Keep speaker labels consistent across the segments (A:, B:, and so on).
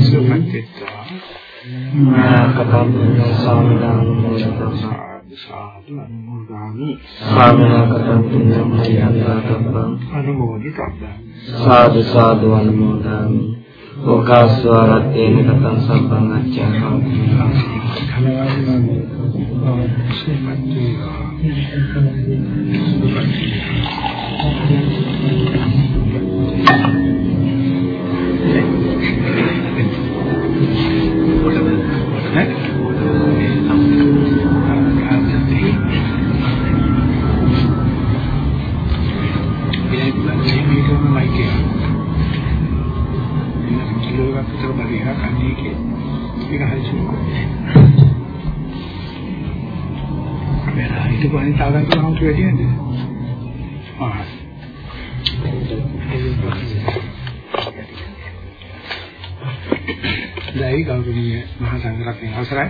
A: සුපත්ත්‍වා නාකපන්න සාමදාන සාදු අනුමෝදාමි.
B: සාමනාකතං පුඤ්ඤං මයං
A: අනුමෝදිතබ්බං
B: සාදු සාදු අනුමෝදාමි ඕකාස්වරත්තේන කතං සම්පං අච්චං
A: අනිත් අවසරයි.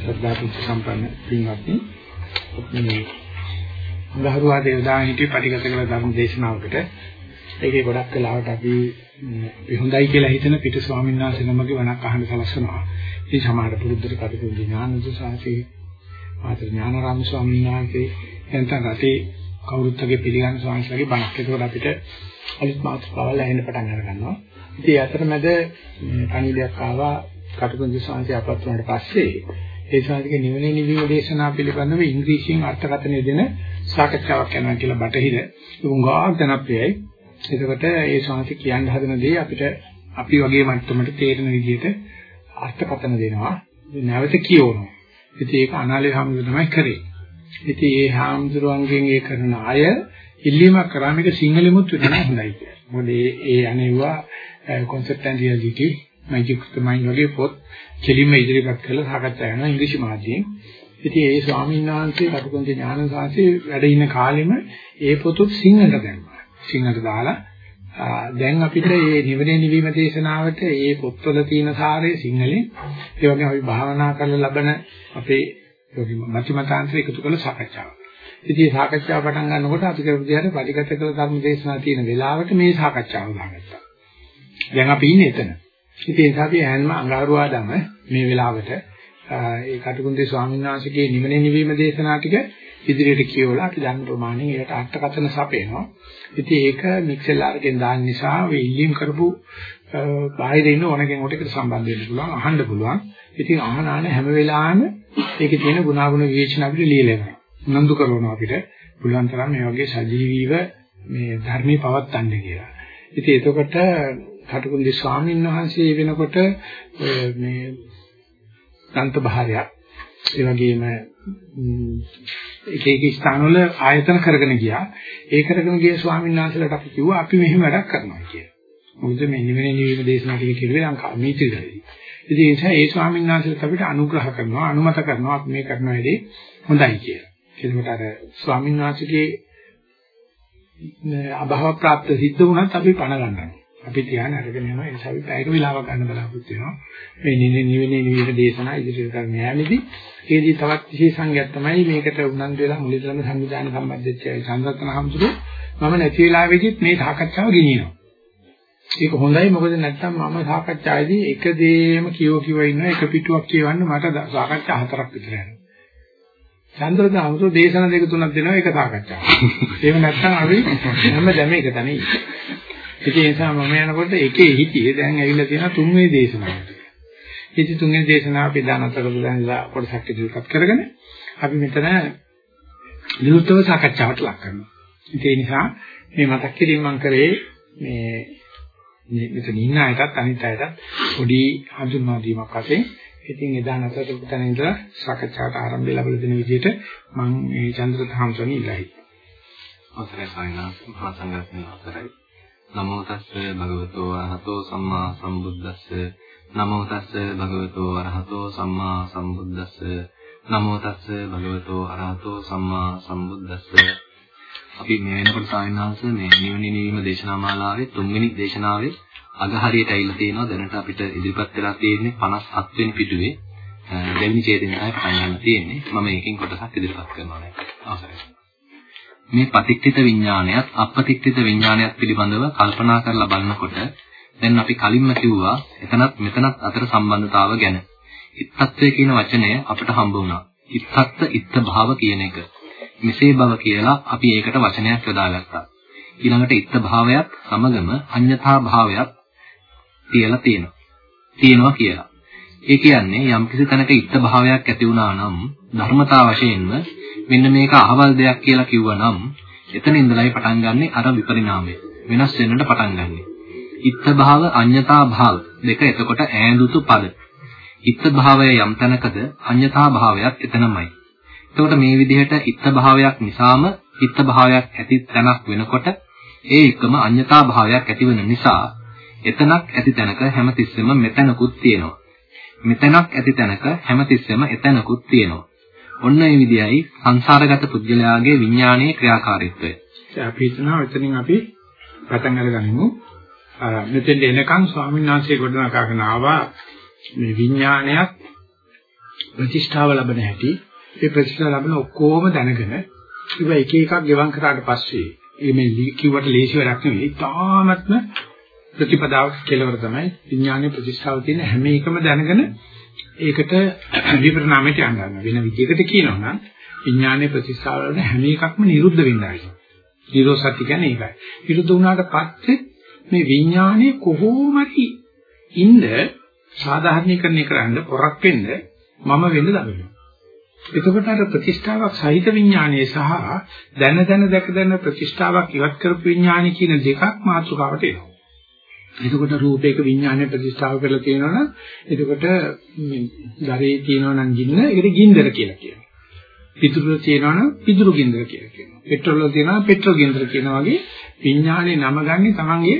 A: ශ්‍රද්ධා පුත් සම්පන්න පින්වත්නි. මේ ගහරුවාදේ උදාහරණ හිටිය පරිගත කළ ධර්ම දේශනාවකට ඒකේ ගොඩක් වෙලාවට අපි අපි හොඳයි කියලා හිතන පිටු ස්වාමීන් වහන්සේ නමගේ වණක් අහන්න සලස්වනවා. ඉතින් සමහර පුරුද්දට කටුකුරු ඥානද සාසී ආතර ඥානාරාම ස්වාමීන් වහන්සේ එතන රටේ කවුරුත්ගේ පිළිගන්න ස්වාමීන්ලාගේ බණක් ඒකෝට අපිට අලුත් මාතෘකාවල් ඇහෙන්න පටන් අර ගන්නවා. ඉතින් ඒ අතරමැද පණිවිඩයක් ආවා කටුකුරුන්දි ස්වාමීන් අපත් වුණාට පස්සේ ඒ ස්වාමීන්ගේ නිවනේ නිවීම දේශනා පිළිබඳව ඉංග්‍රීසියෙන් අර්ථකථනය දෙන සාකච්ඡාවක් කරනවා කියලා බටහිර උංගා ජනප්‍රියයි. එතකොට ඒ ස්වාමීන් කියන්න හදන දේ අපිට අපි වගේ මට්ටමට තේරෙන විදිහට අර්ථකථන දෙනවා. නැවත කියවනවා. ඉතින් ඒක අනාලේ හාමුදුරුවෝ තමයි කරේ. ඉතින් ඒ හාමුදුරුවන්ගෙන් ඒ කරන අය ඉල්ලීමක් කරා මේක සිංහලෙමුත් වෙන හොඳයි කියලා. මොකද ඒ ඒ අනේවා concept and reality magic of the mind වගේ පොත් කෙලින්ම ඉදිරිපත් කරලා සාකච්ඡා කරනවා ඉංග්‍රීසි මාධ්‍යයෙන්. ඉතින් ඒ ස්වාමීන් වහන්සේ කටුකුරුන්ගේ ඥාන සාහිත්‍ය වැඩ ඉන්න කාලෙම ඒ පොතුත් සිංහලට දැම්මා. සිංහලට දාලා දැන් අපිට මේ නිවනේ නිවීම දේශනාවට මේ පොත්වල තියෙන සාරය සිංහලෙන් ඒ වගේම අපි භාවනා කරලා ලබන අපේ මතිමතාන්තර එකතු කරලා සාකච්ඡාවක්. ඉතින් මේ සාකච්ඡාව පටන් ගන්නකොට අපි කරපු විදිහට පරිගත කළ ධර්ම දේශනා තියෙන වෙලාවට මේ සාකච්ඡාව දාගත්තා. දැන් අපි ඉන්නේ එතන. ඉතින් ඒ නිසා අපි හැන්ම අඟහරුවාදම මේ වෙලාවට ඒ කටුකුන්දේ ස්වාමීන් වහන්සේගේ නිවනේ නිවීම දේශනා ටික ඉදිරියට කියවලා අපි දන්න ප්‍රමාණයෙන් ඒකට අර්ථකථන සපයනවා. ඉතින් ඒක මික්සෙලාරකින් දාන්න නිසා we ඉල්ලීම් කරපු බාහිර ඉන්න ඕනකෙන් උටකට සම්බන්ධ වෙන්න පුළුවන් අහන්න පුළුවන්. ඉතින් අහන ආන හැම වෙලාවෙම ඒකේ තියෙන ගුණාගුණ විවේචන අපිට ලියලා යනවා. උනන්දු කරනවා අපිට පුළුවන් තරම් මේ වගේ සජීවීව මේ ධර්මයේ පවත්තන්න කියලා. ඉතින් එතකොට කටුකුන්දි ස්වාමීන් වහන්සේ වෙනකොට මේ දන්ත බහරයක් ඒ වගේම එක එක ස්ථානවල ආයතන කරගෙන ගියා. ඒ කරගෙන ගිය ස්වාමීන් වහන්සේලාට අපි කිව්වා අපි මෙහෙම වැඩක් කරනවා කියලා. මොකද මේ නිවෙන නිවීම දේශනා ටික කිව්වේ ලංකා මීත්‍රිගලදී. ඉතින් ඒ නිසා ඒ ස්වාමීන් වහන්සේලාට අපිට අනුග්‍රහ කරනවා අනුමත කරනවා අපි මේ කරන වැඩේ හොඳයි කියලා. ඒකට අර ස්වාමීන් වහන්සේගේ අභව ප්‍රාප්ත සිද්ධ වුණත් අපි පණ ගන්නවා. අපි ධ්‍යාන අරගෙන යනවා ඒ නිසා අපි පැයක වෙලාවක් ගන්න බලාපොරොත්තු වෙනවා. මේ නිනේ නිවෙනේ නිවිද දේශනා ඉදිරියට කරන්න යෑමේදී ඒදී තවත් විශේෂ සංගයක් තමයි මේකට උනන්දු වෙලා මුලින්ම සංවිධාන සම්බන්ධච්ච සංරත්න හම්සුරු මම නැති වෙලාවෙදිත් මේ සාකච්ඡාව ගෙනියනවා. ඒක හොඳයි මොකද නැත්තම් මම සාකච්ඡාවේදී එක දේම කියව කිව ඉන්නවා එක පිටුවක් කියවන්න මට සාකච්ඡා හතරක් විතර යනවා. චන්ද්‍රද හම්සුරු දේශනා දෙක තුනක් දෙනවා ඒක සාකච්ඡාවක්. එහෙම නැත්තම් අපි හැම දැම එක තැන ඉතින් ඒ නිසා මම යනකොට එකේ හිටියේ දැන් ඇවිල්ලා තියෙන තුන්වෙනි දේශනාවට. ඉතින් තුන්වෙනි දේශනාව අපි දානතරද දැන්ලා කොටසක් ඉදිරිපත් කරගෙන අපි මෙතන විරුද්ධව සාකච්ඡාවට ලක් කරනවා. ඒ නිසා මේ මතක් කිරීම මම කරේ මේ මෙතන ඉන්න අයටත් අනිත් අයටත් පොඩි හඳුන්වා දීමක් වශයෙන් ඉතින් එදා නැතර තැන ඉඳලා සාකච්ඡාවට ආරම්භය ලැබලා දෙන විදිහට මම මේ චන්ද්‍රත හම්සෝනි ඉල්ලයි.
C: අවසරයි සායනා මහා සංඝරත්නය අවසරයි. නමෝ තස්ස භගවතෝ අරහතෝ සම්මා සම්බුද්දස්ස. නමෝ තස්ස භගවතෝ අරහතෝ සම්මා සම්බුද්දස්ස. නමෝ තස්ස භගවතෝ අරහතෝ සම්මා සම්බුද්දස්ස. අපි මේ වෙනකොට සායනාංශ මේ නිවන නිවීම දේශනා මාලාවේ තුන්වෙනි දේශනාවේ අග හරියට ඇවිල්ලා තියෙනවා. දැනට අපිට ඉදිරිපත් වෙලා තියෙන්නේ 57 වෙනි පිටුවේ. දෙවෙනි ඡේදනයයි පටන් ගන්න තියෙන්නේ. මම ඒකෙන් කොටසක් ඉදිරිපත් කරනවා. නේද අවසරයි. මේ පටිච්චිත විඥානයත් අපපටිච්චිත විඥානයත් පිළිබඳව කල්පනා කරලා බලනකොට දැන් අපි කලින්ම කිව්වා එතනත් මෙතනත් අතර සම්බන්ධතාව ගැන. ඉත්තත්වය කියන වචනය අපිට හම්බ වුණා. ඉත්තත්ත ඉත්ත භාව කියන එක. මෙසේ බව කියලා අපි ඒකට වචනයක් යොදාගත්තා. ඊළඟට ඉත්ත භාවයත් සමගම අඤ්‍යතා භාවයත් තියලා තියෙනවා. තියෙනවා කියලා. ඒ කියන්නේ යම්කිසි තැනක ඉත්ත භාවයක් ඇති වුණා නම් ධර්මතා වශයෙන්ම මෙන්න මේක අහවල් දෙයක් කියලා කිව්වනම් එතන ඉඳලායි පටන් ගන්නෙ අර විපරිණාමය. වෙනස් වෙන්නට පටන් ගන්නෙ. ඉත්ත භාව අඤ්‍යතා භාව දෙක එතකොට ඈඳුතු පද. ඉත්ත භාවය යම් තැනකද අඤ්‍යතා භාවයක් එතනමයි. එතකොට මේ විදිහට ඉත්ත භාවයක් නිසාම ඉත්ත භාවයක් ඇති තැනක් වෙනකොට ඒ එකම අඤ්‍යතා භාවයක් ඇතිවෙන නිසා එතනක් ඇති තැනක හැමතිස්සෙම මෙතනකුත් තියෙනවා. මෙතනක් ඇති තැනක හැමතිස්සෙම එතනකුත් තියෙනවා. ඔන්න ඒ විදියයි සංසාරගත පුද්ගලයාගේ විඥානයේ ක්‍රියාකාරීත්වය.
A: අපි හිතනවා එතනින් අපි පටන් අරගනිමු. මෙතෙන් එනකන් ස්වාමීන් වහන්සේ ගොඩනගාගෙන ආවා මේ විඥානයක් ප්‍රතිෂ්ඨාව ලැබෙන හැටි. ඒ ප්‍රතිෂ්ඨාව ලැබෙන ඔක්කොම දැනගෙන ඉව එක එකක් ගෙවම් කරාට පස්සේ මේ කිව්වට ලේසි වැඩක් නෙවෙයි. තාමත්ම ප්‍රතිපදාවක් කෙලවර තමයි විඥානයේ ප්‍රතිෂ්ඨාව තියෙන හැම එකම දැනගෙන ඒකට විපරණාමයට යන්න ගන්න. වෙන විදිහකට කියනවා නම් විඥානයේ ප්‍රතිස්ථාවර වල හැම එකක්ම නිරුද්ධ වෙන්නයි. නිරෝධ සත්‍ය කියන්නේ ඒකයි. නිරුද්ධ වුණාට පස්සේ මේ විඥානයේ කොහොමරි ඉන්න සාධාරණීකරණය කරන්න පොරක් වෙන්න මම වෙන්න දඟලනවා. එතකොට අර ප්‍රතිෂ්ඨාවක් සහිත විඥානයේ සහ දැන දැන දැක දැන ප්‍රතිෂ්ඨාවක් ඉවත් කරපු විඥානය කියන දෙකක් මාතෘකාවට එනවා. එතකොට රූපයක විඥානය ප්‍රතිස්ථාප කරලා තියෙනවනම් එතකොට දරේ තියෙනවනම් ගින්න ඒකට ගින්දර කියලා කියනවා. පිටුරු තියෙනවනම් පිටුරු ගින්දර කියලා කියනවා. පෙට්‍රෝල් තියෙනවා පෙට්‍රෝල් ගින්දර කියනවා වගේ විඥානේ නම ගන්නේ තමන්ගේ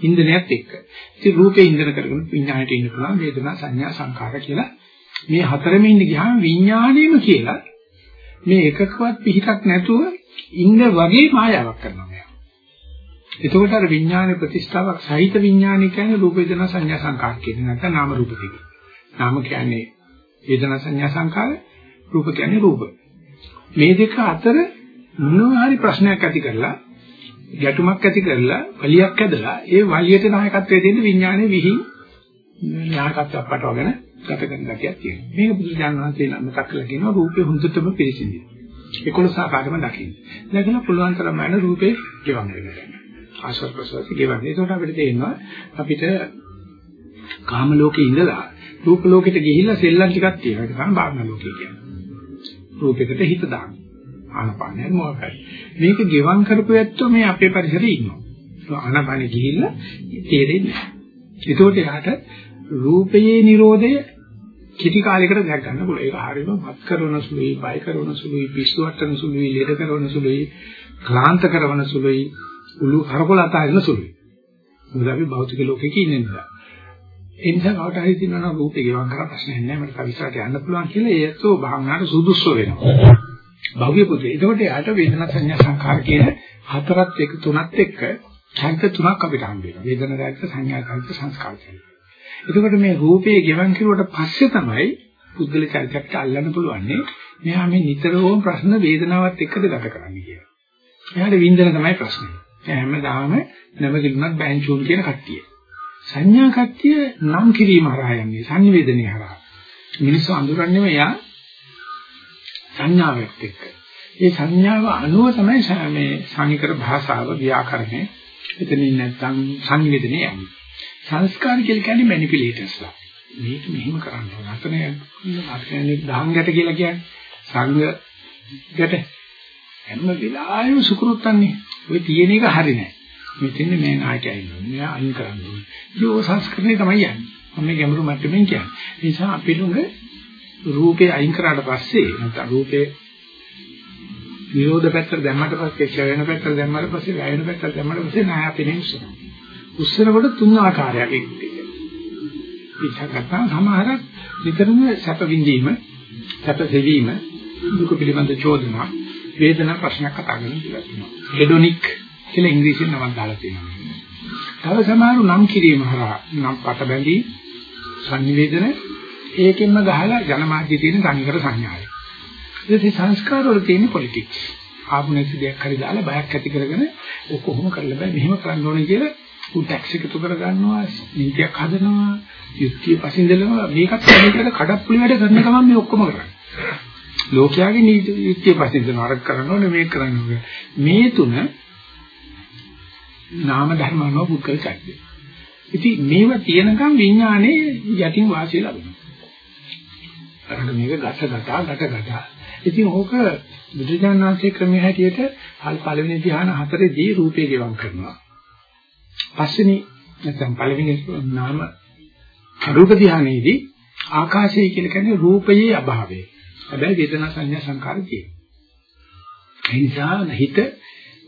A: ඉන්ධනයත් එක්ක. ඉතින් රූපේ ඉන්ධන කරගෙන විඥාණයට ඉන්න පුළුවන් වේදනා සංඥා සංකාර කියලා මේ හතරෙම ඉන්න ගියාම විඥාණයම කියලා මේ එකකවත් පිහිටක් නැතුව ඉන්න වගේ මායාවක් කරනවා. එතකොට අර විඥානයේ ප්‍රතිස්ථාවක් සහිත විඥානය කියන්නේ රූප වේදනා සංඥා සංකාර කියන්නේ නැත්නම් නාම රූප දෙක. නාම කියන්නේ වේදනා සංඥා සංකාර, රූප කියන්නේ රූප. මේ දෙක අතර මොනවා හරි ප්‍රශ්නයක් ඇති කරලා ගැටුමක් ඇති කරලා වලියක් ඇදලා ඒ වලියට නායකත්වයේ දෙන්න විඥානයේ විහි නායකත්වයක් පටවගෙන ගත කරන ගතියක් තියෙනවා. මේක බුදු දානහන්සේ මතක් කරලා කියනවා රූපේ හොඳටම පිළිසිඳියි. 11 ආකාරම දකින්න. දැකලා පුළුවන් තරම් යන රූපේ ගෙවම් වෙනවා. ආශ්වාස ප්‍රශ්වාස ගෙවන්නේ. ඒකට අපිට තේරෙනවා අපිට කාම ලෝකේ ඉඳලා රූප ලෝකෙට ගිහිල්ලා සෙල්ලම් ටිකක් තියෙනවා. ඒක තමයි භාවනා ලෝකය කියන්නේ. රූපයකට හිත දාන්න. ආනපානය මොකක්ද? මේක ගෙවම් කරපු ඇත්තෝ මේ අපේ පරිසරයේ ඉන්නවා. ආනපානෙ ගිහිල්ලා තේරෙන්නේ නැහැ. ඒකට එහාට රූපයේ Nirodhaය කිටි කාලයකට දැක් ගන්න පුළුවන්. ඒක හරියම මත් කරන සුළුයි, බය කරන සුළුයි, පිස්සු වට්ටන සුළුයි, ලෙඩ කරන සුළුයි, ක්ලාන්ත කරන සුළුයි, උළු කරකොල අතාරින සුළුයි. මොකද අපි භෞතික ලෝකෙක ඉන්නේ නිසා. ඒ නිසා කවට හරි තියෙනවා නම් රූපේ ගෙවන් කරා ප්‍රශ්නයක් නැහැ මට කවිසාට යන්න පුළුවන් කියලා ඒත්ෝ භාවනාවට සුදුසු වෙනවා. භව්‍ය පුතේ. ඒකට යාට වේදනා සංඥා සංඛාර කියන හතරත් එක තුනත් එක්ක චෛත්‍ය තුනක් අපිට හම්බ වෙනවා. වේදනා චෛත්‍ය සංඥා චෛත්‍ය සංස්කාර චෛත්‍ය. එතකොට මේ රූපේ ගෙවන් කිරුවට පස්සේ තමයි පුද්ගල චෛත්‍යයට අල්ලන්න පුළුවන්නේ. මෙහා මේ නිතරම ප්‍රශ්න වේදනාවත් එක්කද ගත කරන්නේ කියලා. එයාට වින්දන තමයි ප්‍රශ්නේ. හැමදාම නැමගිලුණක් බෑන්චූන් කියන කට්ටිය. සංඥා කට්ටිය නම් කිරීම හරහා යන්නේ සංවේදනය හරහා. මිනිස්සු අඳුරන්නේම යා සංඥාවෙත් එක්ක. ඒ සංඥාව අනුව තමයි මේ සංකර භාෂාව ව්‍යාකරණය. එතනින් නැත්තම් සංවේදනය යන්නේ. සංස්කාර කියලා කියන්නේ මැනිපියුලේටර්ස්ලා. මේක මෙහෙම කරන්න ඕන. අතන අතනේ දහංගට කියලා කියන්නේ සංගයට හැම වෙලාවෙම සුකුරුත්තන්නේ. ඔය තියෙන එක හරි නෑ. මෙතෙන් මේ නායකයා ඉන්නවා. මෙයා අයින් කරන්න ඕනේ. ඒ සංස්කරණය තමයි යන්නේ. මම මේ ගැඹුරු මට්ටමින් කියන්නේ. ඒ නිසා අපි ළඟ රූපේ අයින් කරාට පස්සේ නැත්නම් රූපේ විරෝධ පැත්තට දැම්මට පස්සේ ක්ෂය වෙන පැත්තට දැම්මට පස්සේ වැය වෙන පැත්තට දැම්මට පස්සේ නාය අපේ උස්සනවා. උස්සනකොට තුන් ආකාරයක් එක්ක. ඉච්ඡාගත සමහරක් විතරම සැප විඳීම, සැප සෙවීම, දුක පිළිබඳ චෝදනා වේදනා ප්‍රශ්නයක් කතා කරන කියලා තියෙනවා. හෙඩොනික් කියලා ඉංග්‍රීසියෙන් නමක් දාලා තියෙනවා. තව සමහරු නම් කිරීම හරහා නම් පට බැඳී සංනිවේදන ඒකෙන්ම ගහලා ජනමාධ්‍ය තියෙන තනිකර සංඥාවයි. ඉතින් සංස්කාර වල තියෙන පොලිටික්ස්. ආපුණෙක් දෙයක් හරි දාලා බයක් ඇති කරගෙන ඔක කොහොම කරලා බෑ මෙහෙම කරන්න ඕනේ කියලා උන් ටැක්ස් එකතු කර ගන්නවා, නීතියක් හදනවා, යුක්තිය පසින්දලනවා මේකත් මේකට කඩප්පුලි වැඩ කරන ගමන් මේ ඔක්කොම කරන්නේ. ලෝකයාගේ නීති යුක්තිය පසින්දලනවා අර කරන්න ඕනේ මේක කරන්න ඕනේ. මේ තුන නාම ධර්මano පුද්ගල චෛත්‍ය. ඉතින් මේවා තියෙනකම් විඥානේ යටින් වාසිය ලබනවා. අරකට මේක ගත ගතා ගත ගතා. ඉතින් ඕක බුදුජානනාංශයේ ක්‍රමයේ හැටියට හල් පළවෙනි ධ්‍යාන හතරේදී රූපේ ගෙවම් කරනවා. පස්වෙනි නැත්නම් පළවෙනි නාම රූප ධ්‍යානයේදී ආකාශය කියලා කියන්නේ රූපයේ අභාවය. හැබැයි වේදනා සංඥා සංකාර තියෙනවා. ඒ නිසා හිත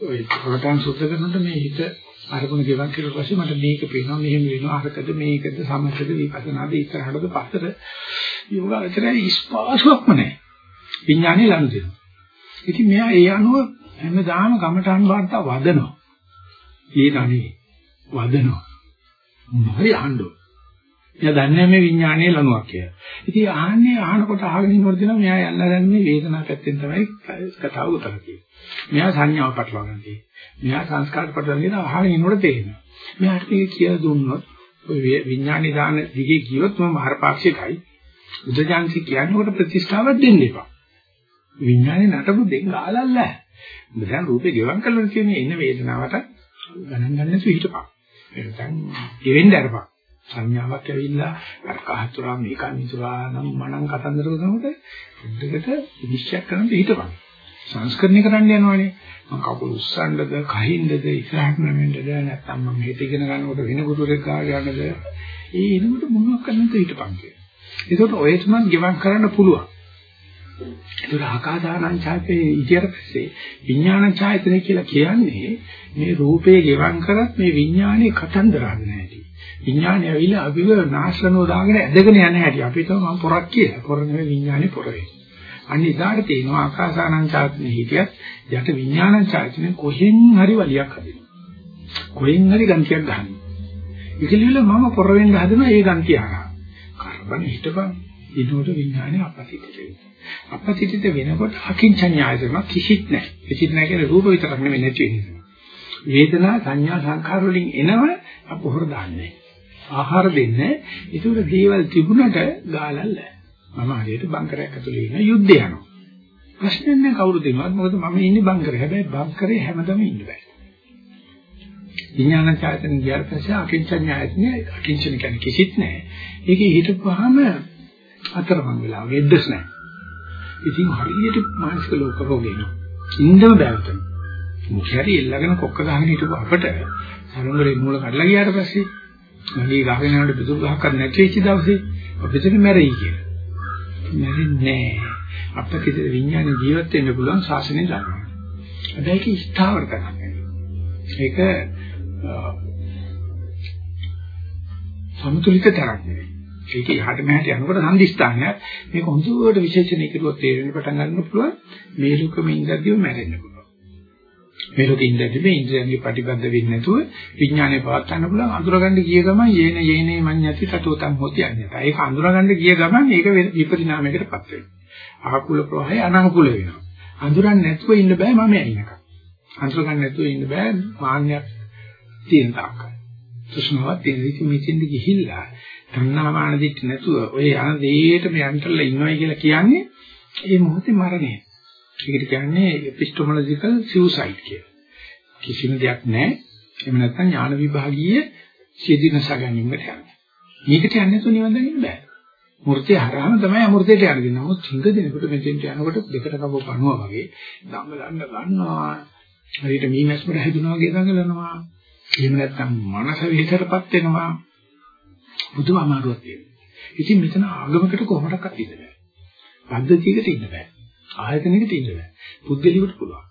A: ඔය ප්‍රෝටාන් සූත්‍ර කරනකොට මේ හිත අරමුණ ගෙවන් කියලා පස්සේ මට මේක පේනවා මෙහෙම වෙනවා අරකද මේකද සමථද විපස්සනාද ඉස්සරහටද පස්සට යෝගාචරය ස්පාසුවක්ම නැහැ. විඥානේ ලනු දෙනවා. ඉතින් මෙයා ඒ අනුව හැමදාම කමඨාන් වාර්තා වදනවා. ඊනනේ වදනවා. හරි අහන්නෝ. එයා දන්නේ මේ විඥානයේ ලනුවක් කියලා. ඉතින් ආන්නේ අහනකොට අහගෙන ඉන්නකොට දෙනවා මෙයා යන්න දැන්නේ වේදනාව පැත්තෙන් තමයි කතාව උතර කියන්නේ. මෙයා සංඥාව පටලවා ගන්න තියෙන්නේ. මෙයා සංස්කාර පටලවා ගන්න අහගෙන ඉන්නකොට තේරෙනවා. මෙයාට මේක කියලා දුන්නොත් ඔය විඥානේ දාන දිගේ ගියොත් මම හරපාක්ෂිකයි. බුද්ධජානසි කියන්නේ කොට ප්‍රතිස්ථාවක් දෙන්න එපා. විඥානේ නටපු දෙන්න ආලල්ල. දැන් රූපේ ගෙවම් කරලා කියන්නේ ඉන්න වේදනාවට ගණන් ගන්න නැතුව හිටපන්. එතන ගෙවෙන්න අරපන්. සංඥාවක් ඇවිල්ලා අර කහතුරා මේක නිසුරා නම් මනම් කතන්දර කරනකොට දෙකට විනිශ්චය කරන්න හිටපන්. සංස්කරණය කරන්න යනවනේ. මම කකුල උස්සන්නද, කහින්දද, ඉස්සරහට නැමෙන්නද නැත්නම් මම හිත ඉගෙන ගන්නකොට වෙන ගුරුවරයෙක් ගාව යන්නද? ඒ එනකොට මොනවක් කරන්නද හිටපන් කියලා. ඒකට ඔය තුනක් ගෙවම් කරන්න පුළුවන්. ඒතර ආකාසානං ඡායතේ ඉතිර පස්සේ විඥාන ඡායතන කියලා කියන්නේ මේ රූපේ ගෙවම් කරත් මේ විඥානේ කතන්දර හදන හැටි. විඥානේ ඇවිල්ලා අපිව නාශනෝ දාගෙන ඇදගෙන යන හැටි. අපි තමයි මම පොරක් කියලා. පොර නෙවෙයි විඥානේ පොර වෙන්නේ. අන්න ඉදාට තියෙනවා ආකාසානං ඡායතන හිටියත් යට විඥාන ඡායතන කොහෙන් හරි වලියක් හදිනවා. කොහෙන් හරි ගන්තියක් ගන්නවා. ඒකලිවල මම පොර වෙන්න හදනවා ඒ ගන්තිය හරහා. කරබන හිටපන්. ඊට විඥානේ අපසිත වෙනවා. අපසිතිත වෙනකොට අකින්චඤ්ඤායතන කිසිත් නැහැ. කිසිත් නැහැ කියන්නේ රූප විතරක් නෙමෙයි නැති වෙනවා. වේදනා සංඥා සංඛාර වලින් එනව අපොහොර දාන්නේ. ආහාර දෙන්නේ. ඒකට දේවල් තිබුණට ගාලල්ල. මම හරියට බංකරයක් ඇතුලේ ඉන්න යුද්ධය යනවා. ප්‍රශ්නේ නැහැ කවුරු දෙනවද? මොකද මම ඉන්නේ බංකරේ. හැබැයි බංකරේ හැමදම ඉන්න බෑ. විඥාන චෛතන්‍ය ගියාට පස්සේ අකින්චඤ්ඤායතන අකින්චන කියන්නේ කිසිත් නැහැ. ඒකේ හිටපුවාම අතරමං වෙලා වෙද්දස් නැහැ. ඉතින් හරියට මානසික ලෝක රෝගේනවා. ඉන්නම බෑවතන. මුඛයරි එල්ලගෙන කොක්ක ගහගෙන හිටපු අපට සරුංගලේ මූල කඩලා ගියාට පස්සේ මගේ ගහගෙන යනකොට පිටු ගහක් කර නැති වෙච්ච දවසේ අපිට මැරෙයි කියලා. මැරෙන්නේ නැහැ. අපිට විඥාන ජීවත් වෙන්න පුළුවන් ශාසනය ගන්නවා. හැබැයි ඒක ස්ථාවර කරන්න. ඒක සමතුලිත තරක් නෙවෙයි. ඒක යහට මෙහාට යනකොට සම්දිස්ථානයක් මේක හොඳට විශේෂණය කරුවොත් තේරෙන්න පටන් ගන්න පුළුවන් මේ ලෝකෙම ඉඳද්දිව මැරෙන්න පුළුවන් මේ ලෝකෙ ඉඳද්දි මේ ඉන්ද්‍රියන්ගේ ප්‍රතිබද්ධ වෙන්නේ නැතුව විඥානය පවත් ගන්න පුළුවන්. අඳුරගන්න ගිය ගමන් යේන යේනේ මඤ්ඤති තතෝතං හොති අඤ්ඤත. ඒක අඳුරගන්න ගිය ගමන් ඒක විපරිණාමයකටපත් වෙනවා. ආකුල ප්‍රවාහය අනාකුල වෙනවා. අඳුරන්නේ නැතුව ඉන්න බෑ මම ඇයිනක අඳුරගන්න නැතුව ඉන්න බෑ මාන්නයක් තියෙන තාක්කයි තෘෂ්ණාවක් තියෙන ඉතින් මෙතෙන්ද ගිහිල්ලා තණ්හාමාන දිට නැතුව ඔය යන දෙයටම යන්ටලා ඉන්නවයි කියලා කියන්නේ ඒ මොහොතේ මරණය. ඒකට කියන්නේ epistemological suicide කියලා. කිසිම දෙයක් නැහැ. එහෙම නැත්නම් ඥාන විභාගීය සියදිනස ගැනීමකට යන්නේ. මේකට යන්නේ તો නිවන් දකින්න බෑ. මූර්තිය හරහාම තමයි අමූර්තයට යන්නේ. නමුත් හිඟ දෙනකොට මෙතෙන්ට යනකොට දෙකට කපව පණුවා වගේ දඟලන්න ගන්නවා. හරියට මීමැස්මර හැදුනා වගේ දඟලනවා. එහෙම නැත්නම් මනස විතරපත් වෙනවා. බුදුම අමාරුවක් තියෙනවා. ඉතින් මෙතන ආගමකට කොහොමඩක්වත් ඉන්න බෑ. පද්ධතියකට ඉන්න බෑ. ආයතනයකට ඉන්න බෑ. පුද්ගලිකට පුළුවන්.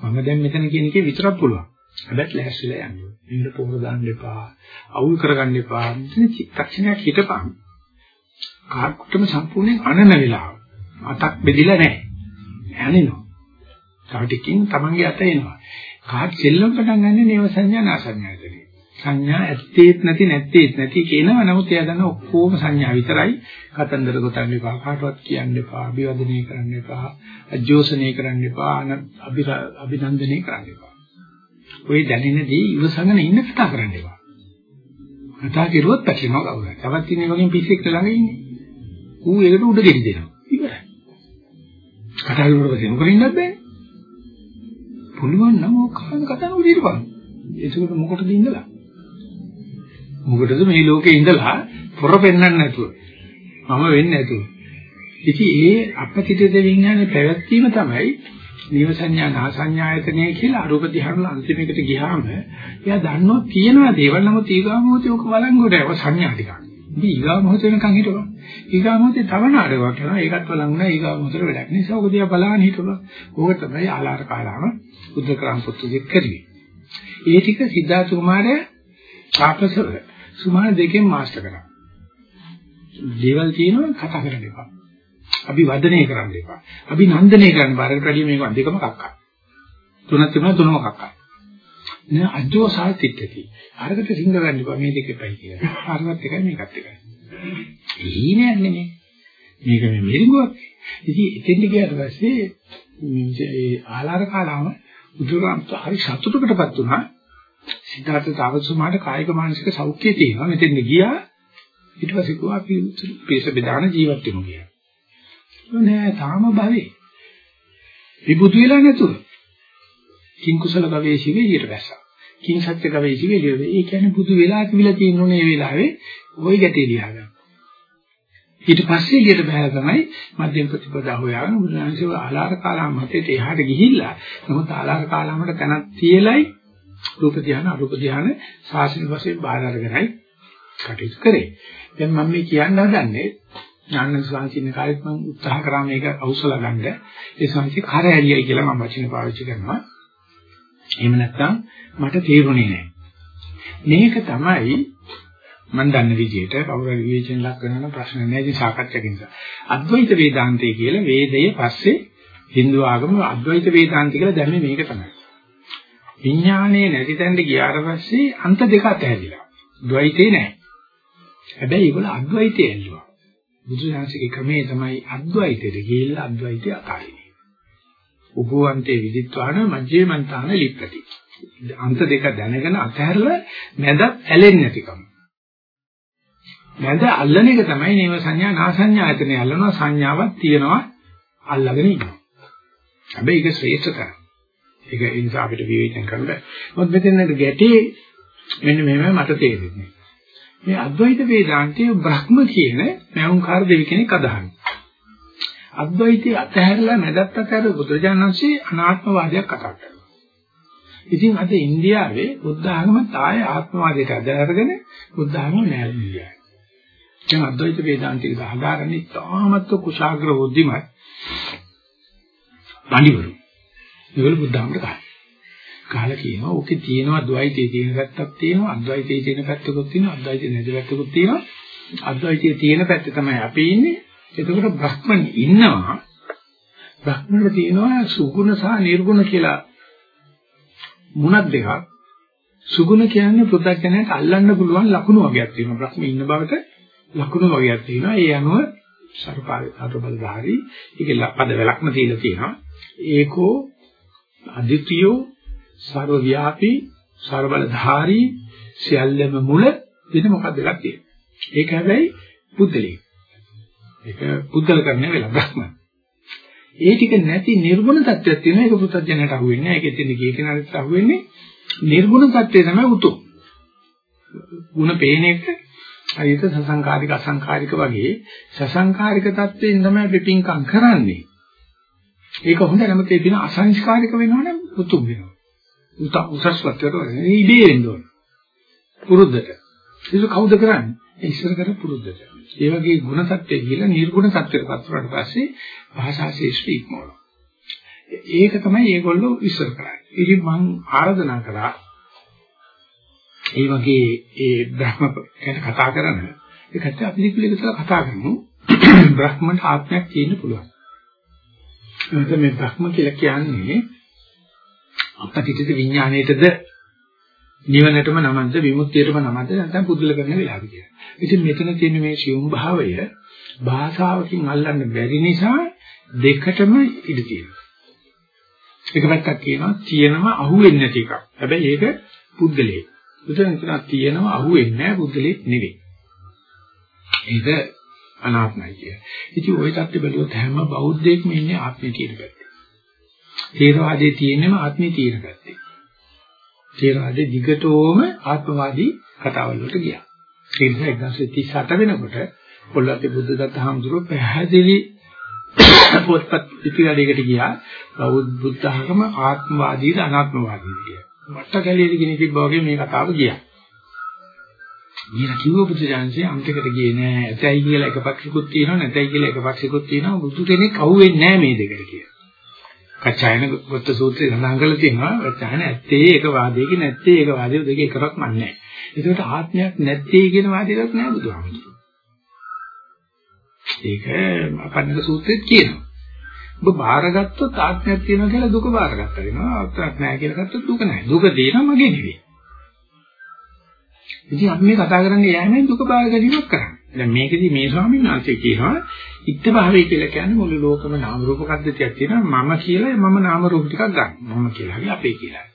A: මම දැන් මෙතන කියන එකේ විතරක් පුළුවන්. හැබැයි ලෑස්තිලා යන්න ඕනේ. මේකට පොර දාන්න එපා. අවුල් කරගන්න එපා. මෙතන චිත්තක්ෂණයක් හිටපන්. කාටම සම්පූර්ණයෙන් අනන වෙලාව. අතක් බෙදිලා නැහැ. ඇනෙනවා. තාටිකින් තමන්ගේ අත එනවා. කාට සෙල්ලම් පටන් ගන්න නේව සංඥා නාසඤ්ඤායතනෙ. සංඥා ඇත්තේත් නැති නැත්තේත් නැති කියනවා නමුත් එයා දන්න ඔක්කොම සංඥා විතරයි කතන්දර ගොතන්න එපා කාටවත් කියන්න එපා අභිවදනය කරන්න එපා අජෝසනය කරන්න එපා අභිනන්දනය කරන්න එපා ওই දැනෙනදී ඉවසගෙන ඉන්න කතා කරන්න එපා. කතා කරුවොත් පැටලෙනවා කවුරුහරි. තවත් ඉන්නේ වගේ පිස්සෙක් ළඟ ඉන්නේ. ඌ ඒකට උඩ ගෙඩි දෙනවා. ඉවරයි. කතා කරුවට පස්සේ මොකද ඉන්නත් බෑ. පුළුවන් නම් ඔය කාම කතා නොකර ඉරපන්. ඒකට මොකටද ඉඳලා? මොකටද මේ ලෝකේ ඉඳලා පොර පෙන්වන්න නැතුව මම වෙන්නේ නැතුව. ඉතින් ඒ අපතිත විඥානේ පැවැත්වීම තමයි නීව සංඥා නා සංඥායතනය කියලා අරූප ධ්‍යාන අන්තිමයකට ගියාම එයා දන්නවා තියෙනවා දේවල් නමුත් ඊගා මොහොතේ ඔක බලංගොඩ ඒව සංඥා ටිකක්. ඉතින් ඊගා මොහොත වෙනකන් හිටපන්. ඊගා මොහොතේ තව නාඩගමක් කරනවා ඒකත් බලංගුණා ඊගා මොහොතේ වැඩක්. නිසා ඔක දිහා බලන්න හිටපන්. ඕක තමයි ආලාර කාලාම බුද්ධකරම් පුත්තු දෙක් කරුවේ. ඒ ටික සිද්ධාර්ථ කුමාරයා ආපසර සුමාන දෙකෙන් මාස්ටර් කරා. දේවල් තියෙනවා කතා කරන්න එපා. අපි වදනය කරන්න එපා. අපි නන්දනය කරන්න බාරකට වැඩිය මේක දෙකම කක්කා. තුනක් තිබුණා තුනම කක්කා. නේ අජෝ සාහිත්‍යති. අරකට සිංහ ගන්න එපා මේ දෙකෙපයි කියලා. අරකට එකයි මේකත් එකයි. ඊනේ නෙමෙයි. මේක මේ මෙරිඟුවක්. ඉතින් එතෙන්ට ගියාට පස්සේ මේ ආලාර කාලාම උදුරාන්ත හරි සතුටකටපත් වුණා. සිද්ධාර්ථ තාවසුමාට කායික මානසික සෞඛ්‍යය තියෙනවා. මෙතෙන් ගියා ඊට පස්සේ කිව්වා අපි පේස බෙදාන ජීවත් වෙමු කියලා. නෑ තාම භවේ. විබුදු වෙලා නැතුව. කිං කුසල ගවේෂිකේ ඊට බැස්සා. කිං සත්‍ය ගවේෂිකේ ඊට ඒ කියන්නේ බුදු වෙලා තිබිලා තියෙනුනේ මේ වෙලාවේ ওই ගැටේ ලියා ගන්න. ඊට පස්සේ ඊට බහැලා තමයි මධ්‍යම ප්‍රතිපදා හොයාගෙන බුදුරජාණන්සේ ආලාර කාලාම මතයට එහාට ගිහිල්ලා නමුත් ආලාර කාලාමට තැනක් තියලයි රූප ධානය අරූප ධානය සාසනික වශයෙන් බාහිර අරගෙනයි කටයුතු කරේ. දැන් මම මේ කියන්න හදන්නේ ඥාන සංසිඳන කාලෙත් මම උත්සාහ කරා මේක අවසල ගන්න. ඒ සංසි කර ඇරියයි කියලා මම වචන පාවිච්චි කරනවා. එහෙම නැත්නම් මට තේරුණේ නැහැ. මේක තමයි මම දන්න විදිහට කවුරු හරි විවේචන ලක් කරන ප්‍රශ්න නැහැ ඉතින් සාකච්ඡාකින් නිසා. අද්වෛත වේදාන්තය කියලා වේදයේ පස්සේ Hindu ආගම අද්වෛත වේදාන්ත කියලා දැම්මේ මේක තමයි. විඥානයේ නැති තැනට ගියාට පස්සේ අන්ත දෙක අතහැරිලා. ද්වෛතේ නැහැ. හැබැයි ඒගොල්ලෝ අද්වෛතය ඇල්ලුවා. බුදුසසුනේ ක්‍රමේ තමයි අද්වෛතයට ගිහිල්ලා අද්වෛතය අතාරින්නේ. උපවන්තේ විදිත්වාන මජ්ජේමන්තාන ලිප්පති. අන්ත දෙක දැනගෙන අතහැරලා මැද ඇලෙන්නේ නැතිකම. මැද අල්ලන එක තමයි නේව සංඥා නා සංඥා ඇතනේ අල්ලනවා සංඥාවක් තියෙනවා අල්ලගෙන ඉන්නවා. හැබැයි ඒක ශ්‍රේෂ්ඨතර. ඒක ඒ නිසා අපිට විවේචන කරන්න බෑ. මොකද මෙතන ගැටේ මෙන්න මෙහෙම මට තේරෙන්නේ. මේ අද්වෛත වේදාන්තයේ බ්‍රහ්ම කියන මෞංකාර දෙවි කෙනෙක් අදහන්නේ. අද්වෛතයේ අතහැරලා මැදත් අතහැර බුදුරජාණන්සේ අනාත්මවාදයක් කතා කරනවා. ඉතින් අද ඉන්දියාවේ බුද්ධ ආගම තාය ආත්මවාදයට අදහරගෙන බුද්ධ ආගම නෑ ඉන්දියාවේ. දැන් අද්වෛත වේදාන්තික හදාගන්න ඉතාමත් කුශාග්‍ර බුද්ධිමත් පඬිවරු. ඒගොල්ලෝ බුද්ධ ආගමට ගහනවා. කාලා කියනවා ඕකේ තියෙනවා ද්වෛතයේ තියෙන පැත්තක් තියෙනවා අද්වෛතයේ තියෙන පැත්තකුත් තියෙනවා අද්වෛතයේ නැති පැත්තකුත් තියෙනවා. අද්වෛතයේ තියෙන පැත්ත තමයි අපි ඉන්නේ. එතකොට බ්‍රහ්මන් ඉන්නවා. බ්‍රහ්මන්ට තියෙනවා සුගුණ සහ නිර්ගුණ කියලා. මුණක් දෙකක්. සුගුණ කියන්නේ පුතඥයට අල්ලන්න පුළුවන් ලකුණු වගේක් තියෙනවා. බ්‍රහ්ම ඉන්න බවට ලකුණු වගේක් තියෙනවා. ඒ අනුව සර්පාරි අතබලධාරී ඒකේ පද වැලක්ම තියලා තියෙනවා. ඒකෝ අදිටියෝ ਸਰව ව්‍යාපී ਸਰබලධාරී සියල්ලම මුල වෙන මොකක්ද එකක් තියෙනවා. ඒක හැබැයි බුද්ධලේ. ඒක බුද්ධල කරන්නේ වෙලා බ්‍රහ්ම. ඒ ටික නැති නිර්ගුණ தත්වයක් තියෙනවා. ඒක පුත්‍ත්ජනයට අහුවෙන්නේ නැහැ. ඒක එතන ගිය කෙනාට අහුවෙන්නේ නිර්ගුණ தත්වය තමයි උතුම්. ಗುಣ පේන එක හරියට සසංකාරික අසංකාරික වගේ සසංකාරික தත්වයෙන් තමයි පිටින්කම් කරන්නේ. ඒක හොඳ නමුත් ඒ දින අසංස්කාරික වෙනවනම් උතුම් වෙනවා. උසස් වත්තට ඉබේ වෙන්න ඕන. පුරුද්දට. ඒක කවුද කරන්නේ? ඒ ඉස්සර කර පුරුද්දට. ඒ වගේ ಗುಣ tattve කියලා නිර්ගුණ tattweට පත් වුණාට පස්සේ භාෂා ශේෂ්ඨ ඉක්මවනවා. ඒක තමයි ඒගොල්ලෝ ඉස්සර කරන්නේ. ඉතින් මම ආරාධනා කරා ඒ වගේ ඒ බ්‍රහ්ම ගැන කතා කරන ඒකට අපි පිළිගල කතා කරමු. බ්‍රහ්මන්ට ආත්මයක් තියෙන්න පුළුවන්. එතකොට මේ බ්‍රහ්ම කියලා කියන්නේ අපටිච්ච විඥාණයටද නිවනටම නමන්ද විමුක්තියටම නමන්ද නැත්නම් පුදුල කරන වෙලාව කියලා. ඉතින් මෙතන තියෙන මේ සියුම් භාවය භාෂාවකින් අල්ලන්න බැරි නිසා දෙකටම ඉඩ තියෙනවා. එක පැත්තක් කියනවා තියෙනවා අහුවෙන්නේ නැති එකක්. හැබැයි ඒක පුද්ගලයේ. බුදුන් කියනවා තියෙනවා අහුවෙන්නේ නැහැ පුද්ගලෙක් නෙවෙයි. ඒක අනාත්මයි කිය. ඉතින් ওই தත්ති බැලුවොත් හැම බෞද්ධයෙක්ම ඉන්නේ ආත්මය කියන පැත්තේ. තේරවාදයේ තියෙනම ආත්මය කියන පැත්තේ. තේරවාදයේ දිගටම ආත්මවාදී කතාවල් වලට ගියා. ඒ නිසා 1938 වෙනකොට පොල්ලති බුද්ධදත්ත හාමුදුරුවෝ පැහැදිලි පොත්පත් පිටිරඩයකට ගියා බෞද්ධ බුද්ධ ආගම ආත්මවාදීද අනාත්මවාදීද කියලා. මට්ට කැලියද කෙනෙක් වගේ මේ කතාව ගියා. ඊට කිව්ව බුදුජානසී අන්තිකට ගියේ නෑ. ඇතයි කියලා එක පක්ෂිකුත් තියෙනවා නැතයි කියලා එක පක්ෂිකුත් තියෙනවා. බුදු කෙනෙක් අහුවෙන්නේ නෑ මේ දෙකට කියලා. කච්චායන ගොත්ත සූත්‍රය සඳහන් කරලා තියෙනවා. කච්චායන ඇත්තේ ඒක වාදයක නැත්තේ ඒක වාදයක දෙක එකක් මන්නේ. ඒකට ආත්මයක් නැත්තේ කියන වාදයක් නෑ බුදුහාමුදුරුවෝ. ඒක අපන්නක සූත්‍රෙත් කියනවා. ඔබ බාරගත්තොත් ආත්මයක් තියෙනවා කියලා දුක බාරගත්තා වෙනවා. ආත්මයක් නැහැ කියලා ගත්තොත් දුක නැහැ. දුක දෙනවා මගේ නෙවෙයි. ඉතින් අපි මේ කතා කරන්නේ යෑමෙන් දුක බාර ගැනීමක් කරන්නේ. දැන් මේකෙදි මේ ස්වාමීන් වහන්සේ කියනවා ඉත්ත භාවය කියලා කියන්නේ මුළු ලෝකම නාම රූප පද්ධතියක් තියෙනවා. මම කියලා මම නාම රූප ටිකක් ගන්න. මම කියලා හරි අපේ කියලා.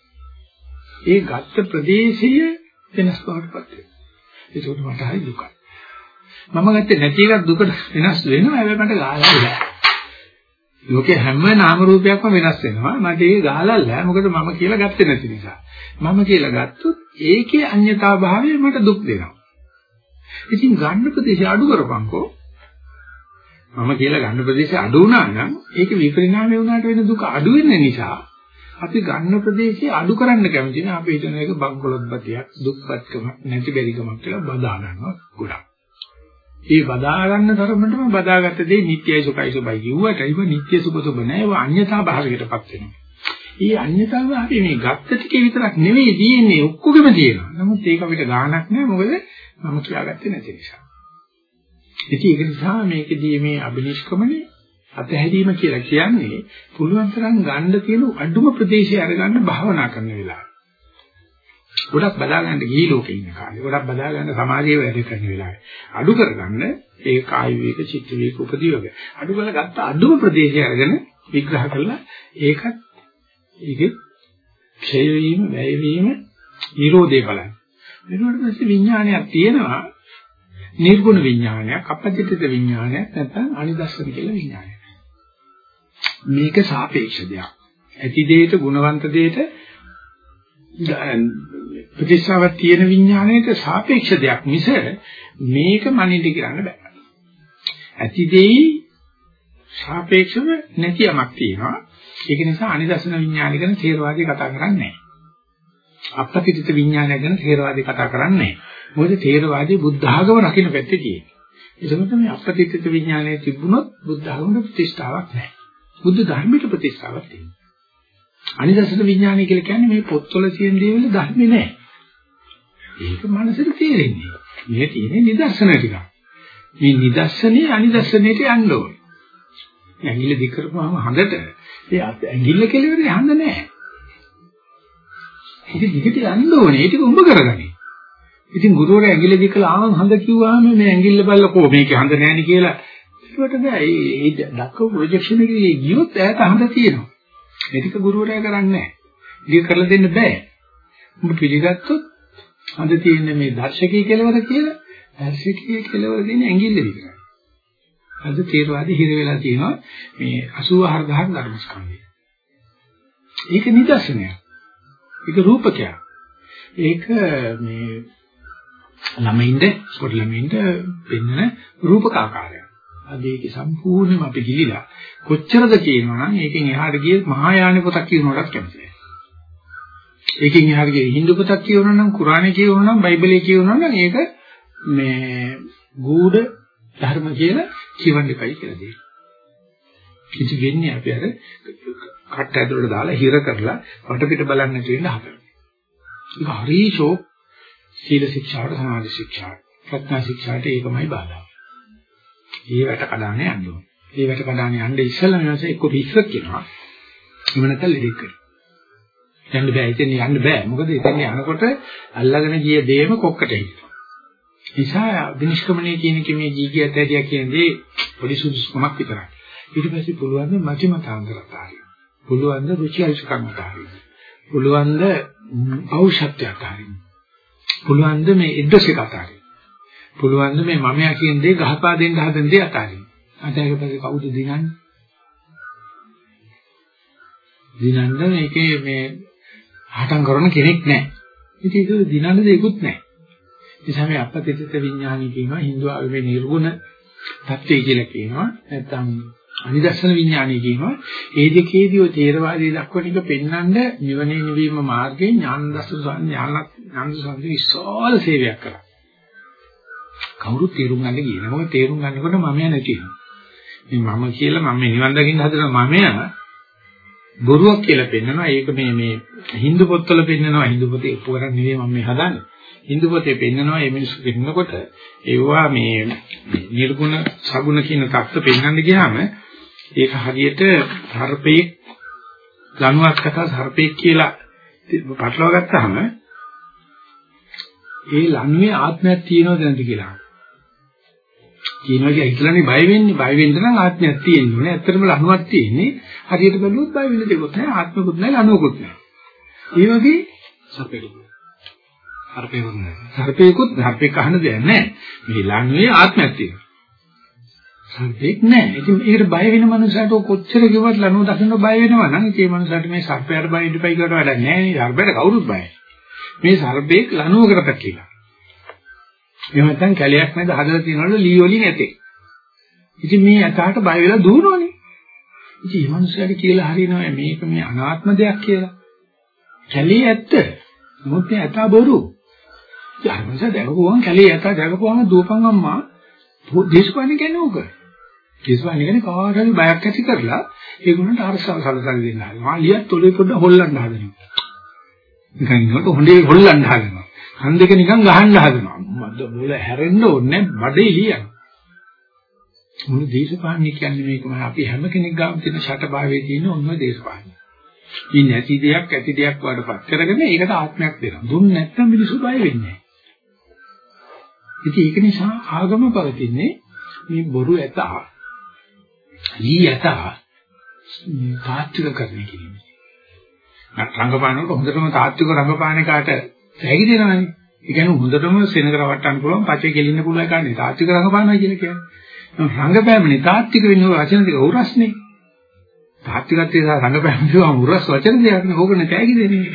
A: ඒ ගත්ත ප්‍රදේශය වෙනස් බවටපත් වෙනවා. ඒක මට හරි දුකයි. මම ගත්තේ නැති එකක් දුකට වෙනස් වෙනවා. හැබැයි මට ගාලා බෑ. ලෝකේ හැම නාම රූපයක්ම වෙනස් වෙනවා. මට ඒක ගාලල්ලා. මොකද මම කියලා ගත්තේ නැති නිසා. මම කියලා ගත්තොත් ඒකේ අන්‍යතා භාවය මට දුක් දෙනවා. ඉතින් ගන්න ප්‍රදේශය අඩු කරපන්කෝ. මම කියලා ගන්න ප්‍රදේශය අඩු වුණා නම් ඒක විපරිණාමය වුණාට වෙන දුක අඩු වෙන නිසා අපි ගන්න ප්‍රදේශය අඩු කරන්න කැමති නෑ. අපි හිතන එක බංකොලොත් බතියක්, දුක්පත්කම, නැති බැරිකමක් කියලා බදා ගන්නවා ගොඩක්. ඒ බදා ගන්න තරමටම බදාගත්ත දේ නිට්ටයයි සුඛයි සුභයි කිව්වට ඒක නිට්ටය සුභ සුභ නෑ ඒක අන්‍යතා භාවයකටපත් වෙනවා. ඒ අන්‍යතා භාවය මේ ගත්ත ටිකේ විතරක් නෙවෙයි තියෙන්නේ ඔක්කොගෙම තියෙනවා. නමුත් ඒක අපිට ගාණක් නෑ මොකද මම කියාගත්තේ නැති නිසා. ඉතින් ඒක නිසා මේකෙදී මේ අබිනිෂ්ක්‍මණය අතහැරීම කියලා කියන්නේ පුළුවන් තරම් ගන්න තියෙන අඩුම ප්‍රදේශය අරගන්න භාවනා කරන වෙලාව. ගොඩක් බදා ගන්න ගිහි ලෝකේ ඉන්න කාලේ ගොඩක් බදා ගන්න සමාජයේ වැඩ කරන වෙලාවේ. අඩු කරගන්න ඒ කාය විවේක චිත්ත විවේක උපදීවක අඩු කරලා ගත්ත අඩුම ප්‍රදේශය අරගෙන විග්‍රහ කරලා ඒකත් ඒකේ ක්ෂය වීම වැය වීම නිරෝධය බලන්න. ඊට පස්සේ විඥානයක් තියෙනවා. නිර්ගුණ විඥානයක් අපජිතිත විඥානයක් නැත්නම් අනිදස්සන කියලා විඥානයක්. මේක සාපේක්ෂ දෙයක්. ඇති දෙයට ගුණවන්ත දෙයට ප්‍රතිශාවක් තියෙන විඥාණයට සාපේක්ෂ දෙයක් මිස මේක මනින්ද කියන්න බෑ. ඇති දෙයි සාපේක්ෂව නැති යමක් තියෙනවා. ඒක නිසා අනිදර්ශන විඥානය ගැන තේරවාදී කතා කරන්නේ නැහැ. අපපතිත විඥානය ගැන තේරවාදී කතා කරන්නේ නැහැ. මොකද තේරවාදී බුද්ධ ආගම රකින්න පැත්තේ තියෙන්නේ. ඒකම මේ අපපතිත විඥානය තිබුණොත් බුද්ධ ආගමට ප්‍රතිෂ්ඨාවක් නැහැ. බුද්ධ ධර්මයට ප්‍රතිෂ්ඨාවක් තියෙනවා. අනිදර්ශන විඥානය කියලා කියන්නේ මේ පොත්වල තියෙන දේවල් ධර්මේ නෑ. ඒක මනසට තේරෙන්නේ. මේ තියෙන නිදර්ශන ටික. මේ නිදර්ශනේ අනිදර්ශනයට යන්න ඕනේ. ඇඟිල්ල දික් කරපුවාම හඳට ඒ ඇඟිල්ල කෙලවරේ හඳ නෑ. ඉතින් දිගට යන්න ඕනේ. ඒක උඹ කරගනි. ඉතින් ගුරුවරයා ඇඟිල්ල දික් කළා ආන් හඳ කිව්වාම මේ ඇඟිල්ල බලලා මේකේ හඳ නෑනේ කියලා. ඒකට බෑ. ඒ දක්ව ප්‍රොජෙක්ෂන් එකේ ගියොත් ඈත හඳ තියෙනවා. මේ ටික ගුරුවරයා කරන්නේ නැහැ. ඒක කරලා දෙන්න බෑ. උඹ පිළිගත්තොත් අද තියෙන මේ දර්ශකී කෙලවර කියලා දර්ශකී කෙලවර දෙන්නේ ඇඟිල්ල විතරයි. අද තේරවාදී හිර වෙලා තියෙනවා මේ 84000 ධර්මස්කන්ධය. ඒක නිදර්ශනයක්. ඒක රූපකයක්. ඒක මේ ළමයින්ද පොඩි ළමයින්ද වෙන්න රූපක ආකාරයක්. අද ඒක සම්පූර්ණයෙන්ම අපි ගිලිලා කොච්චරද කියනවා නම් ඒකෙන් එහාට ගිය මහායාන පොතක් කියනකොටත් කැමති නැහැ. ඒකෙන් එහාට ගිය හින්දු පොතක් කියවනවා නම් කුරානේ කියවනවා නම් බයිබලයේ කියවනවා නම් ඒක මේ ගූඪ ධර්ම කියලා කියවන්න එකයි කියලා දෙන්නේ. කිසි වෙන්නේ අපි අර කට ඇතුළට දාලා හිර කරලා වටපිට බලන්න නැති වෙන්න හදනවා. ඒක හරිෂෝ සීල ශික්ෂාවට සමාධි ශික්ෂාවට ප්‍රඥා ශික්ෂාවට ඒකමයි බාධා. ඒ වැට කඩානේ යන්න ඕනේ. ඒ වැට කඩානේ යන්න ඉස්සෙල්ලා මෙවස එක්ක පිස්සක් කියනවා. එහෙම නැත්නම් ලෙඩෙක් කරනවා. යන්න බෑ. ඉතින් යන්න බෑ. මොකද ඉතින් යනකොට අල්ලගෙන ගිය දේම කොක්කට හිටිනවා. නිසා විනිශ්කමණය කියන කීමේ ජීවිතය ඇතිය කියන දේ පොඩි සුදුසුකමක් විතරයි. ඊට පස්සේ පුළුවන් මැටි මතාන්තරත් ආරිය. පුළුවන් ද රුචි අරුචිකම් අතහරින්න. පුළුවන් ද ඖෂධය අතහරින්න. පුළුවන් ද මේ එද්දසේ අතහරින්න. පුළුවන් ද මේ මමයා කියන දේ ගහපා දෙන්න හදන දේ අතහරින්න. අතහැරලා පස්සේ කවුද දිනන්නේ? දිනන්න මේකේ මේ හටන් කරන කෙනෙක් නැහැ. ඉතින් ඒක දිනන්න දෙයක්වත් නැහැ. ඒ නිසා මේ අපතිත විඥානය කියනවා Hindu ආගමේ නිර්ගුණ தත්ත්වය කියලා කියනවා. නැත්නම් අනිදර්ශන විඥානය කියනවා. ඒ දෙකේදී ඔය තේරවාදී දක්වන එක පෙන්වන්න නිවනේ නිවීම මාර්ගයේ ඥාන දර්ශන ඥාන ඥාන සංසි විශාල සේවයක් කරා. කවුරුත් තේරුම් ගන්න ගියේ නෑ. මොකද තේරුම් ගන්නකොට මම නැති වෙනවා. මේ මම කියලා මම නිවන් දකින්න හදන මමයා බොරුවක් කියලා පෙන්නනවා. ඒක මේ මේ Hindu පොත්වල පෙන්නනවා. Hindu පොතේ ඔප්පු කරන්නේ නෙවෙයි මම මේ හදන්නේ. Hindu පොතේ පෙන්නනවා මේ මිනිස්සු පෙන්නකොට ඒවා මේ නිර්ගුණ සගුණ කියන தත්ත්ව පෙන්වන්න ගියාම ඒක හරියට සර්පේ ලණුවක් කතා සර්පේ කියලා පටලවා ගත්තාම ඒ ලණුවේ ආත්මයක් තියෙනවද නැද්ද කියලා. කියනවා කියලා හිතලානේ බය වෙන්නේ. බය වෙන්න නම් ආත්මයක් තියෙන්න ඕනේ. ඇත්තටම ලණුවක් තියෙන්නේ. හරියට බැලුවොත් බය වෙන්න දෙයක් නැහැ. ආත්මකුත් නැහැ, ලණුවකුත් නැහැ. ඒ වගේ සර්පේකුත් සර්පේකුත් නැහැ. සර්පේකුත් සර්පේක අහන දෙයක් නැහැ. මේ ලණුවේ ආත්මයක් තියෙනවා. සර්පෙක් නැහැ. ඉතින් ඒකට බය වෙන මනුස්සයට කොච්චර කිව්වත් ලනුව දකින්න බය වෙනවා නම් ඒ මනුස්සයට මේ සර්පයට බය ඉඳපයි කියවට වැඩක් නැහැ නේ. සර්පයට කවුරුත් බයයි. මේ සර්පෙක් ලනුවකට කියලා. එහෙම නැත්නම් කැලයක් නැද හදලා තියනවලු ලී වලින් ඇතේ. ඉතින් මේ ඇතාට බය වෙලා දුවනවනේ. ඉතින් මේ මනුස්සයාට කියලා හරිනවා මේක මේ අනාත්ම දෙයක් කියලා. කැලේ ඇත්ත. නමුත් මේ ඇතා බොරු. ඉතින් අර මනුස්සයා දැකපුවම කැලේ ඇතා දැකපුවම දුවපන් අම්මා දේශපාලන කියන්නේ ඕක. දේශපාලන කියන්නේ කාට හරි බයක් ඇති කරලා ඒගොල්ලන්ට අරසව සලසලා දෙන්න හදනවා. මාළියත් ඔලේ පොඩ්ඩ හොල්ලන්න හදනවා. නිකන් ඉන්නකොට හොඳේ හොල්ලන්න හදනවා. කන් දෙක නිකන් ගහන්න හදනවා. මද බෝල හැරෙන්න ඕනේ බඩේ ලියන. මොන දේශපාලන කියන්නේ මේකම අපි හැම කෙනෙක් ගාම තියෙන ෂටභාවයේ තියෙන ඔන්න දේශපාලන. මේ නැති දෙයක් ඇති දෙයක් වඩපත් කරගෙන ඒකට ආත්මයක් දෙනවා. දුන්න නැත්නම් මිනිස්සු බය වෙන්නේ නැහැ. ඉතින් ඒක නිසා ආගම පවතින්නේ මේ බොරු ඇතා ලී ඇතා තාත්වික කරන්නේ කියන්නේ. රංගපානකොට හොඳටම තාත්වික රංගපාන එකට හැකි දෙනවනේ. ඒ කියන්නේ හොඳටම සෙනග රවට්ටන්න පුළුවන් පචේ කෙලින්න පුළුවන් එකනේ තාත්වික රංගපානවා කියලා කියන්නේ. රංගපෑමනේ තාත්වික වෙන වචන දෙක උරස්නේ. තාත්විකත්වයේ සහ රංගපෑම කියවම උරස් වචන දෙයක් නේ ඕකනේ තෑගි දෙන්නේ.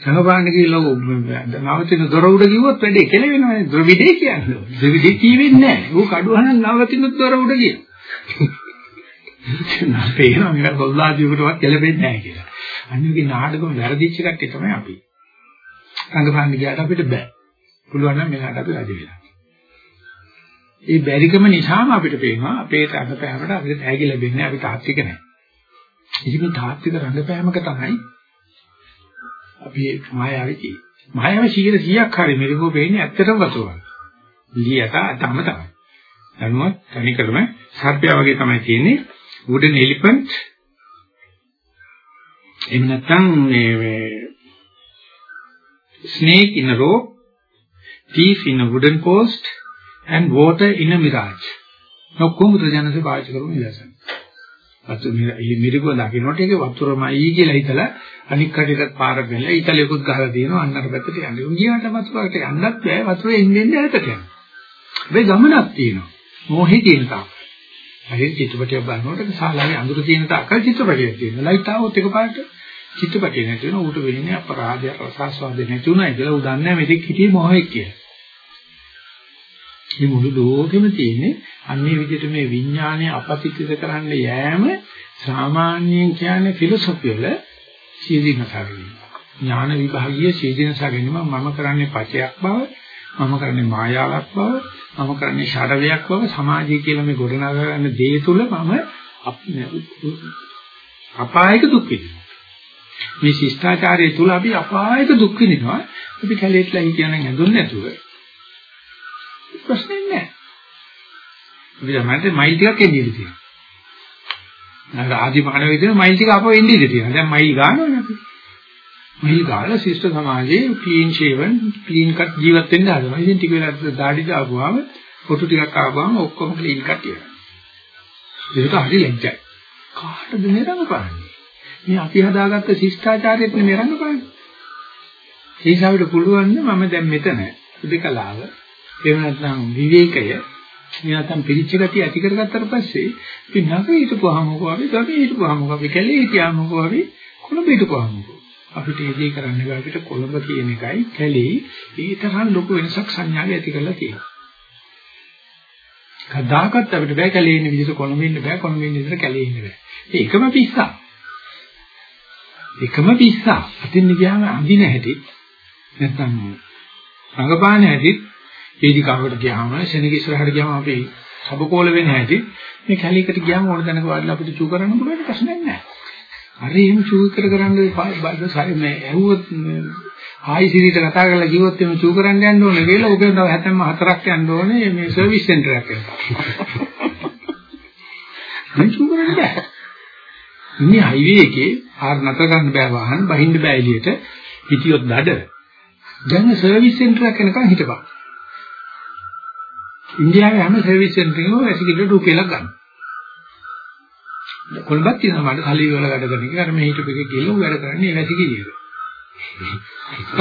A: රංගපාන කියලා නවතින දොර උඩ කිව්වොත් වැඩේ කෙලවෙනවනේ. ද්‍රවිඩේ කියන්නේ. ද්‍රවිඩේ කියවෙන්නේ නැහැ. ඌ කඩුවහන නවතින දොර උඩ කියන. පේනවා මේක කොල්ලාදියකටවත් ගැලපෙන්නේ නැහැ කියලා. අනිවාර්යයෙන් නාටකම වැරදිච්ච කට්ටිය තමයි අපි. රංගපාන ගියාට අපිට බෑ. පුළුවන් නම් මෙලහට අපි රජ වෙලා. ඒ බැරිකම නිසාම අපිට පේනවා අපේ රංගපෑමට අපිට තෑගි ලැබෙන්නේ අපි තාත්වික නැහැ. ඉතින් මේ තාත්වික රංගපෑමක තමයි අපි මායාවේ තියෙන්නේ. මායාව 100ක් හරි මෙරිකෝ වෙන්නේ ඇත්තටම වතුරක්. ලියට අතම තමයි. දනුවත් තනිකරම සර්පයා වගේ තමයි තියෙන්නේ. wooden elephant එහෙම නැත්නම් මේ snake in a rope, thief in a wooden post and water in a mirage. ඔක්කොම බුදුජානකසේ පාවිච්චි කරපු නිදර්ශන. වතුර මිරිගුව දකින්නට ඒක වතුරමයි කියලා හිතලා අනික් කටට පාර බැලලා ඊතලයකුත් ගහලා තියෙනවා අන්නර පැත්තට යන්න. උන් ගියාට වතුරකට යන්නත් බෑ වතුරේ ඉන්නේ නැහැට යනවා. මේ ගමනක් තියෙනවා. මොහේ තියෙන තාක්. හරි චිත්‍රපටයක් බලනකොට ශාලාවේ අඳුර තියෙන තාක් චිත්‍රපටයක් තියෙනවා. ලයිට් ආවොත් එකපාරට චිත්‍රපටය නැති වෙන ඌට වෙන්නේ අපරාධය රසාස්වාදේ නැති උනායි කියලා ඌ දන්නේ මෙතෙක් හිටියේ මොහෙක් කියලා. මේ මුළු ලෝකෙම තියෙන්නේ අන්නේ විදිහට මේ විඥානය අපතිතිත කරන්න යෑම සාමාන්‍යයෙන් කියන්නේ ෆිලොසොෆි වල සීදීනසාරණි. ඥාන විභාගීය සීදීනසාරණි මම කරන්නේ පචයක් බව, මම කරන්නේ මායාවක් බව, මම කරන්නේ ෂඩවයක් බව සමාජය කියලා මේ ගොඩනගා ගන්න දේ තුල මම අපායක දුක් විඳිනවා. මේ ශිෂ්ටාචාරය තුල අපි අපායක දුක් විඳිනවා. අපි කැලේටලා හිටියනම් ඇඳුන්නේ නැතුව ප්‍රශ්නේ නැහැ. අපි තමයි මයිල් ටිකක් එන්නේ ඉඳී තියෙනවා. අර ආදි මානව විදිහට මයිල් ටික අපව එන්නේ ඉඳී තියෙනවා. දැන් මයිල් ගන්නවනේ අපි. මයිල් ගාලා ශිෂ්ට සමාජයේ ක්ලීන් ෂේවන් ක්ලීන් කට් ජීවත් වෙන්න හදනවා. ඉතින් ටික වෙලා දාඩි දාපුවාම ෆොටෝ ටිකක් ආවම ඔක්කොම ක්ලීන් කට් වෙනවා. ඒකට හරි ලැජ්ජයි. කාටද මේ රඟපාන්නේ? මේ අපි හදාගත්ත ශිෂ්ටාචාරයට නෙරන්න බලන්න. ඒ හිසාවට පුළුවන් මම දැන් මෙතන උදකලාව එහෙම නැත්නම් විවේකය නැත්නම් පිරිච්ච ගතිය ඇති කරගත්තට පස්සේ අපි නගර හිටපුවාම මොකෝ අපි ගමේ හිටපුවාම මොකෝ අපි කැලේ හිටියාම මොකෝ අපි කොළඹ හිටපුවාම මොකෝ අපිට ඒ දේ කරන්න බෑ අපිට කොළඹ කියන එකයි කැලේ ඒ තරම් ලොකු වෙනසක් සංඥාවේ ඇති කරලා තියෙනවා. කදාකත් අපිට බෑ කැලේ ඉන්න විදිහට කොළඹ ඉන්න බෑ කොළඹ ඉන්න විදිහට කැලේ ඉන්න බෑ. ඒ එකම පිස්සා. එකම පිස්සා. අතින් ගියාම අඳින හැටි නැත්නම් රංගපාන හැටි වේදිකාවකට ගියාම ශෙනග ඉස්සරහට ගියාම අපි සබකෝල වෙන හැටි මේ කැලේකට ගියාම ඕන තැනක වාඩිලා අපිට චූ කරන්න පුළුවන් ප්‍රශ්නයක් නැහැ. අර එහෙම චූ කර කරන්න මේ ඇහුවොත් ආයි සිරිට කතා කරලා කිව්වොත් එimhe චූ කරන්න යන්න ඕනේ කියලා උගෙන් තව හැතැම්ම හතරක් යන්න ඕනේ මේ සර්විස් සෙන්ටර් එකක් එක්ක. මේ චූ කරන්න බෑ. ඉන්නේ හයිවේ එකේ ආර නතර ගන්න බෑ වාහන බහින්න බෑ එළියට හිටියොත් දඩ. දැන් සර්විස් සෙන්ටර් එකක් එනකන් හිටපන්. ඉන්දියාවේ හැම සර්විස් සෙන්ටර් එකකම වැසිකිලි රුපියලක් ගන්න. කොළඹත් තියෙනවා මට සල්ලි වල වැඩ කරන එක. අර මේ හිටපු එකේ ගිහලා වැඩ කරන්නේ වැසිකිලියක.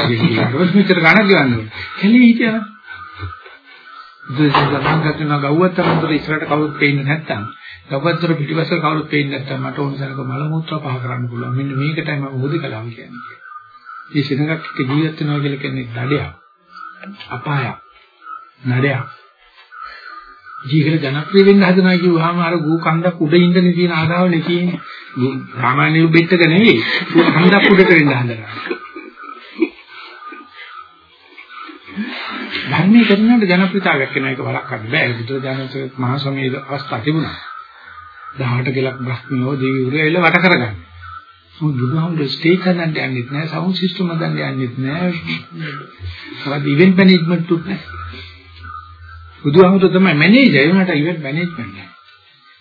A: ඊට මෙච්චර ගණන් ගන්න ඕනේ. කෙලේ හිටියා. දෙයක් ගන්න ගව්වතරන්තර ඉස්සරහට කවුරුත් පේන්නේ නැත්තම් ගව්වතර පිටිපස්ස කවුරුත් පේන්නේ නැත්තම් මට ඕන සැලක මල මුත්‍රා පහ කරන්න පුළුවන්. මෙන්න මේකටයි මම උදකලාව කියන්නේ. මේ සිනගක් එක්ක ජීවත් වෙනවා කියලා කියන්නේ දඩයක්. අපායක්. නඩයක්. ජීවිත ජනප්‍රිය වෙන්න හදනවා කිව්වහම අර ගූ කන්දක් උඩ ඉඳගෙන තියෙන ආදාවනේ තියෙන්නේ. සාමාන්‍ය බෙට්ටක නෙවෙයි. ගූ කන්දක් උඩට වෙන්න හදනවා. ධර්මයේ කරනකොට ජනප්‍රියතාවයක් වෙන එක වළක්වන්න බෑ. බුදුරජාණන්සේ මහා සමයේ අවස්ථා තිබුණා. 18 ගලක් බ්‍රහ්මියෝ දෙවිවරු ඇවිල්ලා වට කරගන්න. මොකද බුදුහාමුදුරු ස්ටේජ් හදන්න යන්නෙත් නෑ, සවුන්ඩ් සිස්ටම් හදන්න යන්නෙත් නෑ. සමහර ඉවෙන්ට් මැනේජ්මන්ට් උත් නෑ. බුදුහාමුදුරු තමයි මැනේජර්, ඒ වුණාට ඉවෙන්ට් මැනේජ්මන්ට් නෑ.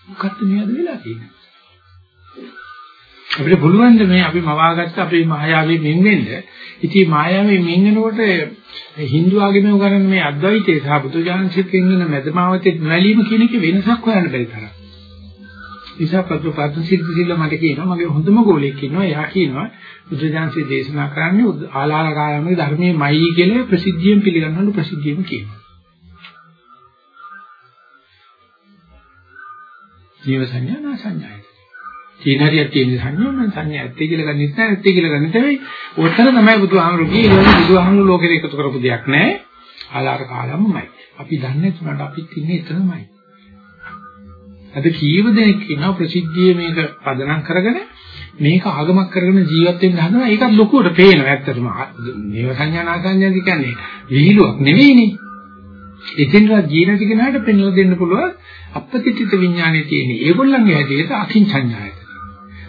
A: මොකක්ද මේවද වෙලා තියෙන්නේ? අපිට පුළුවන් මේ අපි මවාගත්ත අපේ මායාවේ මෙන් වෙන්න. ඉතින් මායාවේ මෙන් වෙනකොට Hindu ආගමේ උගන්වන මේ අද්වෛතයේ සහ බුදුජානසිත ඉන්න මැදමාවතේ නොඇලීම කියන එක වෙනසක් හොයන්න බැරි තරම්. නිසා පත්‍ර පාත්‍ර සිද්ධ සිල්ල මට කියනවා මගේ හොඳම ගෝලෙක් ඉන්නවා එයා කියනවා බුදුජානසිත දේශනා කරන්නේ ආලාර කායමේ ධර්මයේ මයි කියලා ප්‍රසිද්ධියෙන් පිළිගන්නවලු ප්‍රසිද්ධියෙන් කියනවා. ජීව සංඥා නා සංඥායි. තියෙන හරියක් තියෙන සංඥා මම සංඥා ඇත්තේ කියලා ගන්නෙත් නැහැ ඇත්තේ කියලා ගන්නෙත් නැහැ. ඔතන තමයි බුදුහාමුදුරු කියන්නේ බුදුහාමුදුරු ලෝකෙට එකතු කරපු දෙයක් නැහැ. ආලාර කාලමමයි. අපි දන්නේ තුනට අපිත් ඉන්නේ එතනමයි. අද කීව දෙනෙක් ඉන්නවා ප්‍රසිද්ධියේ මේක පදනම් කරගෙන මේක ආගමක් කරගෙන ජීවත් වෙන්න හදනවා. ඒකත් ලොකුවට පේනවා ඇත්තටම. මේව සංඥා නාසංඥා කියන්නේ විහිළුවක් නෙවෙයිනේ. එතෙන්වත් ජීවිත කෙනාට පෙන්වලා දෙන්න පුළුවන් අපපතිත්‍ිත විඥානයේ තියෙන ඒගොල්ලන්ගේ හැටියට අකින්චඤ්ඤායත.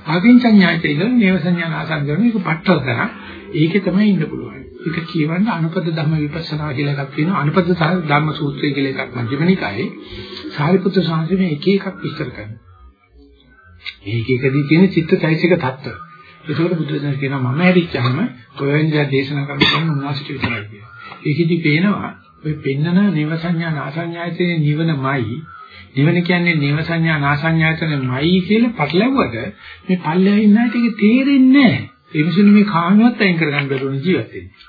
A: අකින්චඤ්ඤායත ඉඳන් නේව සංඥා නාසංගරණ එක පට්ටල් කරා ඒකේ තමයි ඉන්න පුළුවන්. ඒක කියවන්නේ අනුපද ධර්ම විපස්සනා කියලා එකක් තියෙනවා. අනුපද ධර්ම සූත්‍රය කියලා එකක් මජ්ක්‍ධිමනිකායේ සාරිපුත්‍ර සාංශයෙන් එක එකක් විස්තර කරනවා. මේක එකදී තියෙන චිත්තචෛසික தত্ত্ব. ඒකෝට බුදුරජාණන් කියනවා මම හැදිච්චාම ප්‍රවේන්ජා දේශනා කරන උන්වහන්සේ විතරයි කියලා. ඒකෙදී පේනවා ඔය පෙන්නන නේව සංඥා නාසඤ්ඤායතනේ නිවනමයි නිවන කියන්නේ නේව සංඥා නාසඤ්ඤායතනමයි කියලා පටලැවුවද මේ පල්ලෙහා ඉන්න ඇයිට ඒක තේරෙන්නේ නැහැ. ඒ මිනිස්සුන් මේ කාමවත් අයින් කරගන්න බැරුණ ජීවත් වෙන්නේ.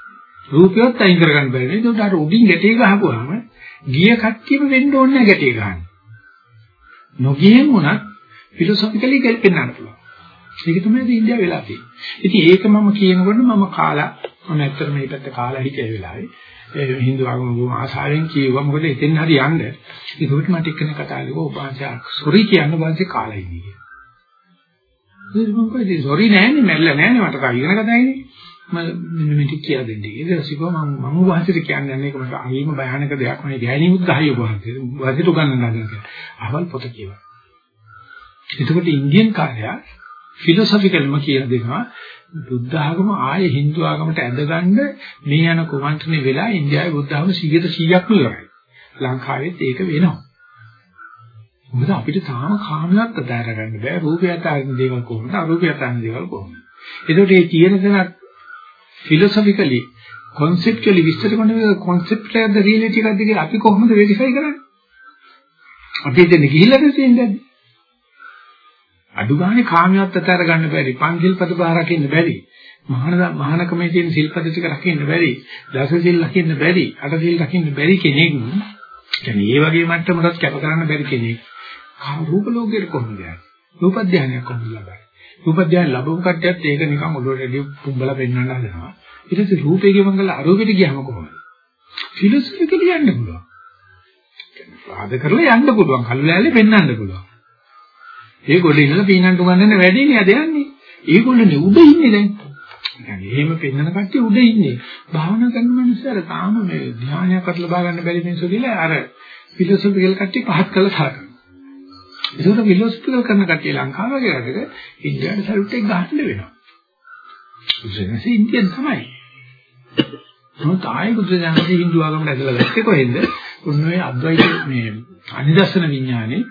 A: රූපයවත් අයින් කරගන්න බැරි නේද? ඒකට අර උඩින් ගැටේ ගහපුවාම ගිය කට්ටියම වෙන්න ඕනේ නැහැ ගැටේ ගන්න. නොගියෙන් උනත් ෆිලොසොෆිකලි ගෙල්පෙන්නන්න පුළුවන්. ඒක තමයි ඉන්දියාව වෙලා තියෙන්නේ. ඉතින් ඒක මම කියනකොට මම කාලා මම ඇත්තට මේ පැත්ත කාලා හිටිය වෙලාවේ ඒ හින්දු ආගම බොහොම ආසාවෙන් කිව්වා මොකද එතෙන් හරි යන්න ඒකට මට එක්කෙනෙක් කතා කරුවා ඔබ ආංශා සොරි කියන්න වාංශේ කාලා ඉන්නේ කියලා. ඒක මම කිව්වා සොරි නෑනේ මැල්ල නෑනේ මට කා ඉගෙන ගතයිනේ. මම මෙන්න මේක කියලා දෙන්නේ. ඊට පස්සේ කිව්වා මම මම වාංශයට කියන්නේ මේක මට අහිම භයානක දෙයක් නේ ගෑණිමුත් ගහයි ඔබ වාංශේ. වාංශයට උගන්වන්න හදන කියලා. අවල් පොත කියවා. එතකොට ඉන්දියන් කාර්යය ෆිලොසොෆිකල්ම කියලා දෙනවා බුද්ධ ආගම ආයේ Hindu ආගමට ඇදගන්න මේ යන කුමන්ත්‍රණේ වෙලා ඉන්දියාවේ බුද්ධ ආගම 100%ක්ම ඉවරයි. ලංකාවෙත් ඒක වෙනවා. මොකද අපිට තාම කාමයක් අදාර ගන්න බෑ. රූපයට ආගෙන දේවල් කොහොමද? අරූපයට ආගෙන දේවල් කොහොමද? ඒකට මේ කියන දෙනක් ෆිලොසොෆිකලි conceptually විස්තර කරන concept එකද reality එකක්ද කියලා අපි කොහොමද verify කරන්නේ? අපි එතන ගිහිල්ලාද තියෙන්නේ? අඩු ගානේ කාමියවත් අතර ගන්න බැරි. පංචිල් පද පහ රකින්න බැරි. මහාන මහානකමේ තියෙන සිල්පද ටික රකින්න බැරි. දස සිල් රකින්න බැරි. අට සිල් රකින්න බැරි කෙනෙක්. කියන්නේ මේ වගේ මට්ටමකට කැප කරන්න බැරි කෙනෙක්. කාම රූප ලෝකයට කොහොමද යන්නේ? රූප ධානයක් කොහොමද ලබන්නේ? රූප ධානය ලැබුව කට්ටියත් ඒක නිකන් ඔළුවට ඇදී පුඹලා පෙන්වන්න හදනවා. ඊට පස්සේ රූපේ ගමන් කරලා අරූපෙට ගියාම කොහොමද? ෆිලොසොෆි කියලා යන්න පුළුවන්. සාද කරලා යන්න පුළුවන්. කල්ලාලේ පෙන්වන්න පුළුවන්. ඒ ගොඩ ඉන්න පීනන්ට උගන්නන්න වැඩි නේ අද යන්නේ. ඒගොල්ලෝනේ උඩ ඉන්නේ දැන්. දැන් එහෙම පෙන්නන කට්ටිය උඩ ඉන්නේ. භාවනා කරන මිනිස්සුන්ට තාම මේ ධානයක් අත් ලබා ගන්න බැරි මිනිස්සු කියලා අර ෆිලොසොෆිකල් කට්ටිය පහත් කළා සාකන. ඒකට ෆිලොසොෆිකල් කරන කට්ටිය ලංකාව වගේ රටක ඉන්දියානු සල්ට් එක ගහන්න වෙනවා. බුදුසෙන්සේ ඉන්දියන් තමයි. මොකද ආයේ බුදුසෙන්සේ හින්දු ආගමට ඇදලා ගත්තේ කොහෙන්ද? උන්වයේ අද්වෛත මේ අනිදර්ශන විඥානේ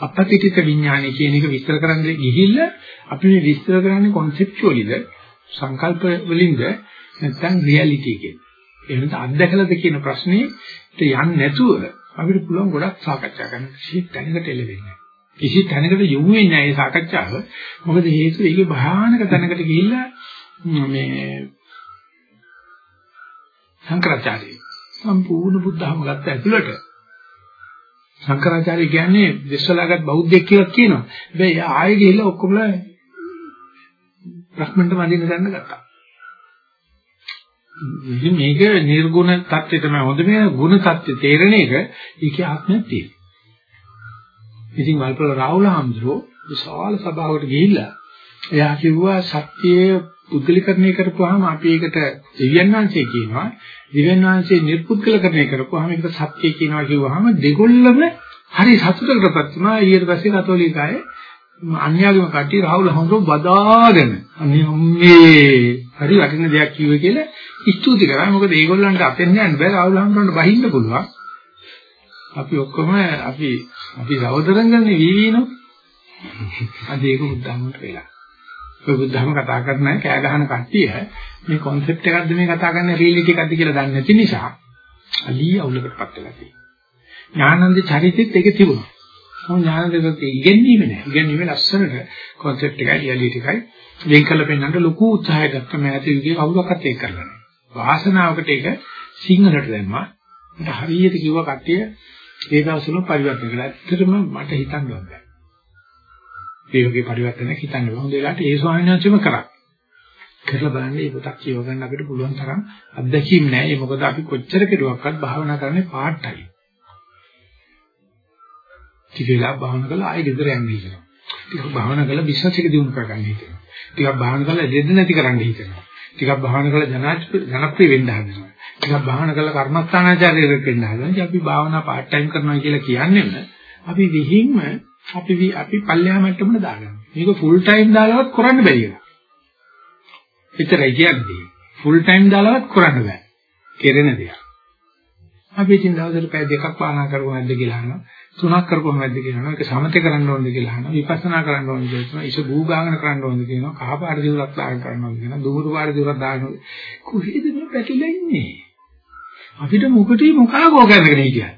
A: අපපතිතික විඥානේ කියන එක විස්තර කරන්න ගිහිල්ලා අපි මේ විස්තර කරන්නේ conceptuallyද සංකල්ප වලින්ද නැත්නම් reality එකෙන්. එහෙනම් අත්දැකලාද කියන ප්‍රශ්නේට යන්නේ නැතුව අපිට පුළුවන් ගොඩක් සාකච්ඡා කරන්න කිසි තැනකට එළවෙන්නේ කිසි තැනකට යොමු වෙන්නේ නැහැ මේ සාකච්ඡාව. මොකද හේතුව ඒකේ භයානක තැනකට ගිහිල්ලා මේ සංකරාචාර්ය සම්පූර්ණ බුද්ධහම ගත්ත ඇතුළට සංකරාචාර්ය කියන්නේ දෙස්සලාගත් බෞද්ධයෙක් කියලා කියනවා. හැබැයි ආයෙ ගිහිල්ලා ඔක්කොමලා බ්‍රහ්මන්ට වඳින්න ගන්න ගත්තා. ඉතින් මේක නිර්ගුණ தත්ත්වය තමයි හොඳ මේ ගුණ தත්ත්වය තේරෙන එක ඒකේ ආත්මයක් තියෙනවා. ඉතින් වල්පල රාහුල හම්දුරෝ විශාල සභාවකට ගිහිල්ලා එයා කිව්වා සත්‍යයේ පුද්ගලිකරණය කරපුවාම අපි ඒකට දෙවියන් වහන්සේ කියනවා. දිව්‍යන් වහන්සේ නිර්පුද්ගලකරණය කරපුවාම ඒකට සත්‍ය කියනවා කිව්වහම දෙගොල්ලම හරි සතුටකටපත් වුණා. ඊට පස්සේ කතෝලිකය අන්‍යාගම කට්ටිය රාහුල හඳුන් බදාගෙන අනේ අම්මේ හරි වටින දෙයක් කිව්වේ කියලා ස්තුති කරා. මොකද ඒගොල්ලන්ට අපෙන් යන්න බෑ. රාහුල හඳුන්ට බහින්න පුළුවන්. අපි ඔක්කොම අපි අපි සහෝදරන් ගන්නේ වීවීනෝ. අද ඒක බුද්ධාගමට වෙලා. ඔය බුද්ධාගම කතා කරන්නේ කෑ ගහන කට්ටිය මේ concept එකක්ද මේ කතා කරන්නේ reality එකක්ද කියලා දන්නේ නැති නිසා අලී අවුලකටපත් වෙලා තියෙනවා. ඥානන්ද චරිතෙත් ඒක තිබුණා. මොන ඥානන්දකත් ඉගෙනීම නෑ. ඉගෙනීම ලස්සනට concept එකයි reality එකයි. වෙන් කළ පෙන්නන්න ලොකු උත්සාහයක් ගත්තා මම ඇති විදිහේ කවුරක්වත් ඒක කරලා නෑ. වාසනාවකට ඒක සිංහලට දැම්මා. මට හරියට කිව්වා කට්ටිය ඒ දවස්වල පරිවර්තන කළා ඇත්තටම මට හිතන්නවත් බෑ මේ වගේ පරිවර්තනයක් හිතන්න බෑ. හොඳ වෙලාවට ඒ ස්වාමීන් වහන්සේම කරා. කරලා බලන්න මේ පොතක් කියව ගන්න අපිට පුළුවන් තරම් අත්දැකීම් නැහැ. ඒ මොකද අපි කොච්චර කෙරුවක්වත් භාවනා කරන්නේ පාට් ටයිම්. ටික වෙලා භාවනා කරලා ආයෙ ගෙදර යන්න හිතෙනවා. ටිකක් භාවනා කරලා බිස්නස් එක දියුණු කරගන්න හිතෙනවා. ටිකක් භාවනා කරලා දෙද නැති කරන්න හිතෙනවා. ටිකක් භාවනා කරලා ජනප්‍රිය වෙන්න හදනවා. ටිකක් භාවනා කරලා කර්මස්ථානාචාර්යයෙක් වෙන්න හදනවා. ඉතින් අපි භාවනා පාට් ටයිම් කරනවා කියලා කියන්නේම අපි විහිංම අපි අපි පල්ලෙහා මට්ටමට දාගන්නවා. මේක ෆුල් ටයිම් දාලවත් කරන්න බැරි එක. එතරයි කියන්නේ. ෆුල් ටයිම් දාලවත් කරන්න බෑ. කෙරෙන දෙයක්. අපි ඉතින් දවසට පැය දෙකක් භාවනා කරගොම නැද්ද කියලා අහනවා. තුනක් කරගොම නැද්ද කියලා අහනවා. ඒක සමතේ කරන්න ඕනද කියලා අහනවා. විපස්සනා කරන්න ඕනද කියලා අහනවා. ඉෂ භූ ගාගෙන කරන්න ඕනද කියනවා. කහ පාට දිවුරක් දාගෙන කරන්න ඕනද කියනවා. දුමුරු පාට දිවුරක් දාගෙන කොහෙද මේ පැටලෙලා ඉන්නේ? අපිට මොකටද මොකාගෝ කරගෙන හිටියා.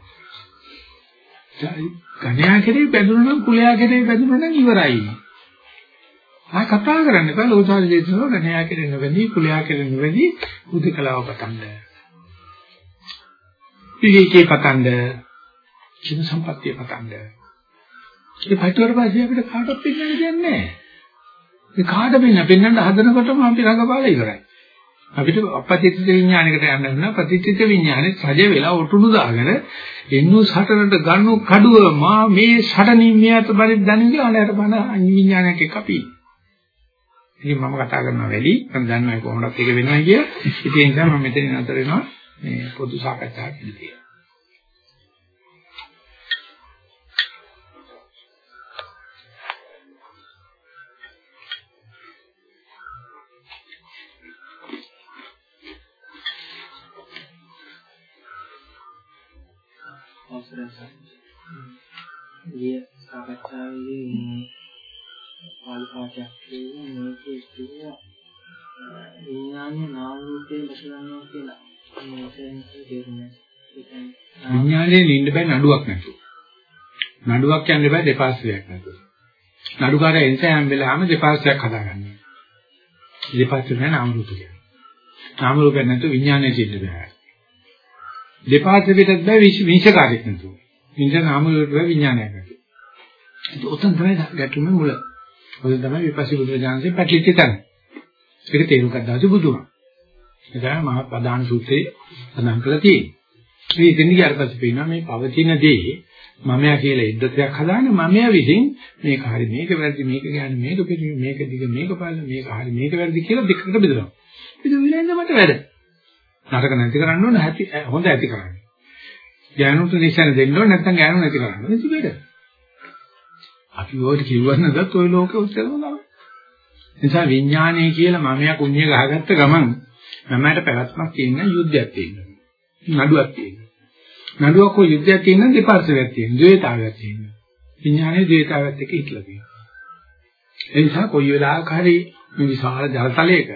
A: ගණයා කෙරේ බැඳුණා නම් කුලයා කෙරේ බැඳුණා නම් ඉවරයි. ආ කතා කරන්න එපා ලෝසාර දේශනෝ ගණයා කෙරේ නෙවෙයි කුලයා කෙරේ නෙවෙයි උදකලාව පතන්න. විවේකී පතන්න. චින සම්පත්තිය පතන්න. ඒ පිටුවර පස්සේ අපිට කාටවත් පින්නන්න දෙන්නේ නැහැ. මේ කාට පින්න පින්නන්න හදනකොටම අපි රඟපාලා ඉවරයි. අපිට අපපතිත්‍ත විඥානයකට යන්න වෙනවා. ප්‍රතිත්‍ත විඥානේ සජ වෙලා ඔටුනු දාගෙන එන්නු සටනට ගන්නු කඩුව මා මේ සටනින් මෙයාට බරි දැනෙන්නේ කියලා අනේට බන විඥානයක් එක්ක අපි. ඉතින් මම කතා කරනවා වැඩි. මම දන්නවා කොහොමදත් ඒක වෙනවා කියලා. ඉතින් ඒ නිසා මම මෙතන නතර වෙනවා. මේ පොදු සාකච්ඡාවක් ඉදිරියට.
B: ගිය සාකච්ඡාවේදී පාලි පාඨයක් කියන්නේ මේකේ ඉතිරිය විඥානයේ නාම රූපේ දැකගන්නවා කියලා. මේකෙන් තේරුනේ.
A: විඥානයේ නින්න බෑ නඩුවක් නැතුව. නඩුවක් යන්න බෑ දෙපාර්ශ්වයක් නැතුව. නඩුකාරයා එන්ස හැම වෙලාවෙම දෙපාර්ශ්වයක් හදාගන්නවා. දෙපාර්ශ්ව නෑ නාම රූප කියන්නේ. නාම රූප නැත්නම් විඥානය සිද්ධ බෑ. දෙපාර්ශ්ව පිටත් බෑ විංශකාරයක් නැතුව. විංශ නාම රූප විඥානයක් නැතුව. ඒක උතන් තමයි ගැටුමේ මුල. ඔය තමයි විපස්සී බුදුරජාණන්සේ පැටලිච්ච තැන. ඒක තේරුම් ගත්තාසු බුදුමා. ඒ තමයි මහා ප්‍රධාන සූත්‍රයේ සඳහන් කරලා තියෙන්නේ. මේ ඉතින් ගියාට පස්සේ පේනවා මේ පවතින දේ මමයා කියලා ඉද්දතයක් හදාගෙන මමයා විසින් මේක හරි මේක වැරදි මේක කියන්නේ මේක පිළිමි මේක දිග මේක පාල මේක හරි මේක වැරදි කියලා දෙකකට බෙදනවා. ඉතින් විලෙන්ද මට වැඩ. නරක නැති කරන්න ඕන ඇති හොඳ ඇති කරන්න. ඥානුට නිසන දෙන්න ඕන නැත්නම් ඥානු නැති කරන්න. ඒක බෙද. අපි ඕක කිව්වන්නදත් ওই ලෝකෙ උත්තරම තමයි. නිසා විඥානය කියලා මමයා කුණ්‍ය ගහගත්ත ගමන් මමයට පැවැත්මක් තියෙන යුද්ධයක් තියෙනවා. නඩුවක් තියෙනවා. නඩුවක් හෝ යුද්ධයක් තියෙන දෙපාර්ශ්වයක් තියෙනවා. ද්වේතාවයක් තියෙනවා. විඥානයේ ද්වේතාවයත් එක්ක හිටලා තියෙනවා. ඒ නිසා කොයි වෙලාවක හරි මේ විශාල ජලතලයක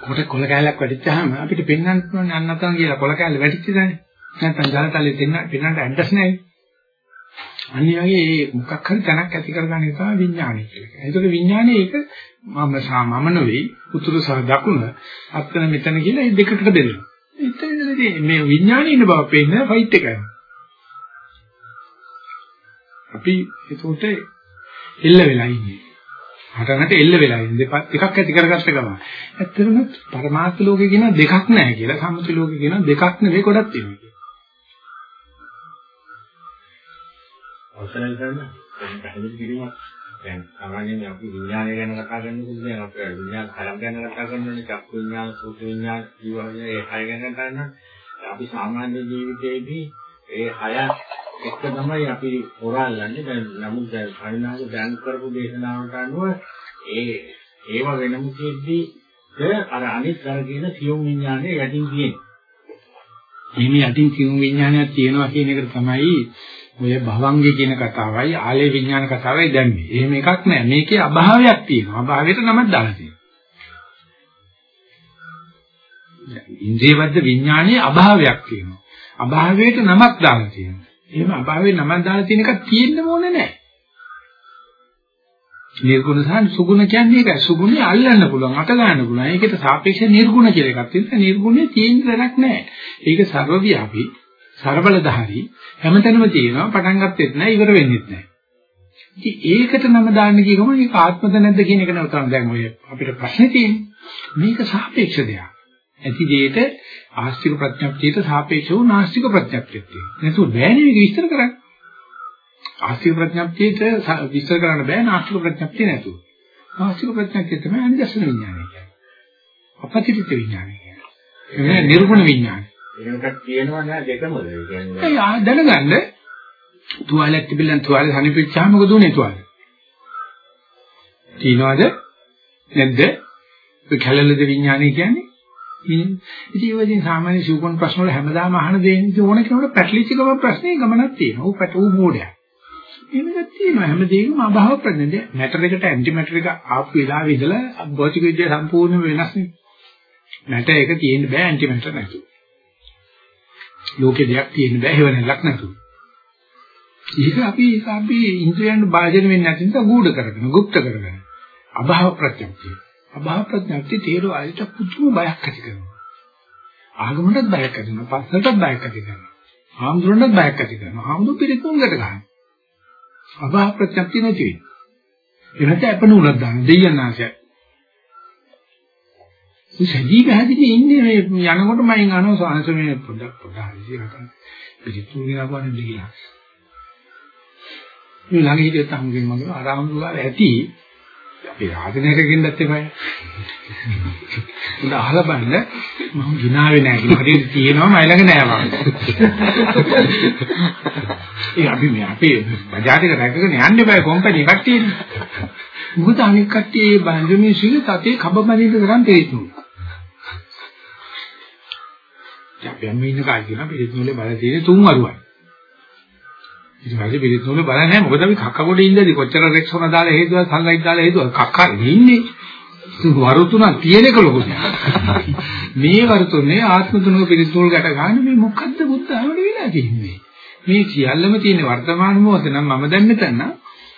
A: කොට කොල කැලක් වැටිච්චාම අපිට පෙන්වන්න පුළුවන් අන්නතන් කියලා කොල කැලේ වැටිච්ච දැනේ. නැත්නම් ජලතලයේ දෙන්න පෙන්වන්නට ඇඩ්‍රස් නැහැ. අනිවාර්යයෙන් මේ මොකක් හරි තැනක් ඇති කරගන්න එක තමයි විඥානය කියලා. ඒකට විඥානය ඒක මම සාමම නෙවෙයි උතුරු සහ දකුණ අත්තන මෙතන කියලා මේ දෙකකට බෙදෙනවා. එතනදී මේ විඥානේ ඉන්න බව පේන්නේ ෆයිට් එකයි. අපි ඒකට එල්ල වෙලා ඉන්නේ. හටනට එල්ල වෙලා ඉන්නේ. දෙකක් ඇති කරගත්ත ගමන්. ඇත්තටම පරමාර්ථ ලෝකේ කියන දෙකක් නැහැ කියලා. සම්මුති ලෝකේ කියන දෙකක් නෙවෙයි ගොඩක් තියෙනවා.
D: අවසරයි කරන පැහැදිලි කිරීමක් දැන් සාමාන්‍යයෙන් අපි විඥානය ගැන කතා කරනකොට දැන් අපි විඥාන හරම් ගැන කතා කරනෝනේ චක්කු විඥාන සෝත විඥාන ජීවහය ඒ හය ගැන කරනවා අපි සාමාන්‍ය ජීවිතයේදී ඒ හය එක තමයි අපි හොරල්ලන්නේ දැන් නමුත් දැන් පරිණාම දැන් කරපු දේශනාවට අනුව ඒ ඒව වෙනම කිද්දී අර අනිත් අර කියන සියුම් විඥානේ යටින් තියෙන්නේ
A: මේ යටින් සියුම් විඥානයක් තියෙනවා කියන එක තමයි ඔය භවංගේ කියන කතාවයි ආලේ විඥාන කතාවයි දැම්මේ. එහෙම එකක් නෑ. මේකේ අභාවයක් තියෙනවා. අභාවයට නමක් දාලා තියෙනවා. ඉන්ද්‍රියවද්ද විඥානයේ අභාවයක් තියෙනවා. අභාවයට නමක් දාලා තියෙනවා. එහෙම අභාවේ නමක් දාලා තියෙන එකක් තියෙන්න ඕනේ නැහැ. නිර්ගුණ සහ සුගුණ කියන්නේ ඒකයි. සුගුණේ අල්ලන්න පුළුවන්, අත ගන්න පුළුවන්. ඒකට සාපේක්ෂව නිර්ගුණ කියලා එකක් තියෙනවා. නිර්ගුණේ තියෙන දැනක් නැහැ. ඒක ਸਰවව්‍යාපී, ਸਰබලධාරී හැමතැනම තියෙනවා. පටන් ගත්තෙත් නැහැ, ඉවර වෙන්නෙත් නැහැ. ඉතින් ඒකට නම දාන්න කියනකොට ඒක ආත්මද නැද්ද කියන එක නවතන දැන් ඔය අපිට ප්‍රශ්නේ තියෙන්නේ. මේක සාපේක්ෂ දෙයක්. ඇති දෙයට ආස්තික ප්‍රඥප්තියට සාපේක්ෂ වූ නාස්තික ප්‍රඥප්තියක් තියෙනවා. නැතුව බෑනේ මේක විස්තර කරන්න. ආස්තික ප්‍රඥප්තියට විස්තර කරන්න බෑ නාස්තික ප්‍රඥප්තිය නැතුව. නාස්තික ප්‍රඥප්තිය තමයි අනිදර්ශන විඥානය කියන්නේ. අපතිරිත විඥානය කියන්නේ. ඒ නිර්ගුණ විඥානය.
D: එහෙමකට කියනවා නෑ දෙකමද ඒ කියන්නේ
A: දැනගන්න තුවාලයක් තිබිලන් තුවාලේ හනිපිච්චාම මොකද උනේ තුවාලේ තියනවාද නැද්ද ඒ කැලලද විඥානය කියන්නේ ඉතින් ඒ වගේ සාමාන්‍ය සූකෝන් ප්‍රශ්න වල හැමදාම අහන දේ ඕන කෙනෙකුට පැටලිච්ච ගම ප්‍රශ්නේ ගමනක් තියෙනවා. ඌ පැට ඌ මෝඩයක්. එහෙමද තියෙනවා හැමදේම අභාව ප්‍රඥද මැටර් එකට ඇන්ටි මැටර් එක ආපු වෙලාවෙ ඉඳලා භෞතික විද්‍යාව සම්පූර්ණ වෙනස් නේ. මැටර් එක තියෙන්න බෑ ඇන්ටි මැටර් නැතුව. ලෝකේ දෙයක් තියෙන්න බෑ හේව නැලක් නැතුව. ඒක අපි අපි ඉන්ද්‍රයන් භාජන වෙන්නේ නැති නිසා ගූඪ කරගෙන, গুপ্ত කරගෙන. අභාව ප්‍රත්‍යක්ෂය. අභාව ප්‍රත්‍යක්ෂය තේරෝ ආයත පුදුම බයක් ඇති කරනවා. ආගමකටත් බයක් ඇති කරනවා, පස්සටත් බයක් ඇති කරනවා. ආම්දුරණටත් බයක් ඇති කරනවා. ආම්දු පිළිතුරුකට ගන්නවා. අභාව ප්‍රත්‍යක්ෂය නැති වෙනවා. එනත අපනුලක් දාන දෙයයන් ආශය. සජී පැහැදිලි ඉන්නේ මේ යනකොට මම අහනවා සාංශ මේ පොඩක් පොඩක් හරි හිතන්න. පිළිතුරු විනාවන්නේ දෙකිලා. මේ ළඟ හිටියත් අහමුගෙන් මම ආරාමතුලා ඇති අපි රාජනයට ගෙන්නත් එපා. උන්ට අහලා බලන්න මම ගිනාවේ නෑ කියලා හරියට තියෙනවා මයි ළඟ නෑ මම. ඒ අපි මේ අපේ බජාජ් එක රැකගෙන යන්න බෑ කොම්පැනි කට්ටියනේ. මොකද අනික් කට්ටිය බන්ජමින් සිල් තතේ කබ බඳින්න තරම් තේරුණා. අපි යම් ඉන්න කාලේ කියන පිළිතුරුලේ බල තියෙන තුන් අරුවයි. ඊට පස්සේ පිළිතුරුලේ බල නැහැ මොකද අපි කක්ක කොට ඉඳදී කොච්චර රෙක්සොන දාලා හේතුව සංගයිත් දාලා හේතුව කක්ක ඉන්නේ. වරු තුනක් තියෙන එක ලොකු මේ වරු තුනේ ආත්ම තුනක පිළිතුරු ගැට ගන්න මේ මොකද්ද බුද්ධ ආවඩ වෙලා තියෙන්නේ. මේ සියල්ලම තියෙන වර්තමාන මොහොත නම් මම දැන් මෙතන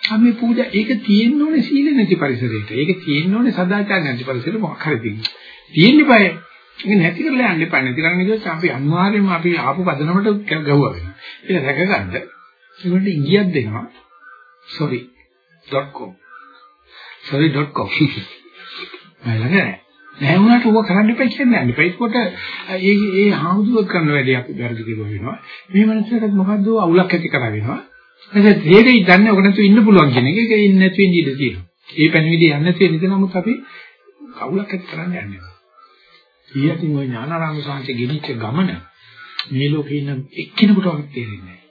A: අපි පූජා ඒක තියෙන්න ඕනේ සීල නැති පරිසරයක. ඒක තියෙන්න ඕනේ සදාචාර නැති පරිසරෙක මොකක් හරි තියෙන්නේ. තියෙන්නේ බය. ඒක නැති කරලා යන්න එපා. නැති කරන්න ගියොත් අපි අනිවාර්යයෙන්ම අපි ආපු පදනමට ගවුවා වෙනවා. ඒක රැකගන්න ඒකට ඉංගියක් දෙනවා. sorry.com sorry.com මයිලඟ නැහැ වුණාට ඌව කරන්න එපා කියන්නේ නැහැ. ඒකකොට ඒ ඒ හාමුදුරුවෝ කරන වැඩේ අපි වැරදි කියලා වෙනවා. මේ මනසට මොකද්ද අවුලක් ඇති කරවෙනවා. එතකොට දෙයකයි දන්නේ ඔක නැතුව ඉන්න පුළුවන් කියන එක. ඒක ඉන්නේ නැතුව ඉන්න ඉඩ තියෙනවා. ඒ පැණවිඩි යන්නේ නැතුව ඉඳ නමුත් අපි කවුලක් ඇති කරන්න යන්නේ. ඊයටින් ওই ඥානාරාම සාංශේ ගෙනිච්ච ගමන මේ ලෝකේ ඉන්න එක්කෙනෙකුටවත් තේරෙන්නේ නැහැ.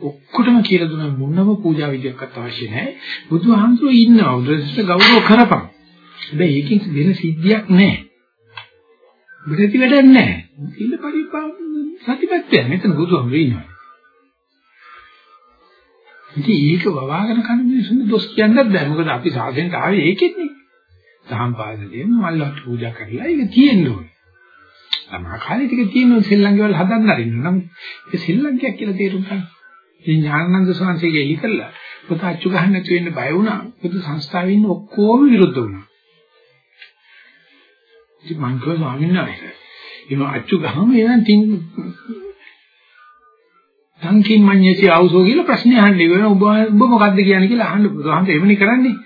A: ඔක්කොටම කියලා දුන්න මොනම පූජා විදියක්වත් අවශ්‍ය නැහැ. බුදුහාමුදුරුවෝ ඉන්නවා. උදේට ගෞරව කරපන්. හැබැයි ඒකෙන් වෙන සිද්ධියක් නැහැ. බුදුති වැඩක් නැහැ. සීල පරිපාලන සතිපත්තිය. මෙතන බුදුහාමුදුරුවෝ ඉන්නවා. ඉතින් ඒක වවාගෙන කන මිනිස්සුන්ට දොස් කියන්නත් බෑ. මොකද අපි සාසෙන්ට ආවේ ඒකෙන්නේ. දහම් පාදලෙන් මල්ලට පූජා කරලා ඒක තියෙන්න ඕනේ. තමයි කාලේ ටික තියෙන සෙල්ලම් ගෙවල් හදන්න අරින්න. නම් ඒ සෙල්ලම්කයක් කියලා තේරුම් ගන්න. ඉතින් ඥානানন্দ සාංශයේ එලි කළා. පුත අච්චු ගන්න නැති වෙන්න බය වුණා. පුත සංස්ථාවේ ඉන්න ඔක්කොම විරුද්ධ වුණා. ඉතින් මං කිව්වා ස්වාමීන් වහන්සේ. එන අච්චු ගහම එනම් තින් සංකීම් මඤ්ඤති ආවසෝ කියලා ප්‍රශ්නේ අහන්නේ. වෙන ඔබ ඔබ මොකද්ද කියන්නේ කියලා අහන්න පුළුවන්. හන්ද එවනේ කරන්නේ.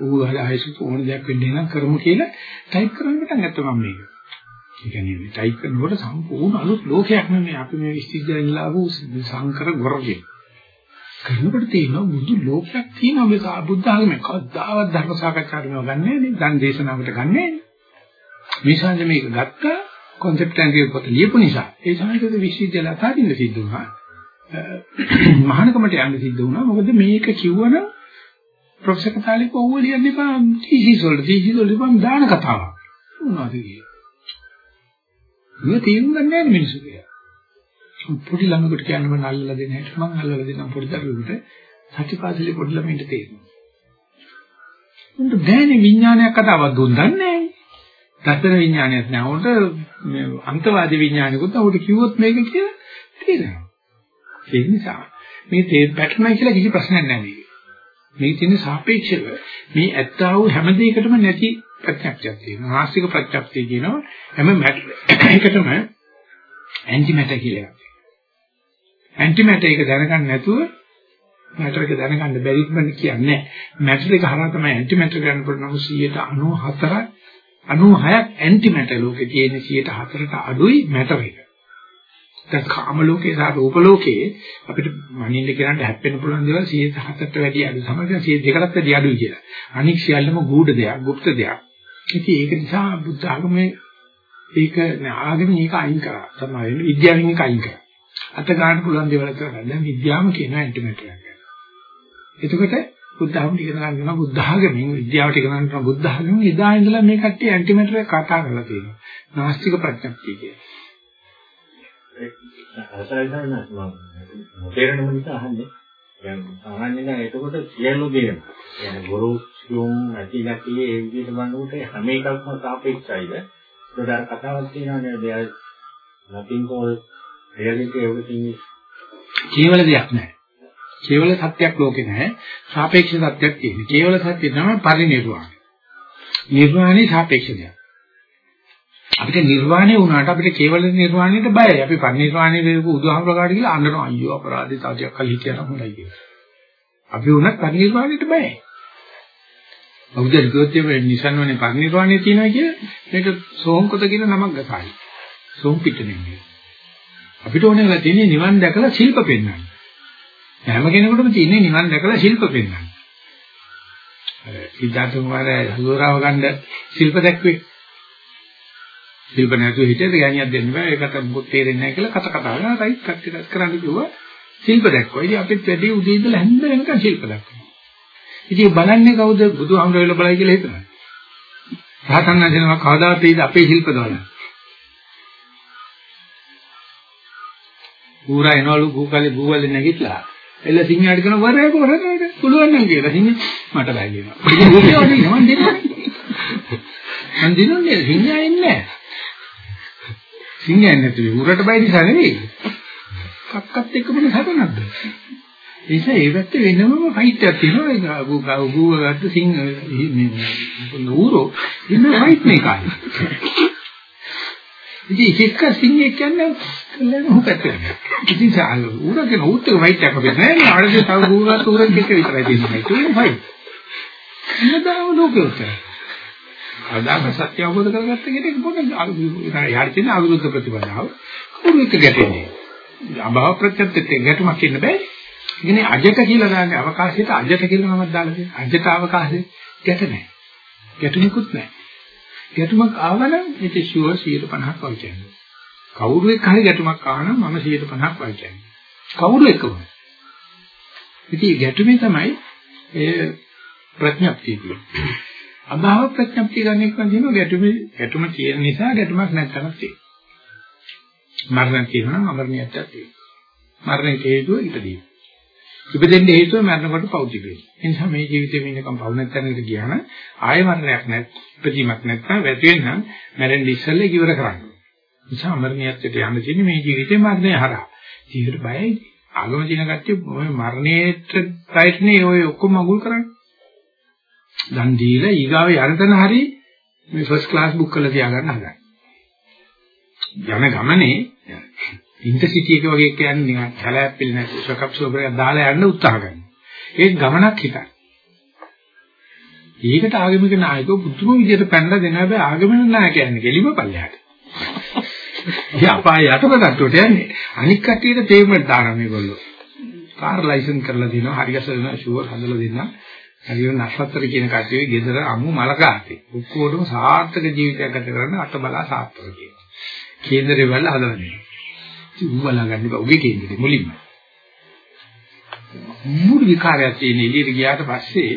A: ඌ ආයෙත් ඕන දෙයක් වෙන්නේ නම් කරමු කියලා ටයිප් කරන්න පටන් ගත්තා මම මේක. ඒ කියන්නේ ටයිප් කරනකොට සම්පූර්ණ අලුත් ලෝකයක් නෙමෙයි අපි මේ විශ්වවිද්‍යාලෙන් ලාභු සංකර ගොරගේ. කරනකොට තියෙනවා බුදු ලෝකයක් තියෙනවා මේ බුද්ධ ආගමේ කවදාවත් ධර්ම සාකච්ඡාවට මේව ගන්නෑ නේ. දැන් දේශනාවට ගන්නෑ නේ. මේ සංජ මේක ගත්තා concept and පොත ලියපු නිසා ඒ සංජයද විශ්වවිද්‍යාල අතාරින්න සිද්ධ වුණා. මහානකමට යන්න සිද්ධ වුණා. මොකද මේක කිව්වනම් ප්‍රොෆෙසර් කතාලික ඔව්ව ලියන්න එපා. තීසිස් වල තීසිස් වල ඉපම් දාන කතාවක්. මොනවද කියන්නේ? මේ තේරුම් ගන්න නැහැ මිනිස්සු කියලා. පොඩි ළමයෙකුට කියන්න මම අල්ලලා දෙන්න හැටි මම අල්ලලා දෙන්නම් පොඩි දරුවෙකුට සත්‍යපාසලේ පොඩි ළමයින්ට තේරෙනවා. උන්ට බෑනේ විඥානයක් කතාවක් දුන්නන්නේ නැහැ. දර්ශන විඥානයක් නෑ. උන්ට මේ අන්තවාදී විඥානිකුත් උන්ට කිව්වොත් මේක කියලා තේරෙනවා. ඒ නිසා මේ තේ පැටර්නයි කියලා කිසි ප්‍රශ්නයක් නැහැ මේක. මේ තියෙන සාපේක්ෂව මේ ඇත්තා වූ හැම දෙයකටම නැති ප්‍රත්‍යක්ෂයක් තියෙනවා. ආස්තික ප්‍රත්‍යක්ෂය කියනවා හැම එකටම ඇන්ටි මැටර් කියලා එකක්. ඇන්ටි මැටර් එක දැනගන්න නැතුව මැටර් එක දැනගන්න බැරි කම කියන්නේ මැටර් එක හරහා තමයි ඇන්ටි මැටර් ගන්න පුළුවන් නම් 94 96ක් ඇන්ටි මැටර් ලෝකේ තියෙන 104ට අඩුයි මැටර් එක. දැන් කාම ලෝකේ සහ රූප ලෝකේ අපිට මනින්න කියනට හැප්පෙන්න පුළුවන් දේවල් 107ට වැඩි අඩු සමහරවිට 102කට වැඩි අඩුයි කියලා. අනික් සියල්ලම ගූඪ දෙයක්, গুপ্ত දෙයක්. ඉතින් ඒක නිසා බුද්ධ ආගමේ ඒක ආගමෙන් ඒක අයින් කරා. තමයි විද්‍යාවෙන් ඒක අයින් කරා. අත ගන්න පුළුවන් දේවල් අතර දැන් විද්‍යාවම කියන ඇන්ටිමැටර් එක. එතකොට බුද්ධ ආගම ඉගෙන ගන්නවා බුද්ධ ආගමෙන් විද්‍යාවට ඉගෙන ගන්නවා බුද්ධ ආගමෙන් එදා ඉඳලා මේ කට්ටිය ඇන්ටිමැටර් එක කතා කරලා තියෙනවා. නාස්තික ප්‍රඥප්තිය කියන්නේ.
D: අසයි ගන්න මම තේරෙන නිසා අහන්නේ. දැන් සාමාන්‍යයෙන් නම් එතකොට සියලු දේ يعني ගුරු යොම් ඇති නැති ඒ විදිහට බලනකොට හැම එකක්ම සාපේක්ෂයිද? ඒකට අර කතාවක් තියෙනවානේ there nothing called reality everything is
A: කේවල දෙයක් නැහැ. කේවල සත්‍යයක් ලෝකේ නැහැ. සාපේක්ෂ සත්‍යයක් තියෙනවා. කේවල සත්‍ය තමයි පරිණිරවාණය. නිර්වාණය සාපේක්ෂ දෙයක්. අපිට නිර්වාණය වුණාට අපිට කේවල නිර්වාණයට බයයි. අපි පරිනිර්වාණය වෙපු උදාහරණකට කියලා අඬනවා. අයියෝ අපරාධي තාටියක් කල් හිටියනම් හොඳයි කියලා. අපි වුණත් පරිනිර්වාණයට බයයි. බෞද්ධ ඍතුත්වයේ මේ නිසන්වනේ පරිනිර්වාණය තියෙනවා කියලා මේක සෝම්කොත කියන නමක් ගසායි. සෝම් පිට නෙමෙයි. අපිට ඕනේ වෙලා තියෙන්නේ නිවන් දැකලා ශිල්ප පෙන්වන්න. හැම කෙනෙකුටම තියෙන්නේ නිවන් දැකලා ශිල්ප පෙන්වන්න. සිද්ධාර්ථ කුමාරයා හසුරාව ගන්න ශිල්ප දැක්වේ. ශිල්ප නැතුව හිටියද ගෑණියක් දෙන්න බෑ. ඒකට මොකද තේරෙන්නේ නැහැ කියලා කත කතා කරනවා. රයිට් කට්ටියට කරන්න කිව්වා. ශිල්ප දැක්වුවා. ඉතින් අපිත් වැඩි උදේ ඉඳලා හැන්ද වෙනකන් ශිල්ප දැක්වුවා. ඉතින් බලන්නේ කවුද බුදුහාමුදුරුවෝ වෙලා බලයි කියලා හිතනවා. සාතන් නැසෙනවා කවදාවත් ඉද අපේ ශිල්ප දවල. ඌරා එනවලු ගූකලේ ගූවලේ නැගිටලා එළ සිංහාට කරන වරේක වරේක පුළුවන් නම් කියලා සිංහ මට බය කියනවා. ඉතින් ගූකේ වගේ නමන් දෙන්නේ. මන් දිනුන්නේ සිංහා එන්නේ නැහැ. සිංහයන් නැතුව ඌරට බය නිසා නෙවෙයි. කක්කත් එක්ක මොන හදනක්ද? ඒ නිසා ඒ පැත්තේ වෙනම ෆයිට් එකක් තියෙනවා. ඒක ගුව ගත්ත සිං මේ නූරෝ ඉන්න ෆයිට් මේකයි. ඉතින් එක්ක සිංහෙක් කියන්නේ කල්ලාන හොකට. ඉතින් සාල් ඌරගෙන ඌත් එක ෆයිට් එකක් අපිට නෑ නේ. ආරද තව ගුව ගත්ත ඌරෙක් එක්ක විතරයි තියෙන්නේ. ඒක ෆයිට්. නේද ලෝකෙ උත්තර. අදාක සත්‍ය අවබෝධ කරගත්ත කෙනෙක් පොඩ්ඩක් යාට තියෙන අවිරුද්ධ ප්‍රතිපදාව කවුරු එක්ක ගැටෙන්නේ. අභාව ප්‍රත්‍යත්‍යයට ගැටුමක් ඉන්න බෑ. ඉන්නේ අජට කියලා දාන්නේ අවකාශයට අජට කියලා නමක් දාලා තියෙනවා. අජට අවකාශේ ගැට නැහැ. ගැටුමකුත් නැහැ. ගැටුමක් ආවනම් ඒක ෂුවර් 150ක් වගේ කියන්නේ. කවුරු එක්ක හරි ගැටුමක් ආවනම් මම 150ක් වගේ කියන්නේ. කවුරු එක්කම. ඉතින් ගැටුමේ තමයි ඒ ප්‍රඥප්තිය කියන්නේ. අභාව ප්‍රඥප්තිය ගන්න එක කියනවා ගැටුමේ ගැටුම තියෙන නිසා ගැටුමක් නැත්තම තියෙනවා. මරණ කියනවා නම් අමරණියක් තියෙනවා. මරණයට හේතුව ඉපදීම. ඉපදෙන්න හේතුව මරණකොට පෞද්ගලික වෙනවා. ඒ නිසා මේ ජීවිතේ ඉන්නකම් පවු නැත්නම් කියහන ආය මරණයක් නැත් ඉපදීමක් නැත්නම් වැටි වෙනනම් මැරෙන්න ඉස්සෙල්ලා ඉවර කරන්න. නිසා අමරණියත්ට යන්න තියෙන්නේ මේ ජීවිතේ මරණය හරහා. ජීවිතේ බයයි. ආගම දින කට්ටිය ඔය මරණයට ප්‍රයත්නේ ඔය ඔක්කොම අගුල් කරන්නේ. දන් දීලා ඊගාවේ යනතන හරි මේ ෆස්ට් ක්ලාස් බුක් කරලා තියාගන්න හදන්නේ. යන ගමනේ ඉන්ටර්සිටි එක වගේ කියන්නේ නිකන් කැලෑප්පිල් නැති සකප් සෝබරයක් දාලා යන්න උත්සාහ කරනවා. ඒක ගමනක් හිතන්න. ඒකට ආගමික නායකව පුදුම විදියට පැනලා දෙනවා බෑ ආගමික නායකයා කියන්නේ කෙලිම පල්ලෙහාට. ඒ අපාය යටපටට යන්නේ. අනික් කට්ටියට තේමෙන්න දාන මේගොල්ලෝ. කාර් ලයිසන්ස් කරලා දෙනවා හරියට දෙනවා ෂුවර් හදලා දෙනවා. හරියට නක්ෂත්‍ර කියන කට්ටිය ගෙදර අමු මලකාතේ. ඔක්කොටම සාර්ථක ජීවිතයක් ගත කරන්න අට බලා සාර්ථක කියනවා. කේන්දරේ වල හදලා දෙනවා. ඉතින් උඹලා ගන්න බෑ. උගේ කේන්දරේ මුලින්ම. මුළු විකාරයක් තියෙන එළියට ගියාට පස්සේ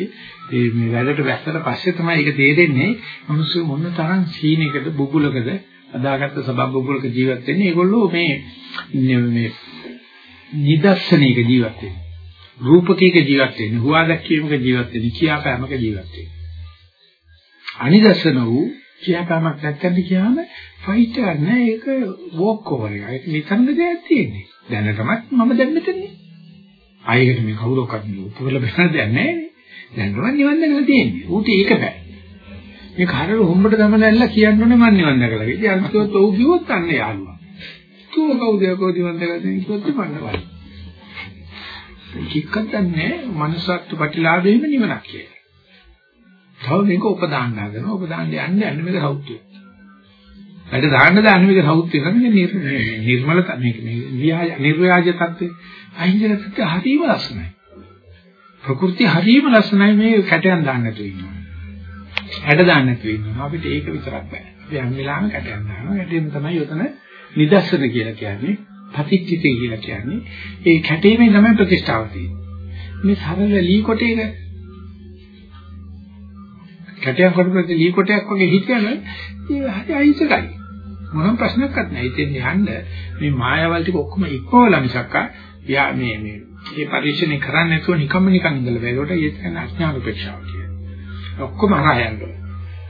A: මේ වැඩට වැස්සට පස්සේ තමයි ඒක තේරෙන්නේ මිනිස්සු මොන තරම් සීනයකද බුබුලකද අදාගත්ත සබබ් බුබුලක ජීවත් වෙන්නේ. ඒගොල්ලෝ මේ මේ නිදර්ශනයක ජීවත් වෙන්නේ. රූපකයක ජීවත් වෙන්නේ. හුවා දැක්වීමක ජීවත් වෙන්නේ. කියාපෑමක ජීවත් වෙන්නේ. අනිදර්ශන වූ කියාපෑමක් නැත්තම් කියහම ෆයිට් එකක් නෑ ඒක වෝක් ඕවර් එක. ඒක නිතරම දෙයක් තියෙන්නේ. දැනටමත් මම දැන් මෙතනනේ. ආයෙකට මේ කවුරක්වත් උපකරලා බැලන දෙයක් නෑනේ. දැනටමත් නිවන් දැකලා තියෙන්නේ. ඌට ඒක බෑ. මේ කරර හොම්බට ගමනැල්ල කියන්නෝනේ මම නිවන් දැකලා. ඉතින් අන්තිමට ඔව් කිව්වොත් අන්න යාළුවා. තෝ කවුද කවුද නිවන් දැකලා තියෙන්නේ කිව්වොත් මන්නවයි. කික්කක් දන්නේ මනුස්සත්ව ප්‍රතිලාභෙම නිවනක් කියලා. තව මේක උපදාන්න හදනවා. උපදාන්න යන්න යන්න මේක සෞත්‍යය. වැඩ දාන්න දාන්න මේක සෞත්‍යය තමයි නිර්මල මේක මේ නිර්ව්‍යාජ තත්ත්වය. අහිංසක තත්ත්වය හරිම ලස්සනයි. ප්‍රകൃති හරිම ලස්සනයි මේ කැටයන් දාන්න නැතුව ඉන්නවා. හැඩ දාන්න නැතුව ඉන්නවා. අපිට ඒක විතරක් බෑ. අපි හැම වෙලාවෙම කැටයන් දානවා. කැටයෙන් තමයි යොතන නිදර්ශන කියලා කියන්නේ. පතිච්චිතය කියලා කියන්නේ. ඒ කැටීමේ තමයි ප්‍රතිෂ්ඨාව තියෙන්නේ. මේ සරල ලී කොටේක කැටයක් කොටපු ලී කොටයක් වගේ හිතන ඒ හරි අහිංසකයි. මොනම ප්‍රශ්නයක්වත් නැහැ. ඉතින් යන්න මේ මායාවල් ටික ඔක්කොම ඉක්මවලා මිසක් යා මේ මේ මේ පරිශ්‍රණය කරන්නේ නැතුව නිකම්ම නිකන් ඉඳලා බෑ. ඒකට ඒක තමයි අඥාන උපේක්ෂාව කියන්නේ. ඔක්කොම හරහා යන්න.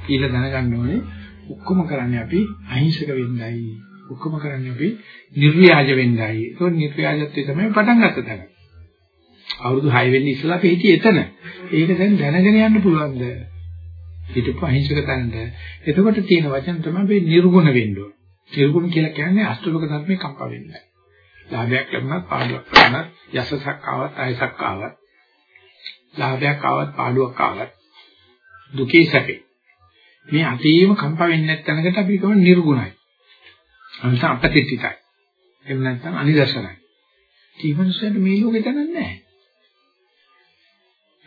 A: ඊළ දැනගන්න ඕනේ ඔක්කොම කරන්නේ අපි අහිංසක වෙන්නයි. ඔක්කොම කරන්නේ අපි නිර්ව්‍යාජ වෙන්නයි. ඒක නිර්ව්‍යාජත්වයේ තමයි පටන් ගත්ත තැන. අවුරුදු 6 වෙනි ඉස්සලා අපි හිටියේ එතන. ඒක දැන් දැනගෙන යන්න පුළුවන්ද? හිතපු අහිංසක තැනට. එතකොට තියෙන වචන තමයි මේ නිර්ගුණ වෙන්න ඕන. නිර්ගුණ කියලා කියන්නේ අෂ්ටලෝක ධර්මේ කම්පා වෙන්නේ. ලාභයක් ලැබුණත් පාඩුවක් ලැබුණත් යසසක් ආවත් අයසක් ආවත් ලාභයක් ආවත් පාඩුවක් ආවත් දුකේ සැපේ. මේ අතීම කම්පා වෙන්නේ නැත්නම්කට අපි කියව නිර්ගුණයි. අනිත් අපතිත්තිතයි. එහෙම නැත්නම් අනිදර්ශනයි. ජීවනසෙට මේ ලෝකේ තනන්නේ නැහැ.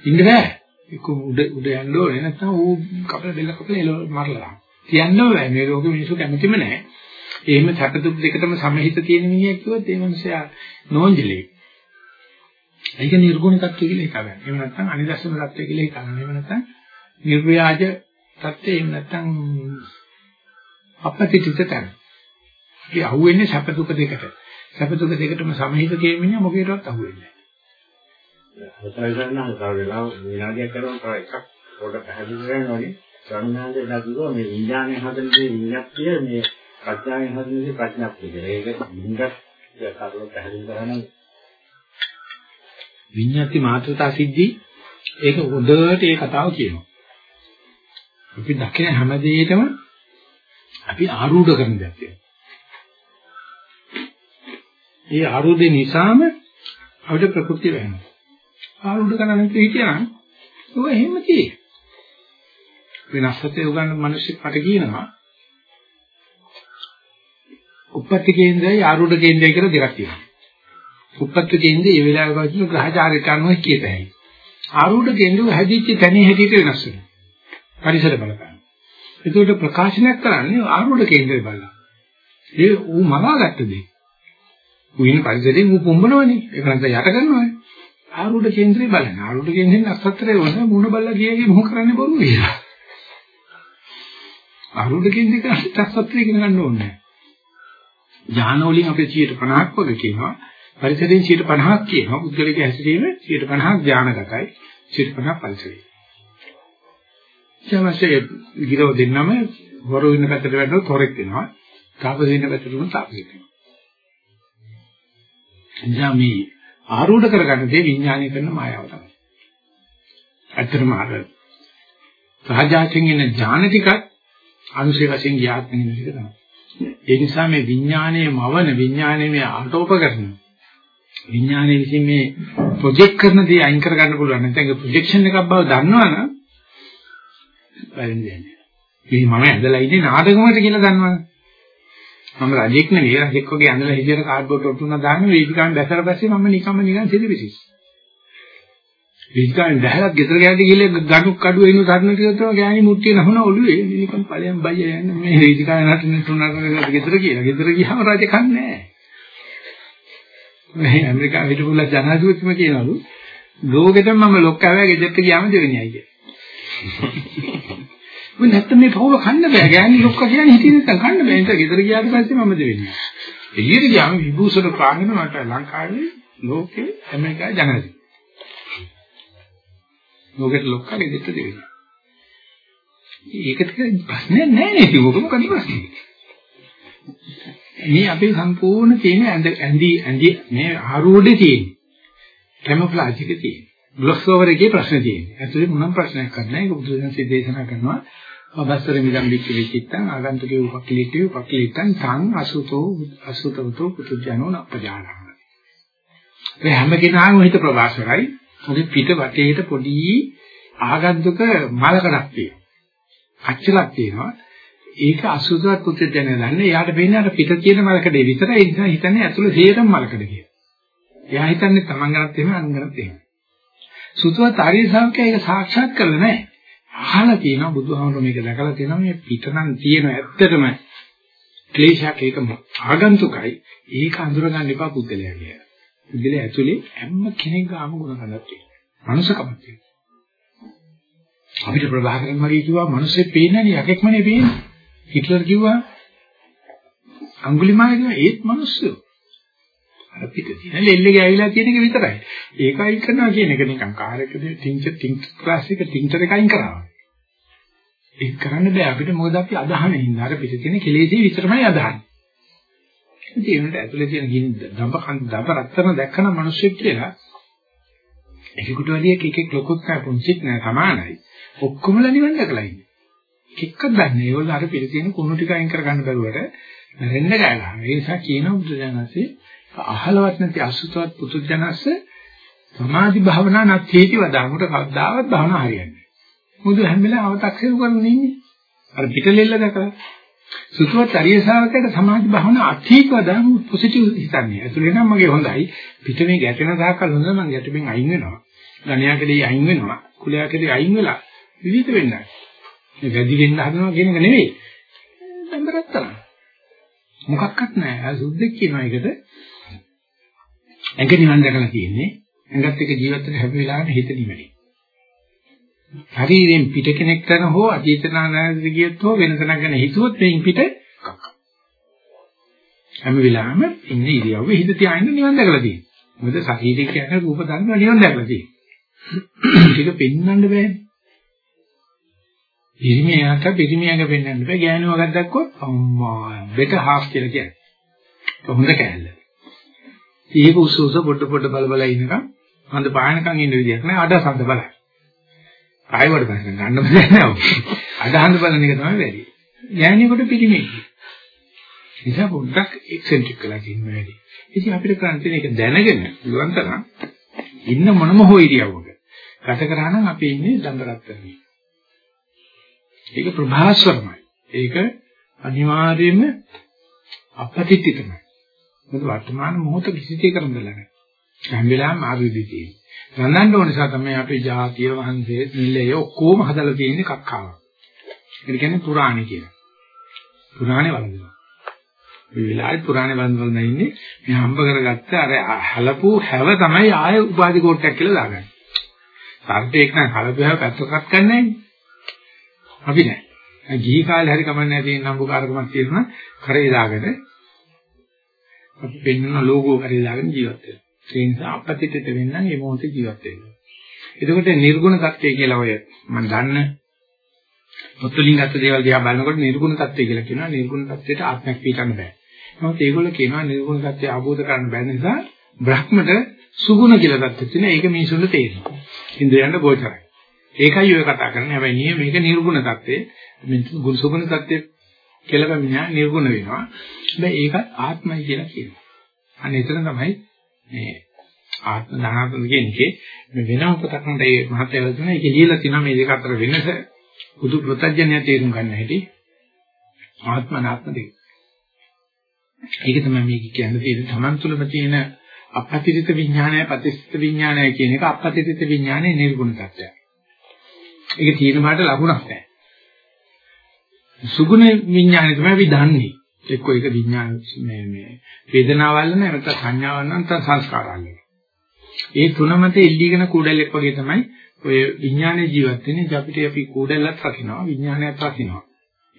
A: ඉන්න බෑ. ඒක උඩ උඩ යන්න ඕනේ නැත්නම් ඌ කපල බෙල්ල කපල එල මරලා. කියන්න බෑ මේ ලෝකෙ මිනිස්සු කැමතිම නැහැ. එහෙම සැප දුක් දෙකටම සමහිත තියෙන මිනිහෙක් කිව්වොත් ඒ මනුස්සයා නෝන්ජලේ. ඒක නිර්ගුණ තත්ත්වය කියලා හිතගන්න. එහෙම නැත්නම් අනිදර්ශන තත්ත්වය කියලා හිතගන්න. එහෙම නැත්නම් නිර්ව්‍යාජ තත්ත්වය එහෙම නැත්නම් අපතිතිත තන. ඒ අහුවෙන්නේ සැප දුක දෙකට. සැප දුක දෙකටම සමහිත තියෙන මිනිහා මොකේටවත් අහුවෙන්නේ නැහැ.
D: හතරයි ගන්න තව වෙලාව විනාඩියක් කරනවා තව එකක් පොඩ පැහැදිලි කරනවානේ ස්වාමීනාන්දේ දකිනවා මේ විඥානය හදන දේ විඤ්ඤාප්තිය මේ ප්‍රඥාවෙන් හදන දේ ප්‍රඥාප්තිය කියලා. ඒක විඤ්ඤාප්තිය කරුණු පැහැදිලි කරනවා.
A: විඤ්ඤාති මාත්‍රතා සිද්ධි ඒක හොඳට ඒ කතාව කියනවා. අපි දකින හැම දෙයකම අපි ආරූඪ කරන දෙයක් තියෙනවා. ඒ ආරූඪේ නිසාම අපිට ප්‍රകൃති වෙනවා. ආරූඪ කරන්න හිටියනම් ඔය එහෙම තියෙයි. වෙනස්කම් උගන්න මිනිස්සුත් මට කියනවා උපත්ති කේන්ද්‍රයයි ආරූඪ කේන්ද්‍රය කියලා දෙකක් තියෙනවා. උපත්ති කේන්ද්‍රය ඒ වෙලාවේ වගේ ග්‍රහචාරයට අනුව කියත හැකියි. ආරූඪ කේන්ද්‍රය හැදිච්ච තැනේ හැටියට වෙනස් වෙනවා. පරිසර බලපෑම. ඒකට ප්‍රකාශනයක් කරන්නේ ආරූඪ කේන්ද්‍රය බලලා. ඒ ඌ මවාගත්ත දේ. ඌ ඉන්න පරිසරයෙන් ඌ පොම්බනවනේ. ඒක නැත්නම් යට කරනවනේ. ආරූඪ කේන්ද්‍රය බලන්න. ආරූඪ කේන්ද්‍රයෙන් අසත්තරේ වුණ මුණ බල්ලා ගියගේ මොහ කරන්නේ බොරු කියලා. ආරූඪ කේන්ද්‍රයක අසත්තරේ ඉගෙන ගන්න ඕනේ නැහැ. ඥාන වලින් අපේ 50ක් වගේ කියනවා. පරිසරයෙන් 50ක් කියනවා. පුද්ගලික හැසිරීම 50ක් ඥානගතයි. 50ක් පරිසරය. ඊමණසේ ගිරව දෙන්නම හොරු ඉන්න පැත්තට වැටුනොත් හොරෙක් වෙනවා. තාපස ඉන්න පැත්තට වුණොත් තාපසෙක් වෙනවා. එනිසා මේ ආරූඪ කරගන්න දේ විඥානය කරන මායාව තමයි. ඇත්තටම අර සහජාතයෙන් එන ඥාන ටිකත් අනුශේ වශයෙන් ගියාත් වෙන එක තමයි. ඒ නිසා මේ විඥානයේ මවන විඥානයේ මේ ආටෝප කරන විඥානයේ විසින් මේ ප්‍රොජෙක්ට් කරන දේ අයින් කර ගන්න පුළුවන් නැත්නම් ඒක ප්‍රොජෙක්ෂන් එකක් බව දන්නවනම් වැරෙන්නේ නැහැ. මේ මම ඇඳලා ඉන්නේ නාටකමකට කියලා දන්නවනේ. මම රජෙක් නෙවෙයි රජෙක් වගේ ඇඳලා හිටියට කාඩ්බෝඩ් ඔටුන දාන්න වේදිකාවෙන් දැසර පස්සේ මම නිකම්ම නිකන් සිලිවිසිස්. වේදිකාවෙන් දැහලක් ගෙදර ගෑනට ගිහලා ගඩුක් කඩුව එනු සරණ ටික තමයි ගෑණි මුට්ටිය නහුන ඔළුවේ නිකන් ඵලයන් බය යන්නේ මේ වේදිකාවේ නටන තුනකට ගෙදර කියලා. ගෙදර ගියාම රජ කන්නේ නැහැ. මේ ඇමරිකාවේ හිටපුලා ජනාධිපතිතුම කියනලු ලෝකෙටම මම ලොක්කාවේ ගෙදරට ගියාම දෙවෙනි අයියේ. මොකද නැත්තම් මේ පවුල කන්න බෑ. ගෑණි ලොක්ක කියන්නේ හිටින් නැත්තම් කන්න බෑ. ඒක ගෙදර ගියාට පස්සේ මම දෙවෙන්නේ. එළියට ගියාම විභූෂණ ප්‍රාංගන මට ලංකාවේ ලෝකේ ඇමරිකාවේ ජනගහන. ලෝකෙට ලොක්ක ගෙදරට දෙවෙන්නේ. ඒකට ප්‍රශ්නයක් නෑ නේද? මොකද මොකද ප්‍රශ්නේ? මේ අපේ සම්පූර්ණ තියෙන ඇඳ ඇඳි ඇඳි මේ ආරෝඩේ තියෙන. කැමොෆ්ලාජ් එක තියෙන. ග්ලොස් ඕවර් එකේ ප්‍රශ්න තියෙන්නේ. ඇතුලේ මොනම ප්‍රශ්නයක් නැහැ. ඒක බුදුදහමේ දේශනා කරනවා. අවස්තර මිදම් විච්ච විචිත්තං ආගන්තුකේ උපක්ඛලිටේ උපක්ඛලිටං තං අසුතෝ අසුතවතෝ පුතුජනෝ නප්පජානං. ඒ හැම කෙනාම හිත ප්‍රවාසරයි. මොකද පිට වටේට පොඩි ආගන්තුක මලකඩක් තියෙනවා. අච්චලක් තියෙනවා. ඒක අසුතවත් පුතුජනය දන්නේ. එයාට වෙන්නේ අර පිට තියෙන මලකඩේ විතරයි. ඒ නිසා හිතන්නේ ඇතුලේ හේරම් මලකඩ කියලා. එයා හිතන්නේ Taman ගන්නත් එහෙම අන් ගන්නත් එහෙම. සුතවත් ආර්ය ශ්‍රාවකයා ඒක සාක්ෂාත් කරලා නැහැ. අහලා තියෙනවා බුදුහාමුදුරුවෝ මේක දැකලා තියෙනවා මේ පිටනම් තියෙන ඇත්තටම ක්ලේශයක් ඒක ආගන්තුකයි. ඒක අඳුර ගන්න එපා පුද්ගලයා කියලා. පුද්ගලයා ඇතුලේ හැම කෙනෙක් ගාම ගුණ කඳක් තියෙනවා. මනුෂකමක් තියෙනවා. අපිට ප්‍රභාකරන් වගේ කිව්වා මිනිස්සු පේන්නේ නැහැ යකෙක්මනේ පේන්නේ. හිට්ලර් කිව්වා අඟුලිමාල කිව්වා ඒත් මිනිස්සු. අර පිට තියෙන ලෙල්ලේ ඇවිල්ලා තියෙන එක විතරයි. ඒක අයින් කරනවා කියන එක නිකන් කාර් එකේ ටින්චර් ටින්චර් ක්ලාස් එක ටින්චර් එක අයින් කරනවා. ඒක කරන්න බෑ අපිට මොකද අපි අදහන්නේ ඉන්න අර පිට තියෙන කෙලෙසේ විතරමයි අදහන්නේ. ඉතින් ඒකට ඇතුලේ තියෙන ගිනි දඹ කන් දඹ රත්තරන දැක්කම මිනිස්සෙක් කියලා එකෙකුට වැඩි එකෙක් ලොකුත් නැහැ පුංචිත් නැහැ සමානයි. ඔක්කොමලා නිවන් දැකලා ඉන්නේ. එක්කක් දන්නේ. ඒගොල්ලෝ අර පිට තියෙන කුණු ටික අයින් කරගන්න බැරුවට නැරෙන්න ගෑනවා. ඒ නිසා කියනවා බුදුදහමසේ අහලවත් නැති අසුතවත් පුදුජනස්ස සමාධි භාවනා නැතිටි වදාමුට කවදාවත් භාවනා හරියන්නේ නැහැ. මොකද හැම වෙලාවෙම අව탁සිරු කරගෙන ඉන්නේ. අර පිටලෙල්ල දැකලා. සුතුවත් අරිය ශාවකයට සමාධි භාවනා අධික වදාමු පොසිටිව් හිතන්නේ. ඒතුලේ නම් මගේ හොඳයි. පිට මේ ගැටෙන දාකල් හොඳ මම ගැටෙමින් අයින් වෙනවා. ගණ්‍යාකදී අයින් වෙනවා. කුලයාකදී අයින් වෙලා විවිධ වෙන්නයි. මේ වැඩි වෙන්න හදනවා කියන එක නෙවෙයි. දැන් කරත්තා. මොකක්වත් නැහැ. ආ සුද්දෙක් කියන එකට ඇඟ නිවන් දැකලා තියෙන්නේ. ඇඟත් එක්ක ජීවත් වෙන හැම වෙලාවෙම හිත නිවැරදි. ශරීරයෙන් පිට කෙනෙක් කරන හෝ අතීතනානාදී කියත් හෝ වෙන තැනක ගැන හිතුවොත් මේන් පිට කක්ක. හැම වෙලාවෙම ඉන්නේ ඉරියව්වේ හිත තියාගෙන නිවන් දැකලා තියෙන්නේ. මොකද ශරීරය කියන්නේ රූප ධර්ම නිවන් දැකලා තියෙන්නේ. ඒක පෙන්වන්න බෑනේ. පිරිමියාට පිරිමියාගේ පෙන්වන්න බෑ. ගෑනුවකට දැක්කොත් අම්මා බෙට හාෆ් කියලා කියන්නේ. හොඳ කෑල්ල. ඒක උස උස පොඩ පොඩ බල බල ඉනකම් හඳ පායනකම් ඉන්න විදියක් නෑ අඩ සඳ බලන්න. කායවට බැලන ගන්න බෑ නෑ. අඩ හඳ බලන එක තමයි වැඩි. යෑණියෙකුට පිළිමේ. නිසා පොඩ්ඩක් එක්සෙන්ට්‍රික් කරලා තියෙනවා වැඩි. ඉතින් අපිට කරන්න තියෙන එක දැනගෙන පුළුවන් තරම් ඉන්න මොනම හෝ ඉරියව්වක ගත කරා නම් අපි ඉන්නේ දඹරත්තරනේ. ඒක ප්‍රභාස්වරමයි. ඒක අනිවාර්යයෙන්ම අපතිත්තිතමයි. මොකද වර්තමාන මොහොත කිසිතේ කරන්න බෑ. හැම වෙලාවෙම ආවිදිතේ. රඳන්න ඕන නිසා තමයි අපේ ජාතිය වහන්සේ නිලය ඔක්කොම හදලා තියෙන්නේ කක්කාව. ඒ කියන්නේ පුරාණි කියලා. පුරාණේ වළඳනවා. මේ වෙලාවේ පුරාණේ වළඳවල ඉන්නේ මේ හම්බ කරගත්ත අර හලපු හැව තමයි ආය උපාධි කෝට්ටයක් කියලා දාගන්නේ. සර්පේක් නම් හලපු හැව පැත්තකට ගන්නෑ. අපි නෑ. ගිහි කාලේ හරි කමන්නේ තියෙන නම්බුකාරකමක් තියෙනවා කරේ දාගෙන අපි පෙන්වන ලෝගෝ කරේ දාගෙන ජීවත් වෙනවා. ඒ නිසා අපතිතට වෙන්න මේ මොහොතේ ජීවත් වෙන්න. එතකොට නිර්ගුණ தත්ත්වය කියලා ඔය මම දන්න මුත්තුලින් ගත්ත දේවල් දිහා බලනකොට නිර්ගුණ தත්ත්වය කියලා කියනවා. නිර්ගුණ தත්ත්වයට ආත්මයක් පිටන්න බෑ. නමුත් ඒගොල්ලෝ කියනවා නිර්ගුණ தත්ත්වය ආબોධ කරන්න බැරි නිසා බ්‍රහ්මද සුගුණ කියලා தත්ත්වය තියෙනවා. ඒක මිනිසුන්ට තේරෙනවා. ඉන්ද්‍රයන්ට ගෝචරයි. ඒකයි ඔය කතා කරන්නේ. හැබැයි නිය මේක නිර්ගුණ தත්ත්වය. මිනිසුන් ගුණ සුගුණ தත්ත්වය කියලා බමිනා නිර්ගුණ වෙනවා. හැබැයි ඒකත් ආත්මයි කියලා කියනවා. අන්න එතන තමයි මේ ආත්ම ධනාත්ම කියන්නේ මේ වෙනම පොතක් නට ඒ මහත්ය වතුන ඒක ලියලා තිනවා මේ දෙක අතර වෙනස බුදු ප්‍රත්‍යඥය තේරුම් ගන්න හැටි ආත්ම නාත්ම දෙක. ඒක තමයි මේක කියන්නේ තියෙන තමන් තුළම තියෙන අපපතිරිත විඥානය ප්‍රතිස්ථිත විඥානය කියන එක අපපතිරිත විඥානයේ නිර්ගුණ tattya. ඒක තියෙන බාට ලකුණක් නැහැ. සුගුණ විඥානය තමයි අපි දන්නේ. එක්ක ඒක විඥාන මේ මේ වේදනාවල් නැත්නම් සංඥාවල් නැත්නම් සංස්කාරවල්. ඒ තුන මත එල්ලීගෙන කුඩල්ලෙක් වගේ තමයි ඔය විඥානයේ ජීවත් වෙන්නේ. අපිට අපි කුඩල්ලත් රකින්නවා විඥානයත් රකින්නවා.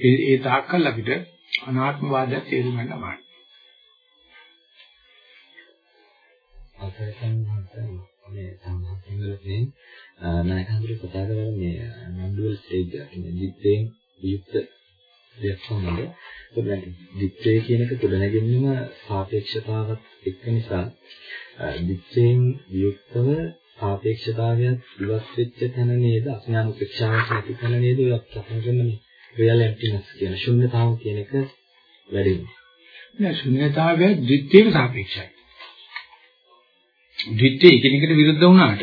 A: ඒ ඒ තාක්කල් අපිට අනාත්මවාදය තේරුම් ගන්න අමාරුයි.
C: අසරසන් මේ සම්හසින්වලදී නායකහඳුර කතා කරන මේ නන්දුවල් ස්ටේජ් එක කියන්නේ දිත්තේන් වියුක්ත දෙයක් සම්බන්ධ. ඒකෙන් දිත්තේ කියන එක තුඩනගෙන්නම සාපේක්ෂතාවත් එක්ක නිසා දිත්තේන් වියුක්තව සාපේක්ෂතාවයත් ඉවත් වෙච්ච තැන නේද අඥාන උපේක්ෂාවක් නැති තැන නේද ඔය කතා කරන මේ රියල් එම්ප්ටිනස් කියන ශුන්‍යතාව කියන එක වැඩි වෙනවා.
A: නෑ ශුන්‍යතාවය දිත්තේට සාපේක්ෂයි. දිත්තේ එකිනෙකට විරුද්ධ වුණාට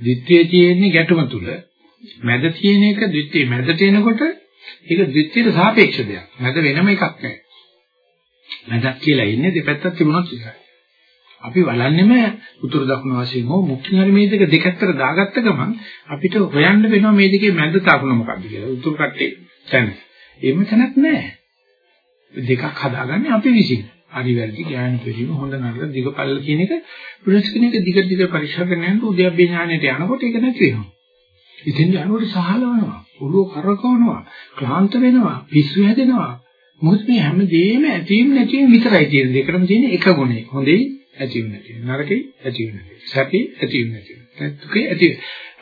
A: දිත්තේ තියෙන්නේ ගැටුම තුල මැද තියෙන එක දිත්තේ මැදට එනකොට ඒක දිත්තේට සාපේක්ෂ දෙයක්. මැද වෙනම එකක් නෑ. මැදක් කියලා ඉන්නේ දෙපැත්තක් තිබුණොත් විතරයි. අපි බලන්නෙම උතුරු දකුණු වශයෙන් හෝ මුඛ්‍ය හරි මේ දෙක දෙකත්තර දාගත්ත ගමන් අපිට හොයන්න වෙනවා මේ දෙකේ මැද තකුණ මොකක්ද කියලා. උතුරු කට්ටේ තැන. එහෙම තැනක් නෑ. දෙකක් හදාගන්නේ අපි විසින්. හරි වැරදි ඥාන පරිම හොඳ නරක දිගපල්ල කියන එක පුරුෂ කෙනෙක් දිගට දිගට පරීක්ෂා කරන යනකොට උද්‍යප්පේ ඥානයට යනකොට ඒක නැති වෙනවා. ඉතින් යනකොට සහලවනවා, ඔළුව කරකවනවා, ක්ලාන්ත වෙනවා, පිස්සු හැදෙනවා. මොකද මේ හැමදේම ඇතීම් නැතිවීම විතරයි තියෙන. දෙකම තියෙන එක ගුණේ. හොඳේ ඇතිව නැති. නරකේ ඇතිව නැති. සැපේ ඇතිව නැති. දුකේ ඇතිව.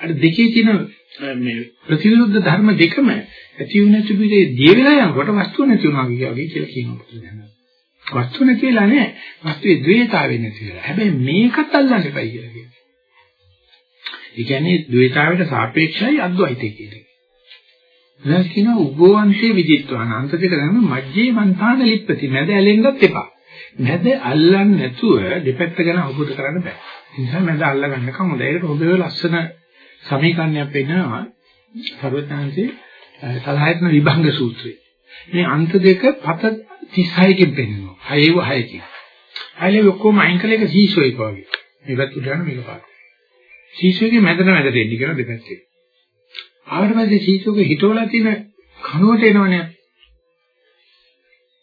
A: අර දෙකේ තියෙන මේ ප්‍රතිවිරුද්ධ ධර්ම දෙකම ඇතිව නැති පිටේ දිය වෙලා යනකොට වස්තුව නැති වුණා වගේ කියලා කියනවා. වස්තු නැති වෙලා නැහැ. වස්තුවේ ද්වේතාවය නැති වෙලා. හැබැයි මේකත් අල්ලන්න එපයි කියලා කියනවා. ඒ කියන්නේ ද්වේතාවයට සාපේක්ෂයි අද්වෛතය කියන්නේ. ඊළඟට කියනවා උගෝවන්තේ විදිත්වාන අන්ත දෙක ගන්න මජ්ජේ මන්තාන ලිප්පති මැද ඇලෙන්නත් එපා. මැද අල්ලන්නේ නැතුව දෙපැත්ත ගැන අවබෝධ කරගන්න බෑ. ඒ නිසා මැද අල්ලගන්නකම් හොඳයි. ඒකට හොඳ ලස්සන සමීකරණයක් වෙනවා. සර්වඥාන්සේ සලහයත්න විභංග සූත්‍රය. මේ අන්ත දෙක පත 36කින් පෙන්නනවා. හයව හයකින්. අයලේ ඔක්කොම අයින් කළ එක සීසෝ එක වගේ. මේකත් උදාන මේක පාට. සීසෝගේ මැදට මැදට එන්න කියන දෙපැත්තේ. ආවට පස්සේ සීසෝගේ හිතවලා තියෙන කනුවට එනවනේ.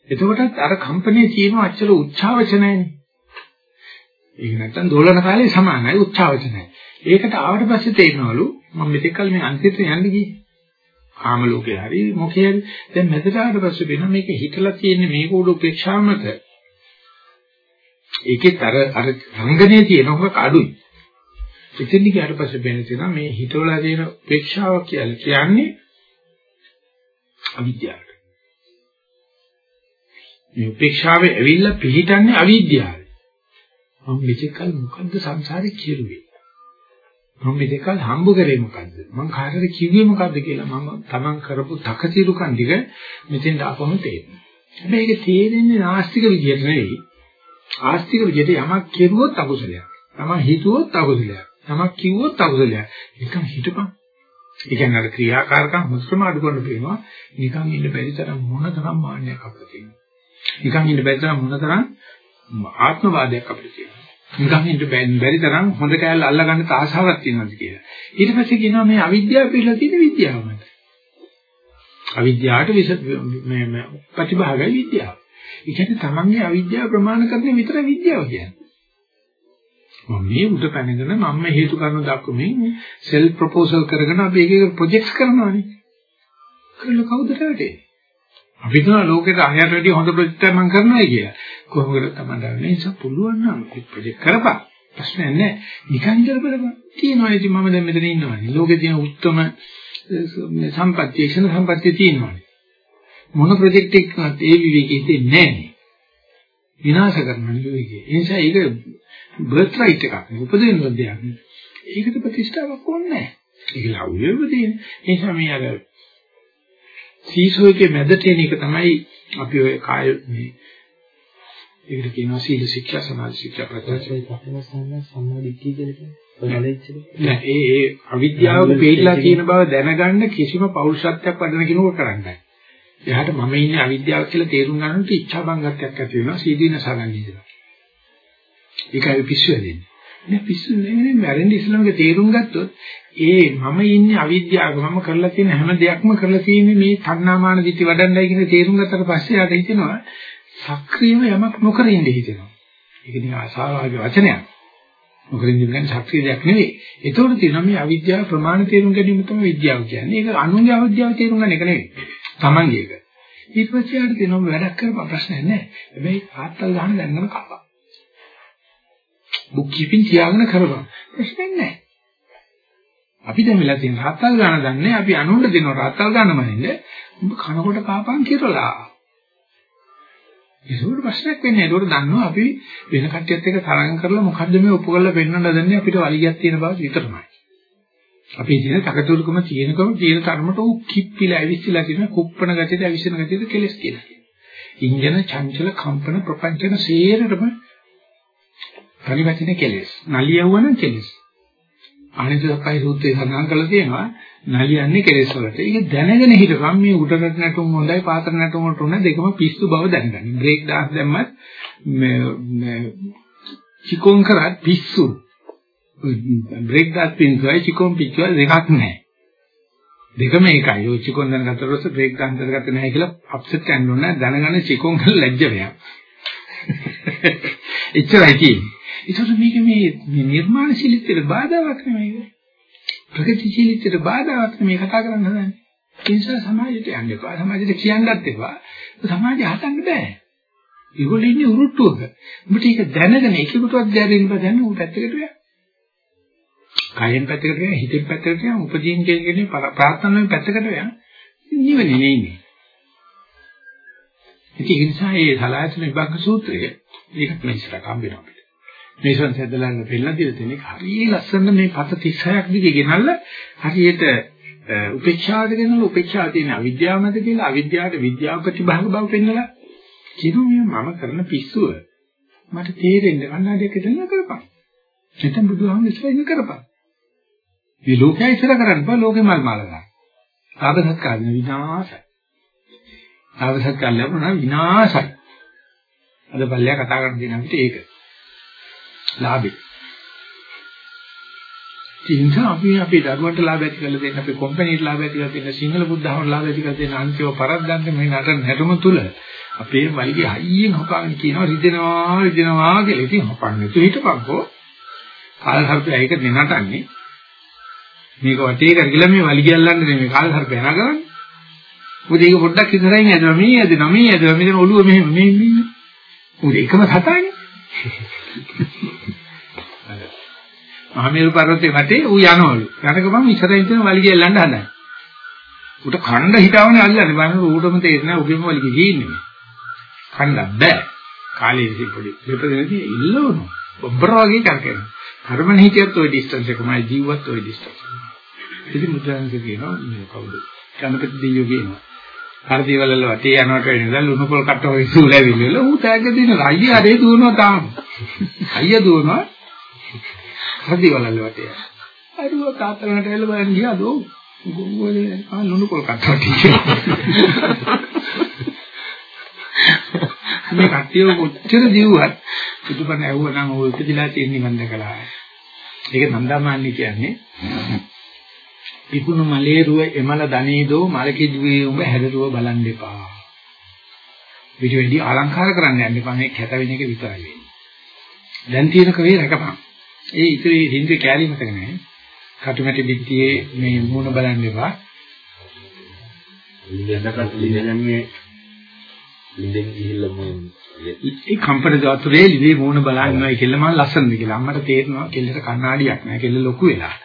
A: එතකොටත් අර කම්පණයේ තියෙන අච්චර උච්චාවචනයනේ. ඒක නැත්තම් දෝලන කාලේ සමානයි උච්චාවචනයි. ඒකට ආවට පස්සේ තේරෙනවලු මම මෙතෙක්කල් මේ අන්තිමට යන්න ගියේ. කාම ලෝකේ හරි මොකේ හරි දැන් මැදට ආවට පස්සේ වෙන මේක හිතලා තියෙන්නේ මේක උඩ උපේක්ෂා මත. ඒකෙත් අර අර රංගනේ තියෙනක අඩුයි. එතෙන්දි ගියාට පස්සේ වෙන තියෙනවා මේ හිතවලා තියෙන උපේක්ෂාව කියලා කියන්නේ අවිද්‍යාව. මේ උපේක්ෂාවේ ඇවිල්ලා පිළිටන්නේ අවිද්‍යාවයි. මම මෙතෙක්කල් මොකද්ද සංසාරේ කෙරුවේ? මම මේ දෙකල් හම්බ කරේ මොකද්ද? මම කාටද කිව්වේ මොකද්ද කියලා මම තමන් කරපු තකතිරුකම් ටික මෙතෙන් දාපම තේරෙනවා. හැබැයි ඒක තේරෙන්නේ නාස්තික විදියට නෙවෙයි. ආස්තික විදියට යමක් කෙරුවොත් අකුසලයක්. යමක් හිතුවොත් අකුසලයක්. යමක් කිව්වොත් අකුසලයක්. නිකන් හිතපන්. ඒ කියන්නේ අර ක්‍රියාකාරකම් මුස්කම අඩු කරන්න පේනවා. නිකන් ඉන්න බැරි තරම් මොන තරම් මාන්නයක් අපිට තියෙනවා. නිකන් ඉන්න බැරි තරම් මොන තරම් ආත්මවාදයක් අපිට තියෙනවා. නිකන් ඉන්න බැරි තරම් හොඳ කෑල්ල අල්ලගන්න තාසාවක් තියෙනවාද කියලා. ඊට පස්සේ කියනවා මේ අවිද්‍යාව පිළිලා තියෙන විද්‍යාවමයි. අවිද්‍යාවට විස මේ මේ ප්‍රතිභාගයි විද්‍යාව. ඒ කියන්නේ තමන්ගේ අවිද්‍යාව ප්‍රමාණ කරන විතර විද්‍යාව කියන්නේ. මම මේ උඩ පැනගෙන මම හේතු කරන දක්වමින් සෙල් ප්‍රොපෝසල් කරගෙන අපි එක එක ප්‍රොජෙක්ට්ස් කරනවානේ. කරලා කවුද රැවටෙන්නේ? අපි හිතනවා ලෝකෙට අහයට වැඩිය හොඳ ප්‍රොජෙක්ට් එකක් මම කරනවායි කියලා. කොහොමද තමයි දන්නේ? නිසා පුළුවන් නම් ප්‍රොජෙක්ට් කරපන්. ප්‍රශ්නයක් නැහැ. නිකන් කරපළපන්. තියෙනවා ඉතින් මම දැන් මෙතන ඉන්නවානේ. ලෝකේ තියෙන උත්තරම සම්පත්‍ය ක්ෂණ සම්පත්‍ය තියෙනවානේ. මොන ප්‍රොජෙක්ට් එකක්වත් ඒ විවේකෙ හිතෙන්නේ නැහැ. විනාශ කරන්න විවේකෙ. ඒ නිසා ඒක බර්ත් රයිට් එකක්. උපදින දෙයක්. ඒකට ප්‍රතිෂ්ඨාවක් ඕනේ නැහැ. ඒක ලෞකිකව තියෙන. ඒ නිසා මේ අර සීසෝ එකේ මැදට එන එක තමයි අපි ඔය කාය මේ ඒකට කියනවා සීල ශික්ෂා සමාධි ශික්ෂා ප්‍රත්‍යක්ෂයි
B: පස්සේ සම්මාදිට්ඨිය කියලා කියන්නේ
A: නෑ ඒ ඒ අවිද්‍යාවක පිළිලා තියෙන බව දැනගන්න කිසිම පෞරුෂත්වයක් වඩන කෙනෙකුට කරන්නේ එයාට මම ඉන්නේ අවිද්‍යාව කියලා තේරුම් ගන්නට ඉච්ඡා බංගත්වයක් ඇති වෙනවා සීදීනස ගන්න ඉඳලා ඒකයි පිස්සු වෙන්නේ නේ පිස්සු නෙමෙයි මැරෙන්න ඉස්සලමක තේරුම් ගත්තොත් ඒ මම ඉන්නේ අවිද්‍යාවක මම කරලා තියෙන හැම දෙයක්ම කරලා තියෙන්නේ මේ තණ්හාමාන දිටි වඩන්නයි කියන තේරුම් ගත්තට පස්සේ යාට හිතෙනවා සක්‍රීයව යමක් නොකර ඉඳ හිතෙනවා. ඒක නිකන් අසාවාගේ වචනයක්. නොකර ඉඳ කියන්නේ සක්‍රීය දෙයක් නෙවෙයි. ඒතකොට තියෙනවා මේ අවිද්‍යාව ප්‍රමාණ තේරුම් ගැනීම තමයි විද්‍යාව කියන්නේ. ඒක අනුන්ගේ අවිද්‍යාව තේරුම් ගන්න එක නෙවෙයි. Tamange එක. ඊට පස්සේ යාට තියෙනවා වැඩක් කරපුවා ප්‍රශ්නයක් නැහැ. හැබැයි ආත්තල් ගන්න දැන්නම කපා. බුක් කීපින් තියාගෙන කරපන්. ප්‍රශ්නයක් නැහැ. අපි දැන් වෙලා තියෙන රාත්තල් ගන්න දන්නේ අපි අනුන්ට දෙනවා රාත්තල් ගන්න මනින්ද උඹ කනකොට කාපන් කියලා. ඒකවල ප්‍රශ්නයක් වෙන්නේ නැහැ. ඒකට දන්නවා අපි වෙන කට්ටියත් එක්ක තරඟ කරලා මොකද්ද මේ උපකරලා පෙන්වන්න හදන්නේ අපිට වලිගයක් තියෙන බව විතරමයි. අපි ඉතින් තකතුරුකම තියෙනකම තියෙන තරමට උ කිප්පිලා ඇවිස්සලා තියෙන කුප්පණ ගතියට ඇවිස්සන ගතියට කෙලස් කියලා. ඉන්ජන චංචල කම්පන ප්‍රපංචන සේරටම පරිවචන කෙලස්. නලියවන කෙලස්. අනිත්‍යසපයි සූත්‍රයේ සඳහන් කරලා තියෙනවා නලියන්නේ කෙලෙස් වලට. ඒක දැනගෙන හිටපම් මේ උඩරට නැටුම් හොඳයි පාතර නැටුම් වලට උන දෙකම පිස්සු බව දැනගන්න. බ්‍රේක් ඩාන්ස් දැම්මත් මේ චිකොන් කරත් පිස්සු. බ්‍රේක් ඩාන්ස් පින්සයි චිකොන් පිච්චුව දෙකක් නැහැ. දෙකම එකයි. ඔය චිකොන් දැනගත්තට පස්සේ බ්‍රේක් ඩාන්ස් දැනගත්තේ නැහැ කියලා අප්සෙට් යන්න ඕන නැහැ. දැනගන්න චිකොන් කරලා ලැජ්ජ වෙනවා. එච්චරයි තියෙන්නේ. ඒකට මේක මේ නිර්මාණශීලීත්වයට බාධාවක් නෙමෙයි. ප්‍රගතිශීලීත්වයට බාධාවක් නෙමෙයි කතා කරන්න හදන්නේ. ඒ නිසා සමාජයට යන්න එපා. සමාජයට කියන්නත් එපා. සමාජය හදන්න බෑ. ඒගොල්ලෝ ඉන්නේ උරුට්ටුවක. උඹට ඒක දැනගෙන එකෙකුටවත් දැනෙන්න බෑ දැන් උඹ පැත්තකට යන්න. කයෙන් පැත්තකට යන්න, හිතෙන් පැත්තකට යන්න, උපදීන් කියන්නේ ප්‍රාර්ථනාවෙන් පැත්තකට යන්න. නිවනේ නෙන්නේ. ඒක නිසා මේ සලායතන විභාග සූත්‍රය ඒකත් මේ ඉස්සරහ හම්බ වෙනවා. මේ සංසදලන්න පෙන්නලා දෙන තැනක හරිය ලස්සන මේ පත 36ක් දිගේ ගෙනල්ලා හරියට උපේක්ෂාවට ගෙනල්ලා උපේක්ෂාව තියෙන අවිද්‍යාව මත කියලා අවිද්‍යාවට විද්‍යාව ප්‍රතිභාග බව පෙන්නලා කියනවා මම කරන පිස්සුව මට තේරෙන්න කන්නාඩියක් දෙන්න කරපන්. නැත්නම් බුදුහාමුදුරු ඉස්සරහින් කරපන්. මේ ලෝකය ඉස්සර කරන්න බෑ ලෝකෙ මල් මාල ගන්න. ආබසත්කාර විනාශයි. ආබසත්කාර ලැබුණා විනාශයි. අද බල්ලයා කතා කරන දේ නම් ඒක. ලාභේ. ඉතින් අපි අපේ දරුවන්ට ලාභ ඇති කරලා දෙන්න අපේ කම්පැනිට ලාභ ඇති කරලා දෙන්න සිංහල බුද්ධහමට ලාභ ඇති කරලා දෙන්න අන්තිම පරද්දන්න මේ නටන නැටුම තුල අපේ වලිගේ හයියෙන් හොපාගෙන කියනවා රිදෙනවා රිදෙනවා කියලා. ඉතින් හොපන්නේ තු හිටපන්කෝ. කාල හර්පය ඒක නටන්නේ. මේක වටේ කරගිලා මේ වලිගය අල්ලන්නේ නෙමෙයි කාල හර්පය නගන්නේ. මොකද ඒක පොඩ්ඩක් ඉස්සරහින් ඇදලා මේ ඇදලා මේ ඇදලා මෙතන ඔළුව මෙහෙම මේ මේ. මොකද එකම සතානේ. මහමෙරු පර්වතේ වටේ ඌ යනවලු. යන ගමන් ඉස්සරහින් තියෙන වලිගය එල්ලන්න හදනවා. උට කණ්ඩ හිටවනේ අල්ලන්නේ. බලන්න ඌටම තේරෙන්නේ උගෙම වලිගය ගිහින්නේ. කණ්ඩ බෑ. කාලේ ඉතින් පොඩි දෙපදෙනදී ඉල්ලවනවා. බොබ්බර වගේ කරකිනවා. කර්මන හිතියත් ওই ඩිස්ටන්ස් එකමයි ජීවත් ওই ඩිස්ටන්ස්. ඉතින් මුද්‍රාංශ කියනවා මේ කවුද? කනපති දෙයියෝ කියනවා. හර්දිවල වටේ යනකොට වෙනදා ලුණු පොල් කට්ට හොයි සූලැවිල්ල ඌ තෑග්ග දින අයියා අරේ දුවනවා තාම. අයියා දුවනවා. හර්දිවල වටේ. අරුව තාත්තලට එල්ල බලන් ගියා දෝ. ගොංගෝලේ ආ ලුණු පොල් කට්ට මේ කට්ටිය කොච්චර දිව්වත් පිටුපන ඇහුවනම් ඔය ඉපදිලා තියෙන නිවන් දැකලා. ඒක නන්දාමාන්නි කියන්නේ ඉක්ුණු මලේරුව එමල දනේදෝ මලකිදුවේ උඹ හැදරුව බලන් දෙපා. පිට වෙඩි අලංකාර කරන්න යන්න එපා මේ කැත වෙන එක විතරයි වෙන්නේ. දැන් තියෙන කවේ රකපන්. ඒ ඉතිරි හින්දු කැලී මතක නැහැ. කටුමැටි පිටියේ මේ මූණ බලන් දෙපා.
B: ඉන්නකට ඉන්නේ ලිඳෙන් ගිහිල්ලා මේ
A: ඒ කම්පන දවතුරේ ලිවේ මූණ බලන් ඉන්නයි කියලා මම ලස්සනද කියලා. අම්මට තේරෙනවා කෙල්ලට කණ්ණාඩියක් නැහැ. කෙල්ල ලොකු වෙලා.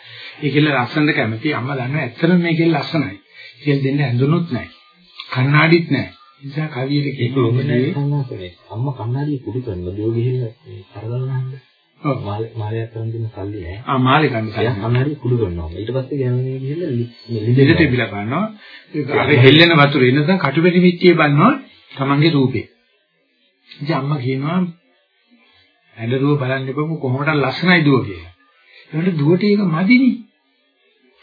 A: ඒ කෙල්ල ලස්සනට කැමති. අම්මා දන්නවා ඇත්තටම මේ කෙල්ල ලස්සනයි. කෙල් දෙන්න ඇඳුනුත් නැහැ. කණ්ණාඩිත් නැහැ. නිසා කවියට
B: කියන්නේ අම්මා කණ්ණාඩිය කුඩු කරනවා. දෝ ගිහිල්ලා කරදර නැහැ. ඔව් මාලේ මාලයක් කරන් දෙන සල්ලි නෑ.
A: ආ මාලේ ගන්න
B: සල්ලි. කණ්ණාඩිය කුඩු කරනවා. ඊට පස්සේ ගෑමනේ ගිහිල්ලා
A: ලිඳට බිලා බලනවා. අර හෙල්ලෙන වතුර එනසම් කටුපැටි මිච්චියේ බලනවා තමන්ගේ රූපේ. ඉතින් අම්මා කියනවා ඇඬරුව බලන්න එපම කොහොමද ලස්සනයි දුව කියලා. ඒකට දුවට ඒක මදිනේ.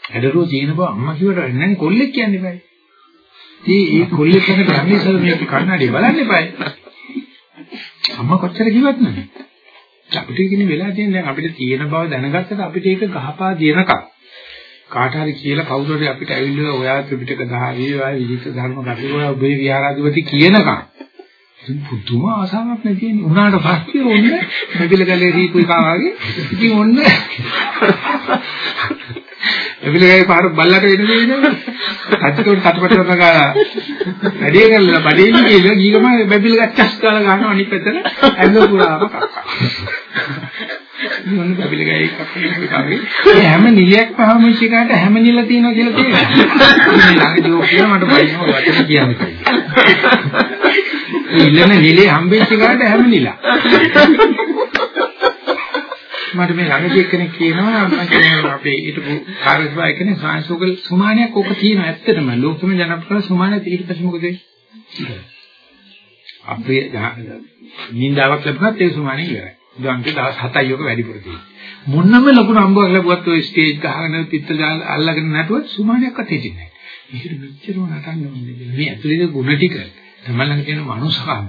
A: ඇඬරුව තියෙන බව අම්මා කිව්වට නැන්නේ කොල්ලෙක් කියන්නේ බෑ. ඉතින් ඒ කොල්ලෙක් ගැන ගන්නේ ඉස්සර මේක කන්නඩිය බලන්න එපායි. අම්මා කොච්චර කිව්වත් නෑ. අපිට ඉන්නේ වෙලා තියෙන දැන් අපිට තියෙන බව දැනගත්තට අපිට ඒක ගහපා දෙනකම් කාට හරි කියලා කවුරු හරි අපිට ඇවිල්ලා ඔයා ත්‍රිපිටක දහවේ ඔයා විදිත ධර්ම කටයුතු ඔයා ඔබේ විහාරාධිපති කියනකම් පුදුම ආසාවක් නැති වෙන්නේ. උනාට පස්සේ ඔන්න මෙබිල ගලේ රීපු එකා වගේ ඉතින් ඔන්න මෙබිල ගලේ පාර බල්ලට වෙන දේ නේද? අච්චකොට කටපට කරන ගාලා වැඩේ කරලා බඩේලි කියලා ගීගම මෙබිල ගච්ඡස් කාලා ගන්නවා අනිත් පැත්තට ඇඳෝ පුරාම කක්කා. මොන බබිල ගෑ එකක් වගේ හැම නිලයක් පහම විශ්ිකාට හැම නිල තියෙනවා කියලා තියෙනවා. මේ ළඟදී ඔය කියන මට බයිනෝ වචන කියන්නේ. මේ ඉල්ලන නිලේ හම්බෙච්ච කාට හැම නිලා. මට මේ ළඟදී එක්කෙනෙක් කියනවා මම කියන්නේ අපේ හිටපු කාර්යසභාවේ කෙනෙක් සාංශෝකල් සුමානියක් ඔක තියෙනවා ඇත්තටම ලෝකෙම ජනප්‍රිය සුමානිය ඊට පස්සේ මොකද වෙන්නේ? අපේ නින්දාවක් ලැබුණත් ඒ සුමානිය ඉවරයි. උදාහරණයක් දවස් 7යි ඔක වැඩිපුර තියෙන්නේ. මොනම ලොකු නම්බුවක් ලැබුවත් ඔය ස්ටේජ් ගහගෙන පිටත අල්ලගෙන නැටුවත් සුමානියක්වත් හිටින්නේ නැහැ. මේකට මෙච්චරම නටන්න ඕනේ. මේ ඇතුළේ ගුණ ටික තමයි ළඟ තියෙන මනුස්සකම.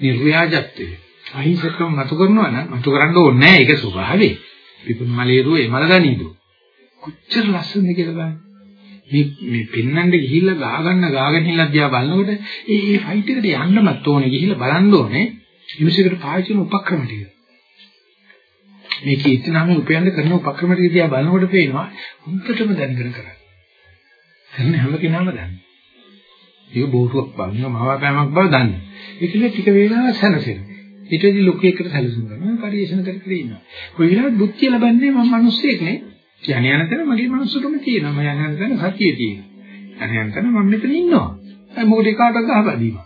A: නිර්ව්‍යාජත්වය. අහිංසකව මතු කරනවා නම් මතු කරන්න ඕනේ නැහැ. ඒක ස්වභාවය. පිපුන් මලේරුව එමල ගනීදු. කොච්චර ලස්සනද කියලා බලන්න. මේ මේ පෙන්නන්න ගිහිල්ලා ගා ගන්න ගාගෙන හිල්ලා දිහා බලනකොට ඒ ඒ ෆයිට් එකට යන්නමත් ඕනේ ගිහිල්ලා බලන්න ඕනේ. මිනිසෙකුට පාවිච්චි කරන උපක්‍රම ටික. මේ කීර්තිනාමයේ උපයන්න කරන උපක්‍රම ටික දිහා බලනකොට පේනවා හුඟටම දැනගෙන කරන්නේ. කරන හැම කෙනාම දන්නේ. ඒක බෝරුවක් බව, මහාපෑමක් බව දන්නේ. ඒකල ටික වේලාවක් සැනසෙනවා. ඊටදී ලොකේකට සැලසුම් කරනවා පරිශන කර කර ඉන්නවා. කොයි වෙලාවත් බුද්ධිය ලබන්නේ මම මිනිස්සෙක් නේ. යණ යන තැන මගේ මනුස්සකම තියෙනවා. මම යන යන තැන සතිය තියෙනවා. යන යන තැන මම මෙතන ඉන්නවා. ඒ මොකද කාටවත් ගහපදීම.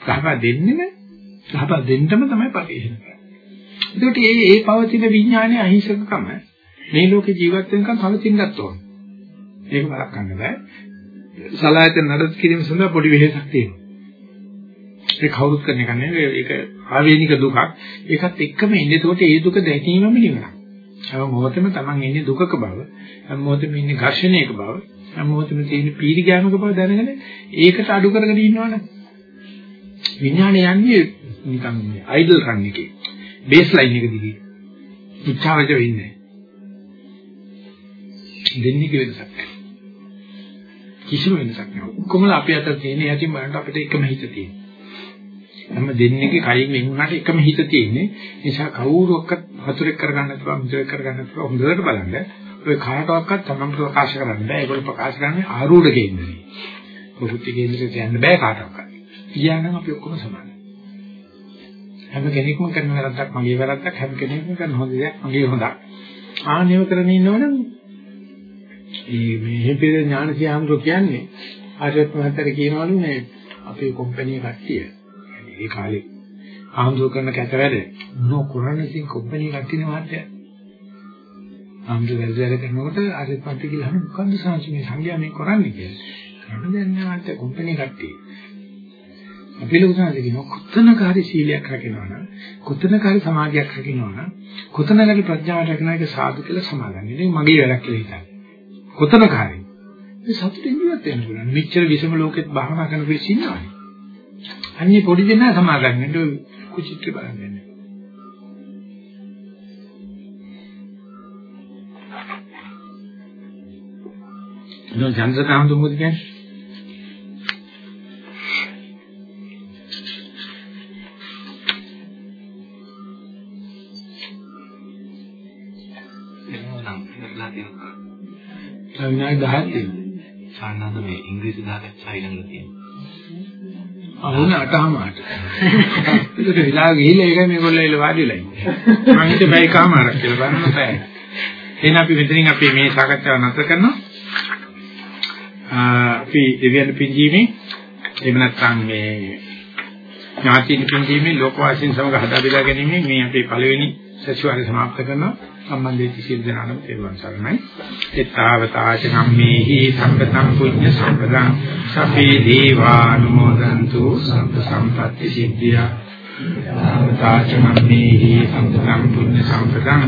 A: ගහපා දෙන්නෙම ගහපා දෙන්නම තමයි පරිශන කරන්නේ. ඒකට මේ ඒ පවතින විඥානයේ අහිංසකකම මේ ලෝකේ ජීවත් වෙනකම් පවතින්නත් ඕන. ඒක බලක් ගන්න බෑ. සලායතන නඩත් කිරීම සඳහා පොඩි වෙහෙසක් තියෙනවා. ඒක කවුරුත් කරන එක නෙවෙයි. ඒක ආවේනික දුකක්. ඒකත් එක්කම ඉන්නේ. ඒකට ඒ දුක දැකීමම නිවනක්. හැම මොහොතෙම Taman ඉන්නේ දුකක බව. හැම මොහොතෙම ඉන්නේ ඝර්ෂණයක බව. හැම මොහොතෙම තියෙන පීඩි ගැනක බව දැනගෙන ඒකට අඩු කරගෙන ඉන්නවනේ. විඥානය යන්නේ නිකන් අයිඩල් රන් එකේ. බේස් ලයින් එක දිගේ. උච්චාවච වෙන්නේ. දෙන්නේ වෙනසක් නැහැ. කිසිම වෙනසක් නැහැ. ඔක්කොමලා අපි අතර තියෙන යටින් බලන්න අපිට එකම හිත තියෙනවා. හැම දෙන්නේගේ කයින් වෙන් වුණාට එකම හිත තියෙන්නේ. නිසා කවුරුවක්වත් හතුරෙක් කරගන්න පුළුවන්, මිතුරෙක් කරගන්න පුළුවන් හොඳට බලන්න. ඔය කාටවත් තමන් ප්‍රකාශ කරන්න බෑ. ඒගොල්ලෝ ප්‍රකාශ කරන්නේ ආරූඪ කේන්දරේ. ප්‍රවෘත්ති කේන්දරේ කියන්න බෑ කාටවත්. කියනනම් අපි ඔක්කොම සමානයි. හැම කෙනෙක්ම කරන වැරද්දක් මගේ වැරද්දක් හැම කෙනෙක්ම කරන හොඳ දෙයක් මගේ හොඳක්. ආනෙව කරගෙන ඉන්නවනම් මේ මේ හිපේ ඥානසියහඳුර කියන්නේ ආර්යත් මහත්තයා කියනවලු මේ අපේ කම්පැනි කට්ටිය ඒ කාලේ ආම්දෝ කරන කැත වැඩ මොන කරන්නේ ඉතින් කොම්පැනි කට්ටියනේ මාත්‍ය. ආම්දෝ වැඩ වැඩ කරනකොට අර පන්ති කියලා අහන මොකන්ද සාංශ මේ සංඝයා මේ කරන්නේ කියලා. කරන්න දෙන්නේ නැහැ මාත්‍ය කොම්පැනි කට්ටිය. අපි ලෝකසාරේ කියන කොතනකාරී සීලයක් රකින්නවා නම් කොතනකාරී සමාධියක් රකින්නවා නම් කොතනකාරී ප්‍රඥාවක් රකින්නා එක සාදු කියලා සමාදන්. ඉතින් මගේ වැඩක් කියලා හිතන්නේ. කොතනකාරී මේ සතුටින් ජීවත් වෙන්න පුළුවන්. මෙච්චර විසම ලෝකෙත් භාවනා කරන පිළිස් ඉන්නවනේ. අන්නේ පොඩි දෙනා සමාදන් වෙන්න කුචිත්‍ර බලන්නේ. නෝ ජන්සතාම දුමුද කියන්නේ
C: ඉංග්‍රීසි දාගත්තා ඊළඟට තියෙනවා.
A: අහුන අටහමාට. ඒකට විලා ගිහිල්ලා ඒකයි මේගොල්ලෝ එල වාඩිලා ඉන්නේ. මම හිතේ බයි කාමාරක් කියලා බලන්න බෑ. එහෙනම් අපි මෙතනින් අපි මේ සාකච්ඡාව නැතර කරනවා. අපි දෙවියන් පිංජීමේ එහෙම නැත්නම් මේ ඥාතින් පිංජීමේ ලෝකවාසීන් සමග හදා බෙදා ගැනීම මේ අපේ පළවෙනි සැසිවාරය සමාප්ත කරනවා. සම්බන්ධයේ සිල් දනානම් තේරුවන් සරණයි. එත්තාවතාච කම්මේහි සම්පතං පුඤ්ඤ සම්පදං සපේ දීවානුමෝදන්තු සම්ප සම්පatti සිද්ධියා. එත්තාවතාච කම්මේහි සම්පතං පුඤ්ඤ සම්පදං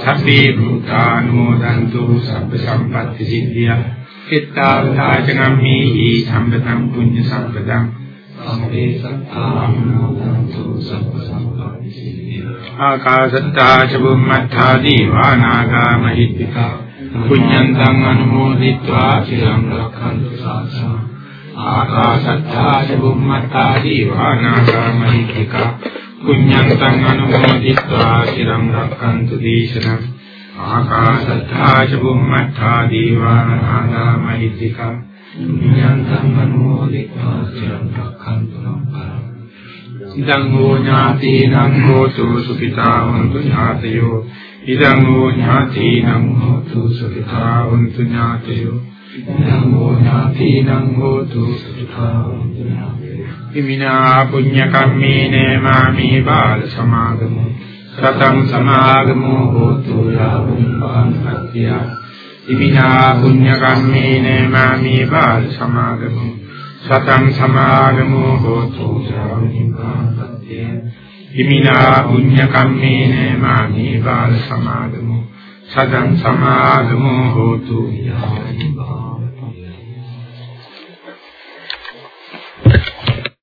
A: සපේ භූතානුමෝදන්තු සම්ප සම්පatti සිද්ධියා. එත්තාවතාච කම්මේහි සම්පතං පුඤ්ඤ සම්පදං සම්මේ සත්තානුමෝදන්තු සබ්බ සම්පatti ආකාශත්තා ච බුම්මත්තා දීවානාගා මහිත්‍තිකා පුඤ්ඤන්තං අනුමෝදිत्वा চিරං රක්ඛන්තු සාසනං ආකාශත්තා ච බුම්මත්තා දීවානාගා මහිත්‍තිකා පුඤ්ඤන්තං අනුමෝදිत्वा চিරං රක්ඛන්තු දේශනං ආකාශත්තා ච බුම්මත්තා දීවානාගා මහිත්‍තිකා ඉදං හෝ ඥාතීනං හෝතු සුඛිතා වന്തു ඥාතයෝ. ඉදං හෝ ඥාතීනං හෝතු සුඛිතා වന്തു ඥාතයෝ. ඉදං හෝ ඥාතීනං හෝතු සුඛිතා වന്തു ඥාතයෝ. ඉමිනා පුඤ්ඤ කම්මේන මාමේ බාල සමාගමෝ. සතං සමාගමෝ හෝතු යාවං පාන්තිය ඉමිනා පුඤ්ඤ කම්මේන මාමේ බාල සමාගමෝ සතං සමාගමෝ හෝතු සාමිපාතේ හිමිනා පුඤ්ඤ කම්මේන මාමේ බාල සමාගමෝ සතං සමාගමෝ හෝතු යානි භාවතේ